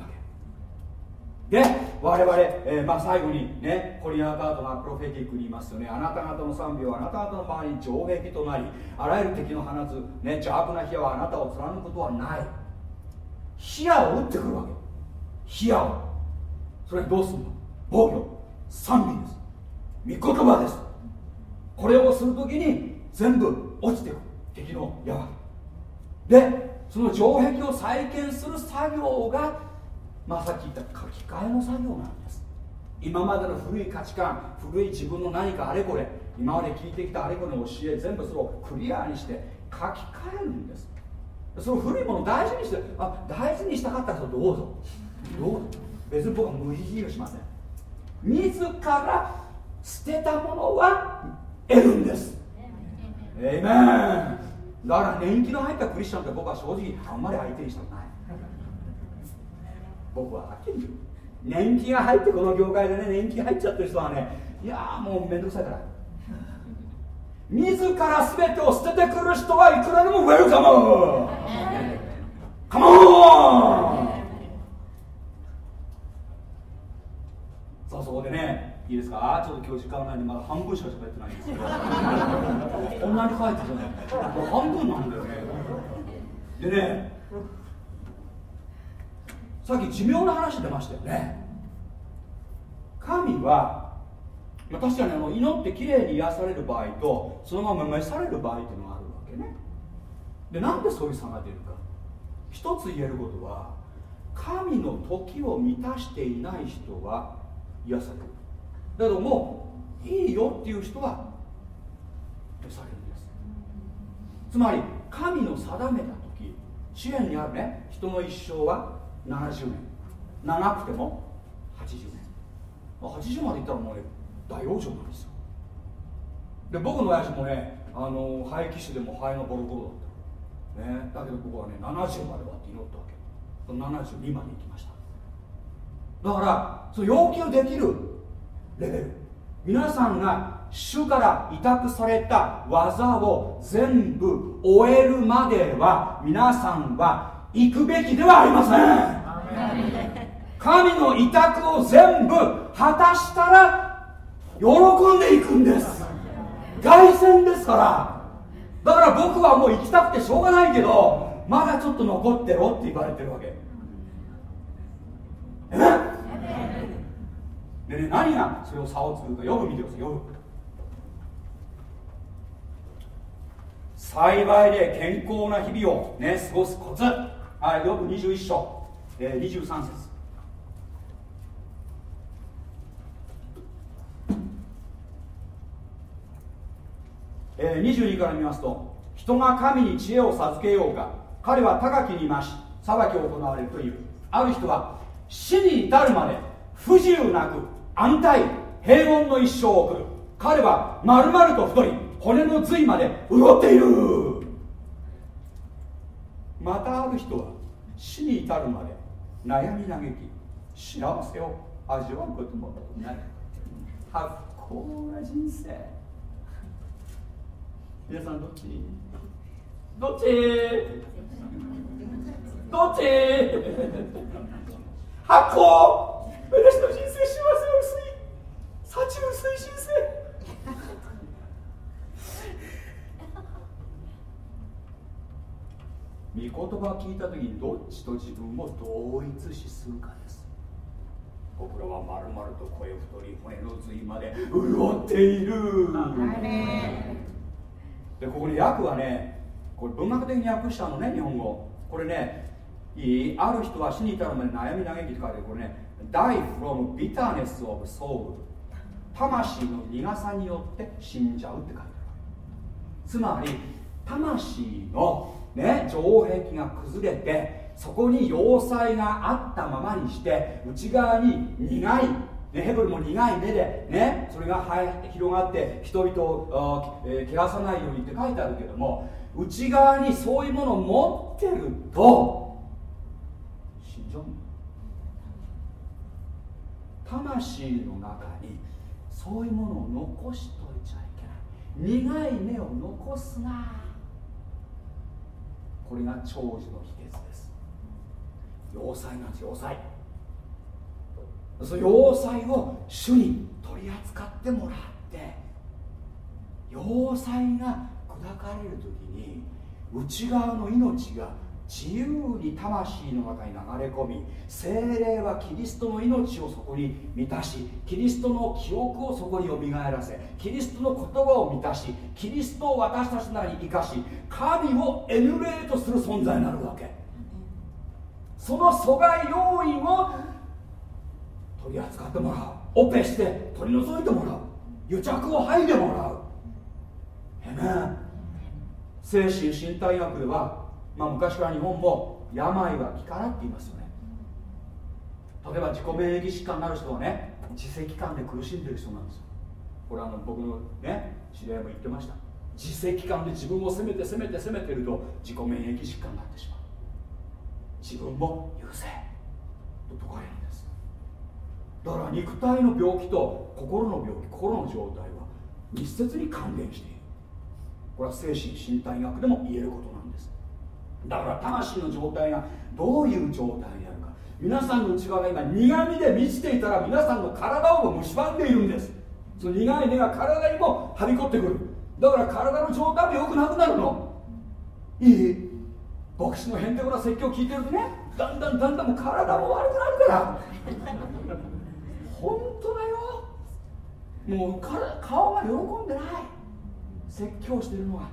で我々、えー、まあ、最後にねコリアンカートがプロフェティックに言いますよね。あなた方の賛美はあなた方の周りに城壁となりあらゆる敵の放つ、ね、邪悪な火はあなたを貫くことはない。火矢を撃ってくるわけ。火矢を。それどうするの？防御。賛美です。御言葉です。これをするときに全部落ちてく敵の矢は。でその城壁を再建する作業がまあさっき言った書き換えの作業なんです。今までの古い価値観古い自分の何かあれこれ今まで聞いてきたあれこれの教え全部それをクリアにして書き換えるんです。その古いものを大事にしてあ大事にしたかった人どうぞ。どうぞ。別に僕は無理強いしません。自ら捨てたものは得るんです。えいめんだから年季の入ったクリスチャンって僕は正直あんまり相手にしたくない僕ははっきり言う。年季が入ってこの業界でね年季入っちゃってる人はねいやもうめんどくさいから。自ら全てを捨ててくる人はいくらでもウェルカム。カモンさあそこでねいいですか？ちょっと今日時間ないんでまだ半分しか喋ってないんですけど。こんなに書いてるねもう半分なんだよね。でねさっき寿命の話出ましたよね。神は確かにあの祈ってきれいに癒される場合とそのまま召される場合っていうのがあるわけね。でなんでそういう差が出るか。一つ言えることは神の時を満たしていない人は癒される。だけどもういいよっていう人は召されるんです。つまり神の定めた時支援にあるね。人の一生は70年。長くても80年。80までいったらもうね大往生なんですよ。で僕の親父もねあの肺気腫でも肺のボロボロだった、ね、だけど僕はね70まではって祈ったわけ。72まで行きました。だからその要求できるレベル。皆さんが主から委託された技を全部終えるまでは皆さんは行くべきではありません。神の委託を全部果たしたら喜んでいくんです。凱旋ですから。だから僕はもう行きたくてしょうがないけどまだちょっと残ってろって言われてるわけ。え？でね何が？それを差を作るかよく見てくださいよく幸いで健康な日々をね過ごすコツ。はいよく21章、えー、23節。えー、22から見ますと人が神に知恵を授けようが彼は高きに増し裁きを行われるという。ある人は死に至るまで不自由なく安泰平穏の一生を送る。彼は丸々と太り骨の髄まで潤っている。またある人は死に至るまで悩み嘆き幸せを味わうこともない。発行な人生。皆さんどっち？どっち？どっち？発酵！私の人生幸せは薄い。幸薄い人生言葉を聞いた時にどっちと自分を同一視するかです。僕らはまるまると声太り骨の髄まで潤っている。でここに訳はねこれ文学的に訳したのね日本語。これねいいある人は死に至るまで悩み嘆きって書いてこれね die from bitterness of soul 魂の苦さによって死んじゃうって書いてある。つまり魂のね城壁が崩れてそこに要塞があったままにして内側に苦いね、ヘブルも苦い目で、ね、それが広がって人々を、えー、汚さないようにって書いてあるけども内側にそういうものを持ってると死んじゃう。魂の中にそういうものを残しといちゃいけない。苦い目を残すな。これが長寿の秘訣です。要塞なんです要塞。その要塞を主に取り扱ってもらって要塞が砕かれる時に内側の命が自由に魂の中に流れ込み精霊はキリストの命をそこに満たしキリストの記憶をそこによみがえらせキリストの言葉を満たしキリストを私たちの中に生かし神をエヌレートする存在になるわけ。その阻害要因を取り扱ってもらう。オペして取り除いてもらう。癒着を剥いでもらう。えね精神身体学ではまあ、昔から日本も病は気からって言いますよね。例えば自己免疫疾患になる人はね自責感で苦しんでる人なんですよ。これあの僕のね知り合いも言ってました。自責感で自分を責めて責めて責めてると自己免疫疾患になってしまう。自分も許せと説かれるんです。だから肉体の病気と心の病気心の状態は密接に関連している。これは精神身体学でも言えることなんです。だから魂の状態がどういう状態であるか。皆さんの内側が今苦みで満ちていたら皆さんの体をも蝕んでいるんです。その苦い根が体にもはびこってくる。だから体の状態も良くなくなるの。いい？牧師のへんてこな説教聞いてるとねだんだんだんだんも体も悪くなるから。本当だよ。もう顔が喜んでない。説教してるのは。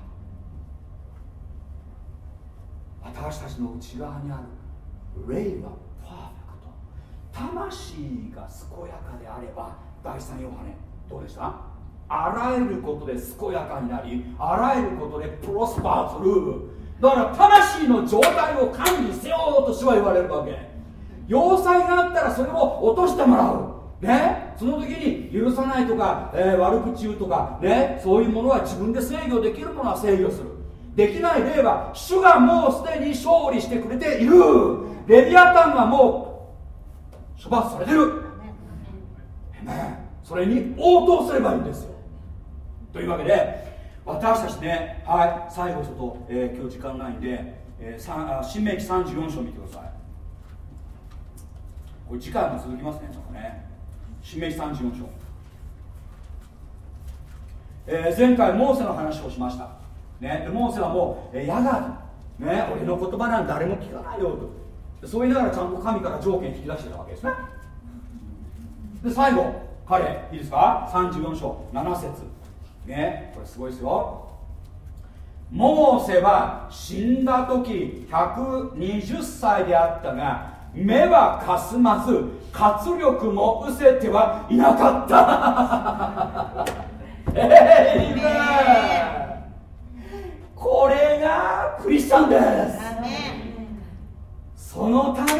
私たちの内側にある。霊はパーフェクト。魂が健やかであれば第三ヨハネどうでした？あらゆることで健やかになりあらゆることでプロスパーする。だから魂の状態を管理せよと主は言われるわけ。要塞があったらそれを落としてもらう。ね、その時に許さないとか、えー、悪口言うとか、ね、そういうものは自分で制御できるものは制御する。できない例は主がもうすでに勝利してくれている。レビアタンはもう処罰されてる。それに応答すればいいんですよ。というわけで私たちねはい最後ちょっと、えー、今日時間ないんで、え新明記34章見てください。これ次回も続きますねちょっとね。新明記34章、えー、前回モーセの話をしましたね、でモーセはもう、えやがね、俺の言葉なんて誰も聞かないよと。そう言いながらちゃんと神から条件引き出してたわけですね。で最後彼いいですか？34章7節。ね。これすごいですよ。モーセは死んだ時120歳であったが目はかすまず活力も失せてはいなかった。えいめこれがクリスチャンです。そのために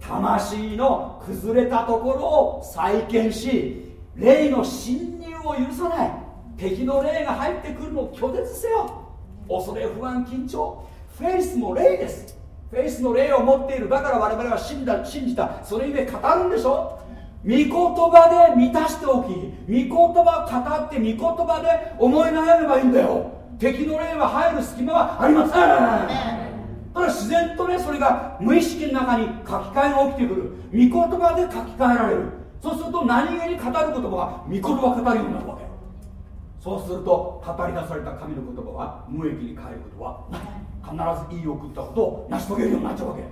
魂の崩れたところを再建し霊の侵入を許さない。敵の霊が入ってくるのを拒絶せよ。恐れ不安緊張。フェイスも霊です。フェイスの霊を持っている。だから我々は信だ信じた。それゆえ語るんでしょ。御言葉で満たしておき御言葉語って御言葉で思い悩めばいいんだよ。敵の霊は入る隙間はありません。ただ自然とねそれが無意識の中に書き換えが起きてくる。御言葉で書き換えられる。そうすると何気に語る言葉が御言葉語るようになるわけ。そうすると語り出された神の言葉は無益に変えることはない。必ず言い送ったことを成し遂げるようになっちゃうわけ。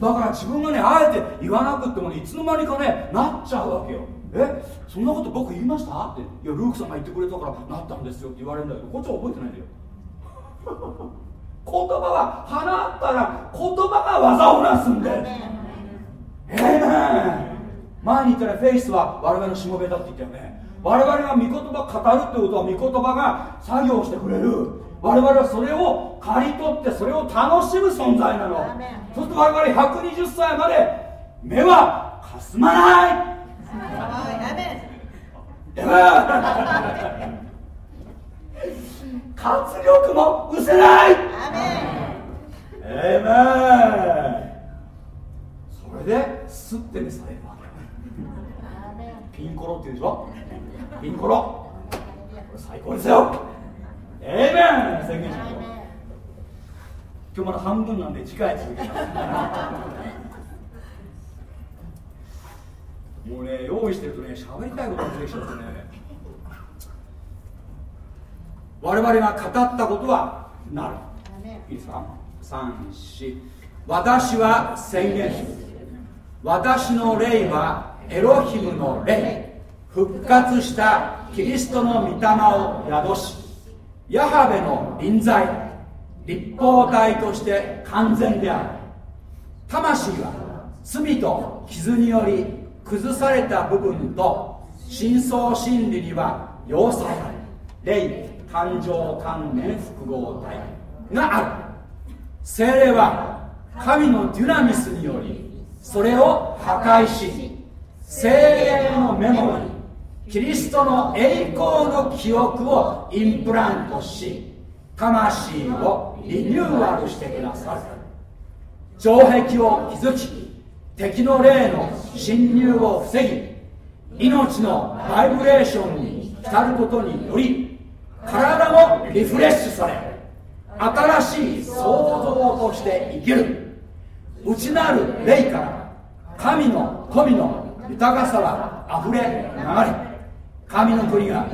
だから自分がねあえて言わなくってもねいつの間にかねなっちゃうわけよ。えそんなこと僕言いました？って。いやルークさんが言ってくれたからなったんですよって言われるんだけどこっちは覚えてないんだよ。言葉は放ったら言葉が技をなすんですええー、前に言ったらフェイスは我々のしもべだって言ったよね。我々が御言葉語るってことは御言葉が作業してくれる。我々はそれを刈り取ってそれを楽しむ存在なの。そうすると我々120歳まで目はかすまない活力も失せないえめ。それですって召されるわけピンコロって言うでしょ？ピンコロ。これ最高ですよ。ええめ。宣言しましょう今日まだ半分なんで次回続けます。もうね用意してるとね喋りたいことが出てきちゃってね。我々が語ったことはなる。いいですか？34私は宣言私の霊はエロヒムの霊。復活したキリストの御霊を宿しヤハベの臨在立法体として完全である。魂は罪と傷により崩された部分と深層心理には要塞霊誕生関連複合体がある。精霊は神のデュナミスによりそれを破壊し精霊のメモリキリストの栄光の記憶をインプラントし魂をリニューアルしてくださる。城壁を築き敵の霊の侵入を防ぎ命のバイブレーションに浸ることにより体もリフレッシュされ新しい創造として生きる内なる霊から神の富の豊かさはあふれ流れ神の国が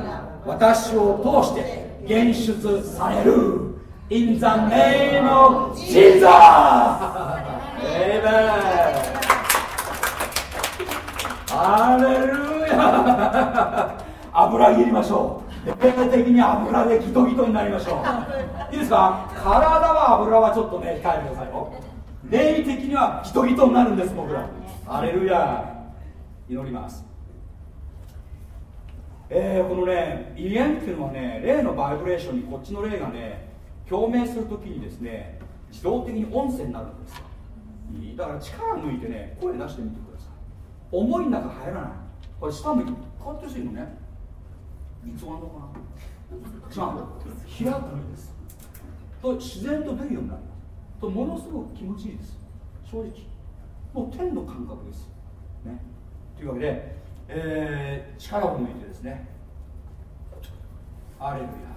私を通して現出される In the name of Jesus! Amen! ハレルヤ 油切りましょう。霊的に油でギトギトになりましょう。い。いですか？体は油はちょっとね控えてくださいよ。霊的にはギトギトになるんです僕ら。ハレルヤ祈ります。えー、このね威厳っていうのはね霊のバイブレーションにこっちの霊がね共鳴するときにですね自動的に音声になるんですよ。だから力抜いてね声出してみてください思いの中入らない。これ下向いてこうやってするのね。いつ終わるのかな。違う開くんです。と自然と出るようになりますとものすごく気持ちいいです。正直。もう天の感覚です。ね。というわけで、えー、力を抜いてですね。アレルヤ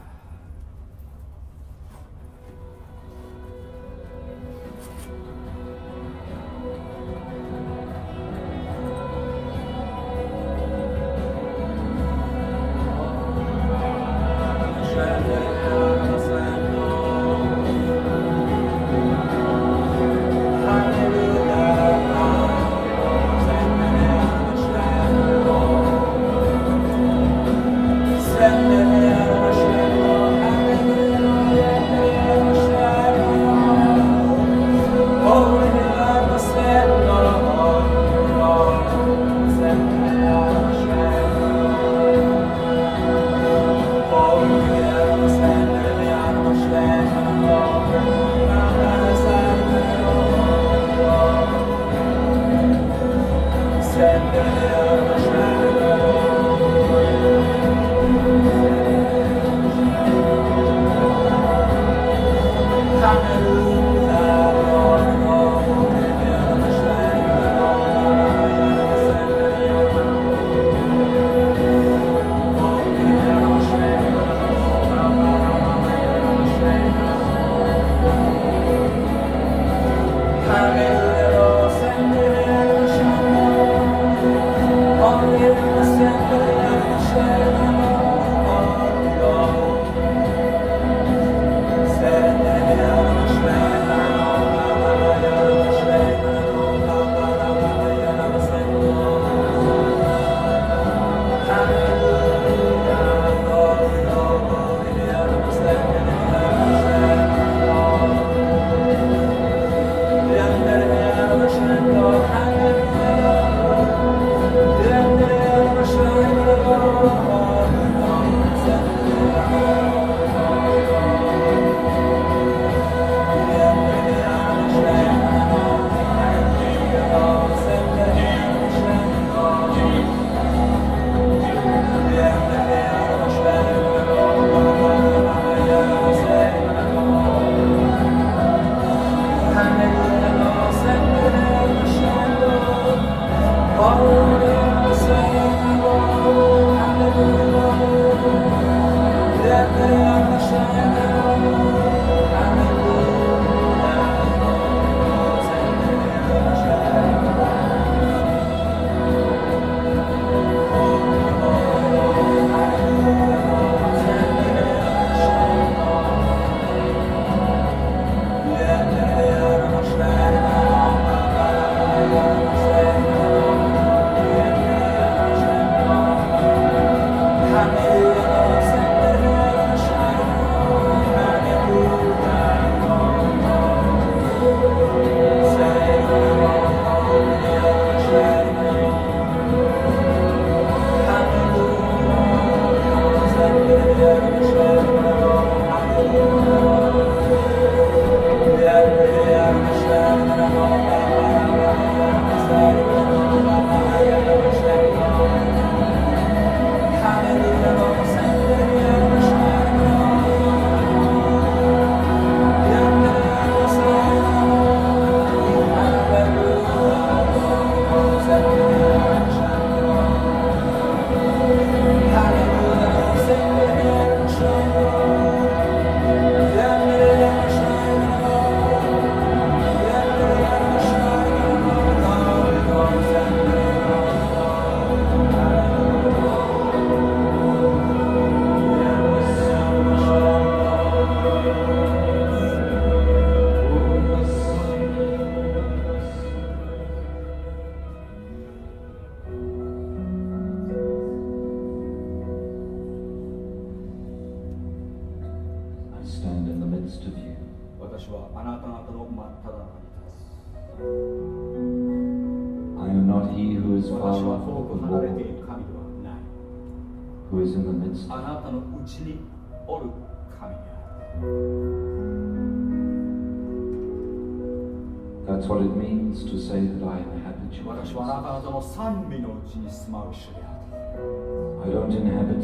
様を一緒であった。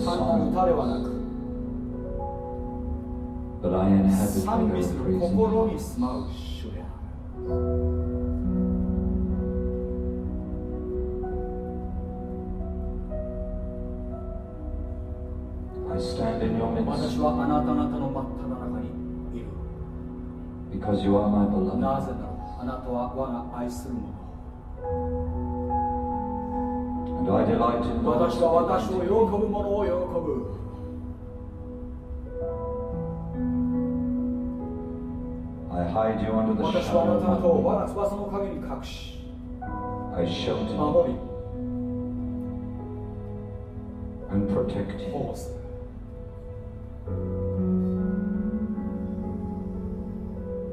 単なる歌ではなく。賛美する心に住まう一緒である。はあなた方の真っ只中にいる。なぜなら、あなたは我が愛するもの。私は私を喜ぶ者を喜ぶ I hide you under the 私はあなた方を我が.翼の陰に隠し守り and protect 保 you. 護する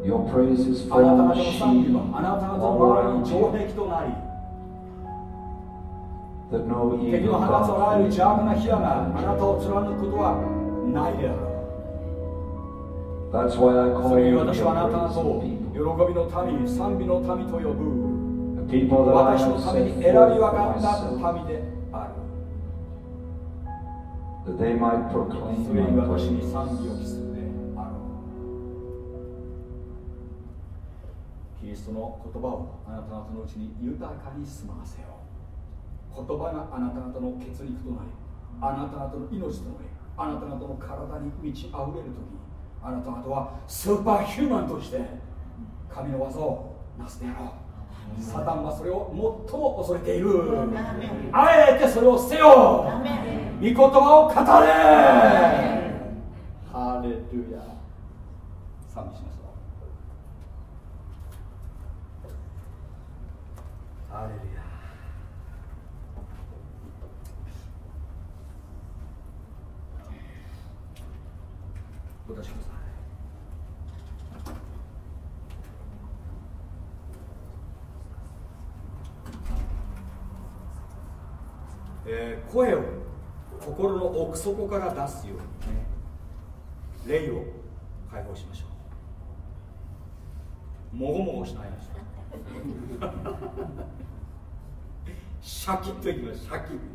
Your praises あなた方の賛美はあなた方の周りに城壁となり no 敵の放つあらゆる邪悪な火矢があなたを貫くことはないであろう。That's why I それ私はあなた喜.びの民賛美の民と呼ぶ私のために選び分かった民であるキリストの言葉をあなた方のうちに豊かに住まわせよう言葉があなた方の血肉となりあなた方の命となりあなた方の体に満ち溢れる時あなた方はスーパーヒューマンとして神の技をなすであろう。サタンはそれを最も恐れている。あえてそれを捨てよう。御言葉を語れ。ハレルヤ。賛美しましょう。ハレルヤお出しくださいえー声を心の奥底から出すようにね。霊を解放しましょう。もごもごしないでしょ シャキッといきます。シャキッ。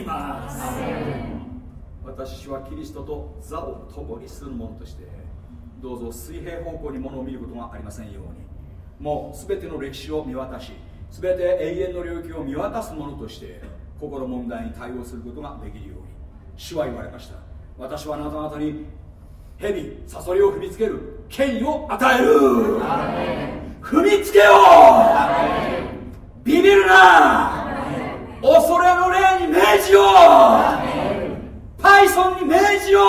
ます。私はキリストと座を共にする者としてどうぞ水平方向に物を見ることがありませんように。もう全ての歴史を見渡し全て永遠の領域を見渡す者として心問題に対応することができるように。主は言われました。私はあなた方に蛇サソリを踏みつける権威を与える。踏みつけよう。ビビるな恐れの霊に命じようパイソンに命じよ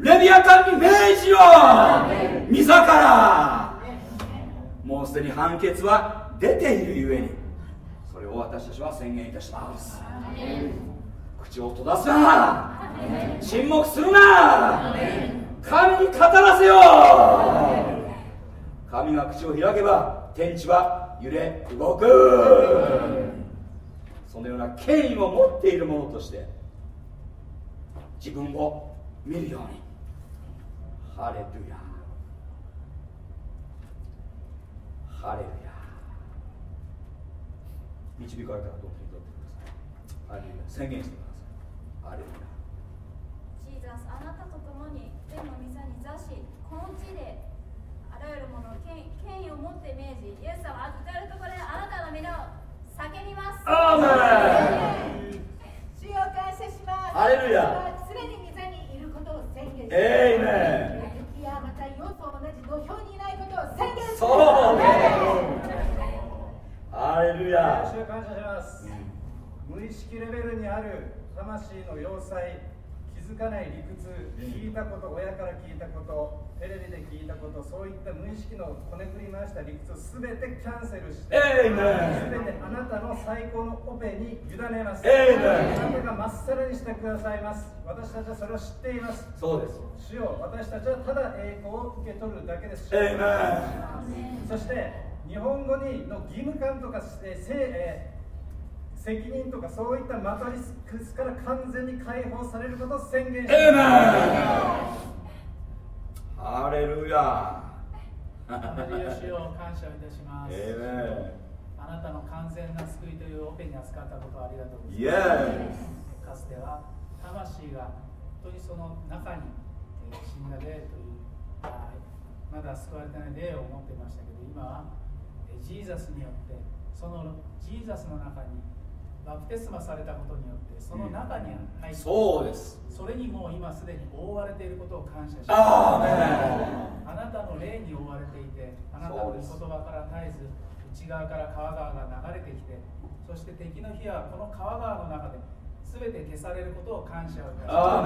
うレビアカンに命じよう御座から。もうすでに判決は出ているゆえに。それを私たちは宣言いたします。口を閉ざすな。沈黙するな。神に語らせよう。神が口を開けば天地は揺れ動く。そのような権威を持っている者として自分を見るように。ハレルヤ。ハレルヤ。導かれたらどうぞ取ってください。ハレルヤ宣言してください。ハレルヤ。ジーザスあなたと共に天の御座に座しこの地であらゆるもの権権威を持って命じイエス様は至るところであなたの皆を。叫びます。アーメン主を感謝します。ハレルヤ。常に御座にいることを宣言します。エイメンやまた世と同じ土俵にいないことを宣言します。そうハレルヤ。主を感謝します、無意識レベルにある魂の要塞気づかない理屈聞いたこと親から聞いたことテレビで聞いたことそういった無意識のこねくり回した理屈すべてキャンセルしてすべてあなたの最高のオペに委ねます。あなたがまっさらにしてくださいます。私たちはそれを知っています。そうです。主よ私たちはただ栄光を受け取るだけです。そして日本語にの義務感とか、えーえー責任とかそういったマトリックスから完全に解放されることを宣言しますハレルヤハレルヤ感謝いたします。あなたの完全な救いというオペに扱ったことをありがとうございます。かつては魂が本当にその中に死んだ霊というまだ救われてない霊を持っていましたけど今はジーザスによってそのジーザスの中にバプテスマされたことによってその中に入って、そうですそれにもう今すでに覆われていることを感謝します。あなたの霊に覆われていてあなたの御言葉から絶えず内側から川川が流れてきてそして敵の日はこの川川の中で全て消されることを感謝をいたしま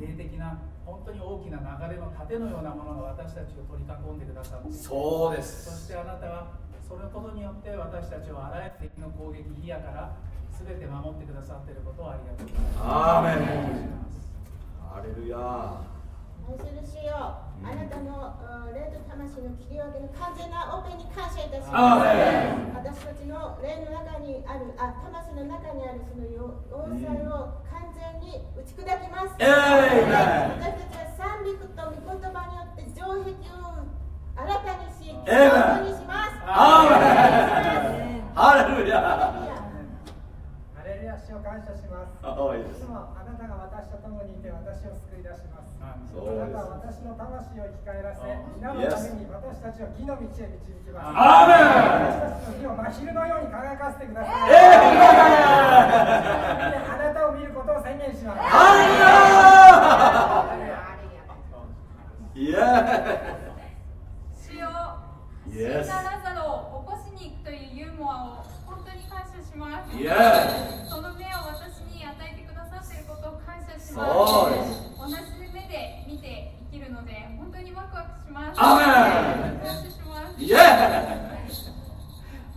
す。霊的な本当に大きな流れの盾のようなものが私たちを取り囲んでくださって。そうです。そしてあなたはそのことによって私たちをあらゆる敵の攻撃火やから全て守ってくださっていることをありがとうございます。アーメンハレルヤ愛する主よ、あなたの霊と魂の切り分けの完全なオペに感謝いたします。私たちの霊の中にある、あ魂の中にあるその要塞を完全に打ち砕きます。私たちは賛美と御言葉によって城壁を新たにし、新にします。アーメンハレルヤを感謝します。いつもあなたが私と共にいて私を救い出します。あなたは私の魂を生き返らせ、皆のために私たちを義の道へ導きます。アーメン私たちの義を真昼のように輝かせてください。あなたを見ることを宣言します。ハレルヤ死んだラザロを起こしに行くというユーモアを本当に感謝します。たち同じ目で見て生きるので本当にワクワクします。アーメンします。イエー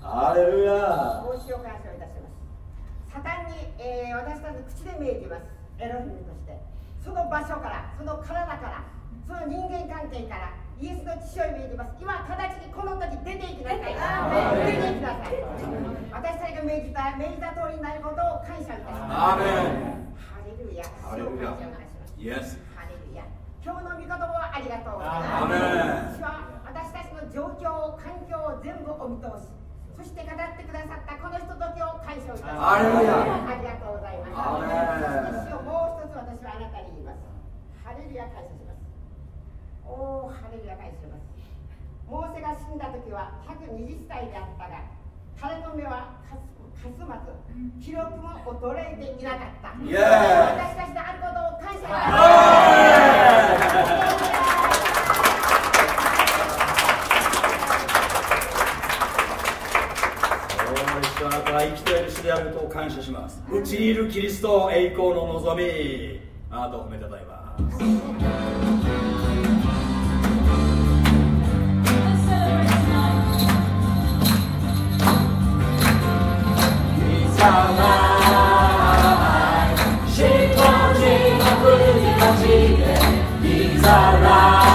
アレルヤ帽子を感謝いたします。サタンに、えー、私たち口で見えています。エロヒムとして。その場所から、その体から、その人間関係から、イエスの父を見えてます。今、形にこの時出ていきなさい。出ていきなさい。私たちが命じた、命じた通りになることを感謝いたします。ルヤハレルヤイエスハレルヤ今日の御言葉をありがとうございます。主は私たちの状況環境を全部お見通し。そして語ってくださったこの人ときを感謝いたします。ありがとうございます。主をもう一つ私はあなたに言います。ハレルヤ感謝します。おおハレルヤ感謝します。モーセが死んだ時は120歳であったが彼の目はかすまず記録も衰えていなかった。私たちであることを感謝しあなたは生きている主であることを感謝します。うちにいるキリスト栄光の望み。あなたを褒めたたえます alright. She told. He's.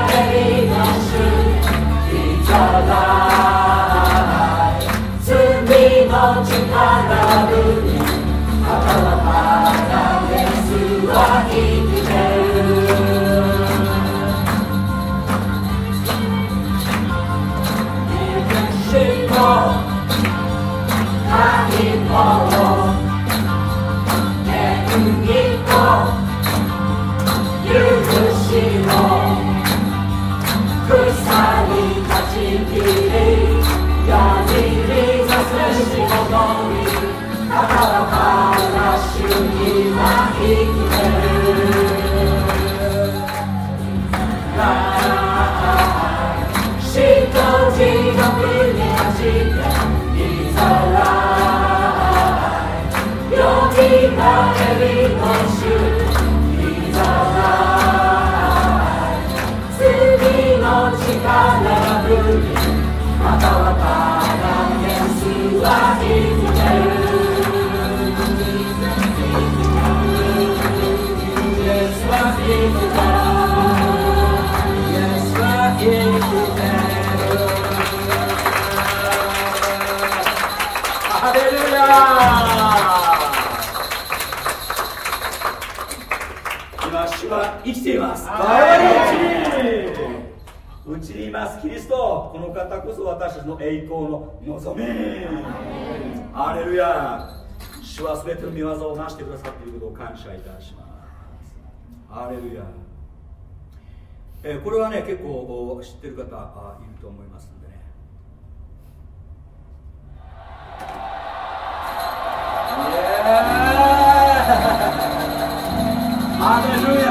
今主は生きています。うちにいますキリスト。この方こそ私たちの栄光の望み。アレルヤ。主は全ての見業を成してくださっていることを感謝いたします。アレルヤ。えー、これはね結構知ってる方あいると思いますん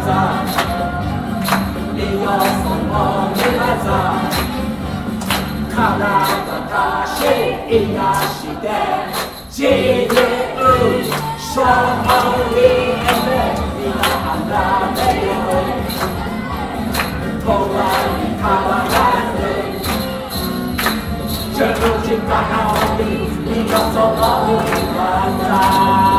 なたはもうなしてくだ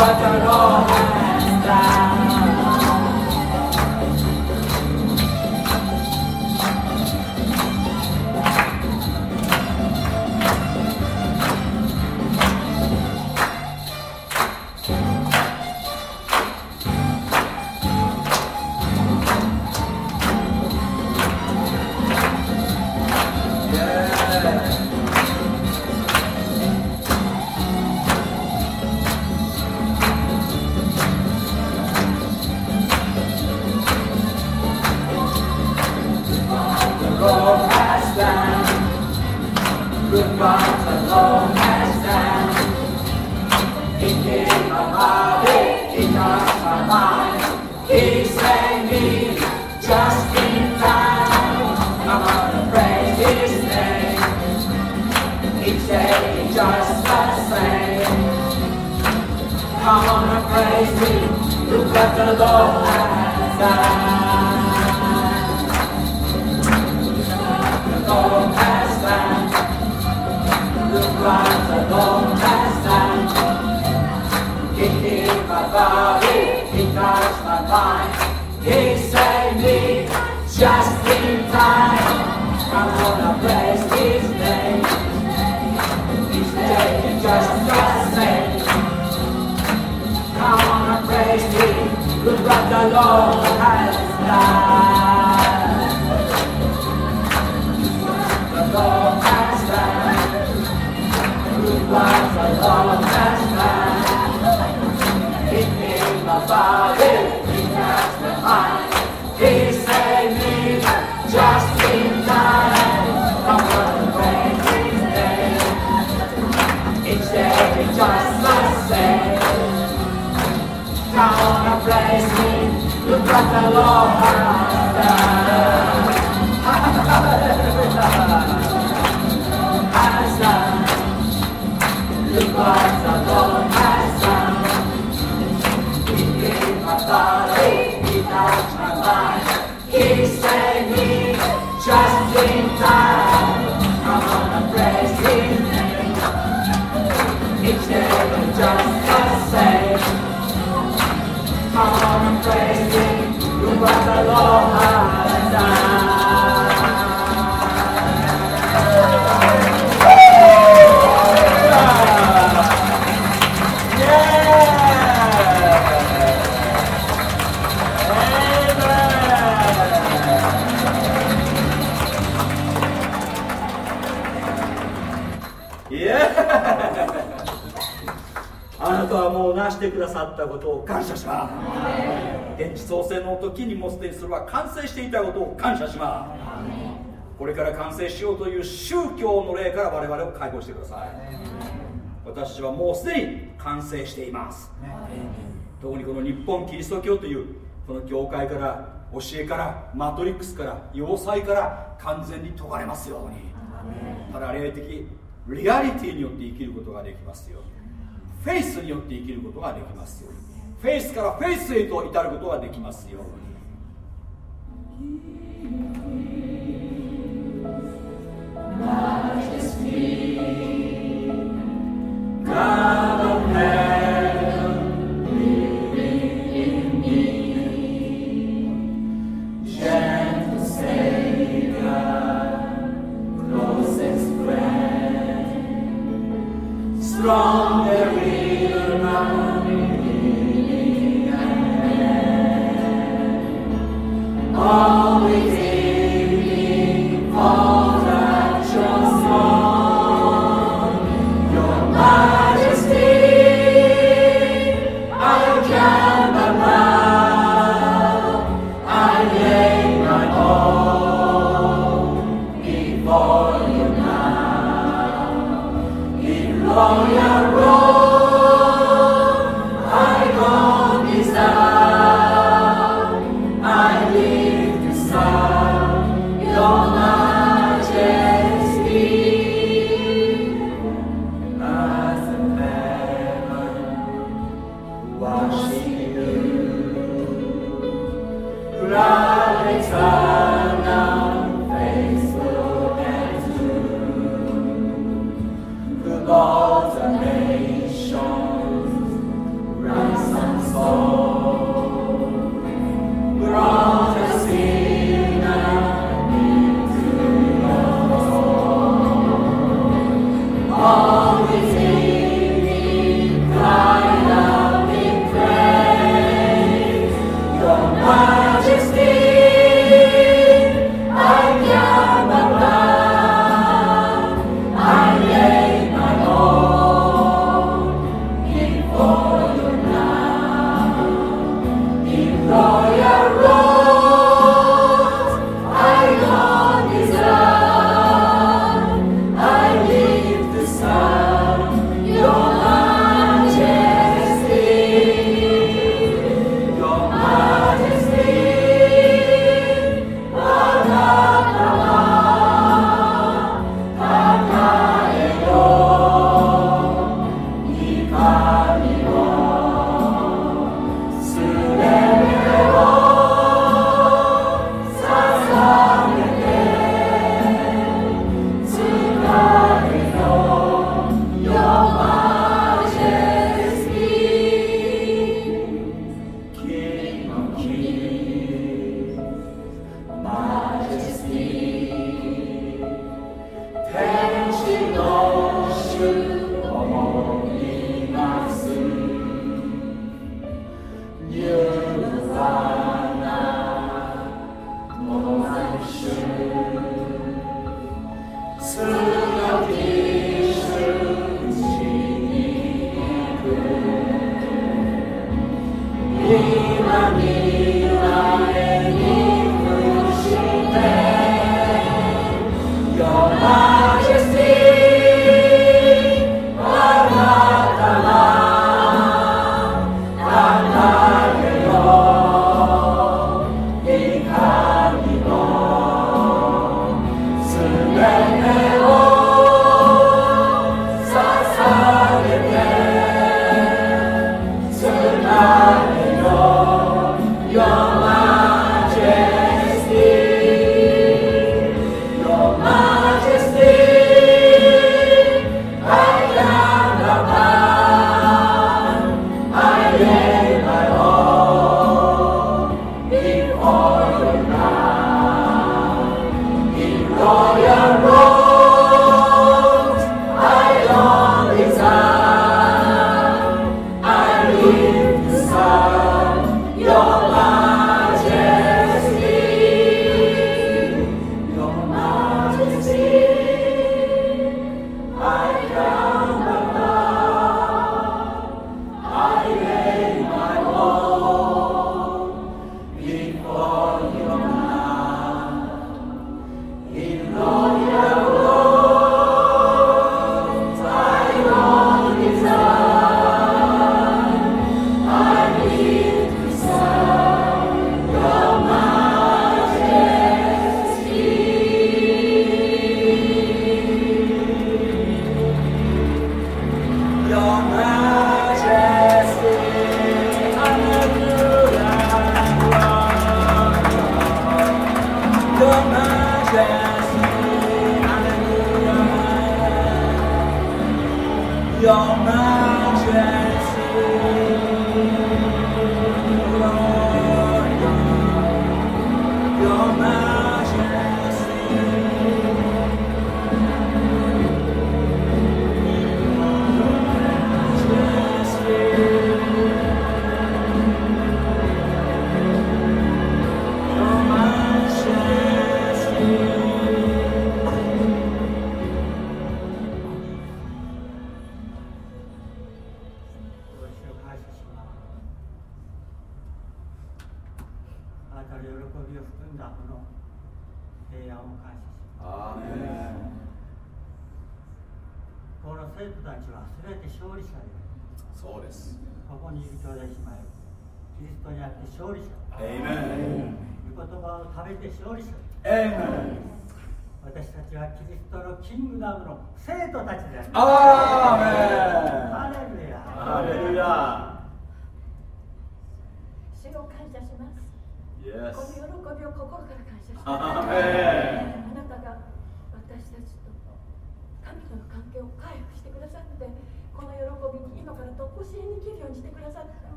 さったこと解放してください。私はもうすでに完成しています。特にこの日本キリスト教というこの教会から教えからマトリックスから要塞から完全に解かれますように。ただ霊的リアリティによって生きることができますように。フェイスによって生きることができますように。フェイスからフェイスへと至ることができますように。Majesty, God of heaven,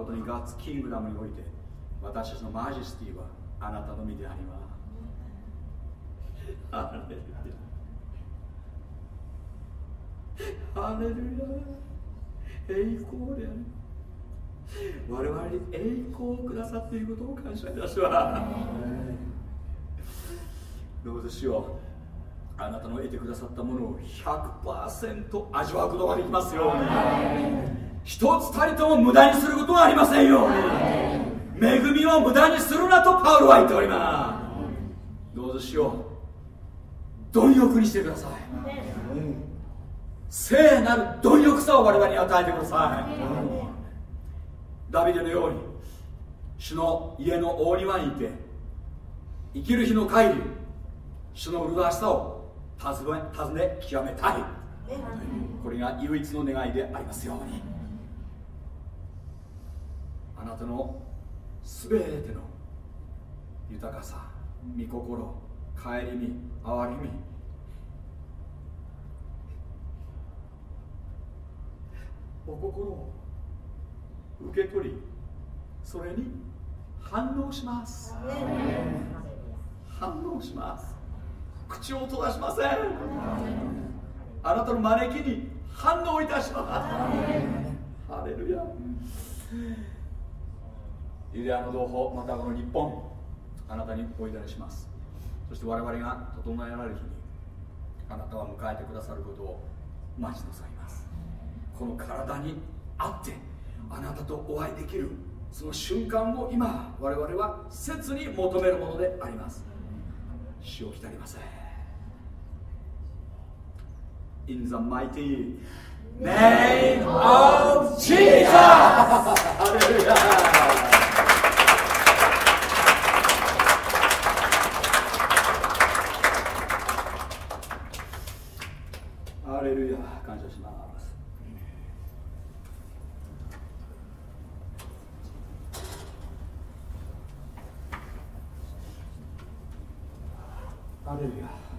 誠にガッツキングダムにおいて私たちのマジェスティはあなたの身であります。ハレルヤ。ハレルヤ。栄光である。我々に栄光をくださっていることを感謝いたします。どうぞしようあなたの得てくださったものを100%味わうことができますように。一つたりとも無駄にすることがありませんよ。恵みを無駄にするなとパウロは言っております。どうぞしよう。貪欲にしてください。聖なる貪欲さを我々に与えてください。ダビデのように主の家の大庭にいて生きる日の限り主の麗しさを尋ね尋ね極めたい。これが唯一の願いでありますように。あなたの全ての豊かさ御心顧み憐れみ。お心を受け取りそれに反応します。反応します。口を閉ざしません。あなたの招きに反応いたします。ハレルヤ。ユダヤの同胞またこの日本あなたにお祈りします。そして我々が整えられる日にあなたは迎えてくださることを待ちなさいます。この体にあってあなたとお会いできるその瞬間を今我々は切に求めるものであります。死を浸りません。In the mighty name of Jesus!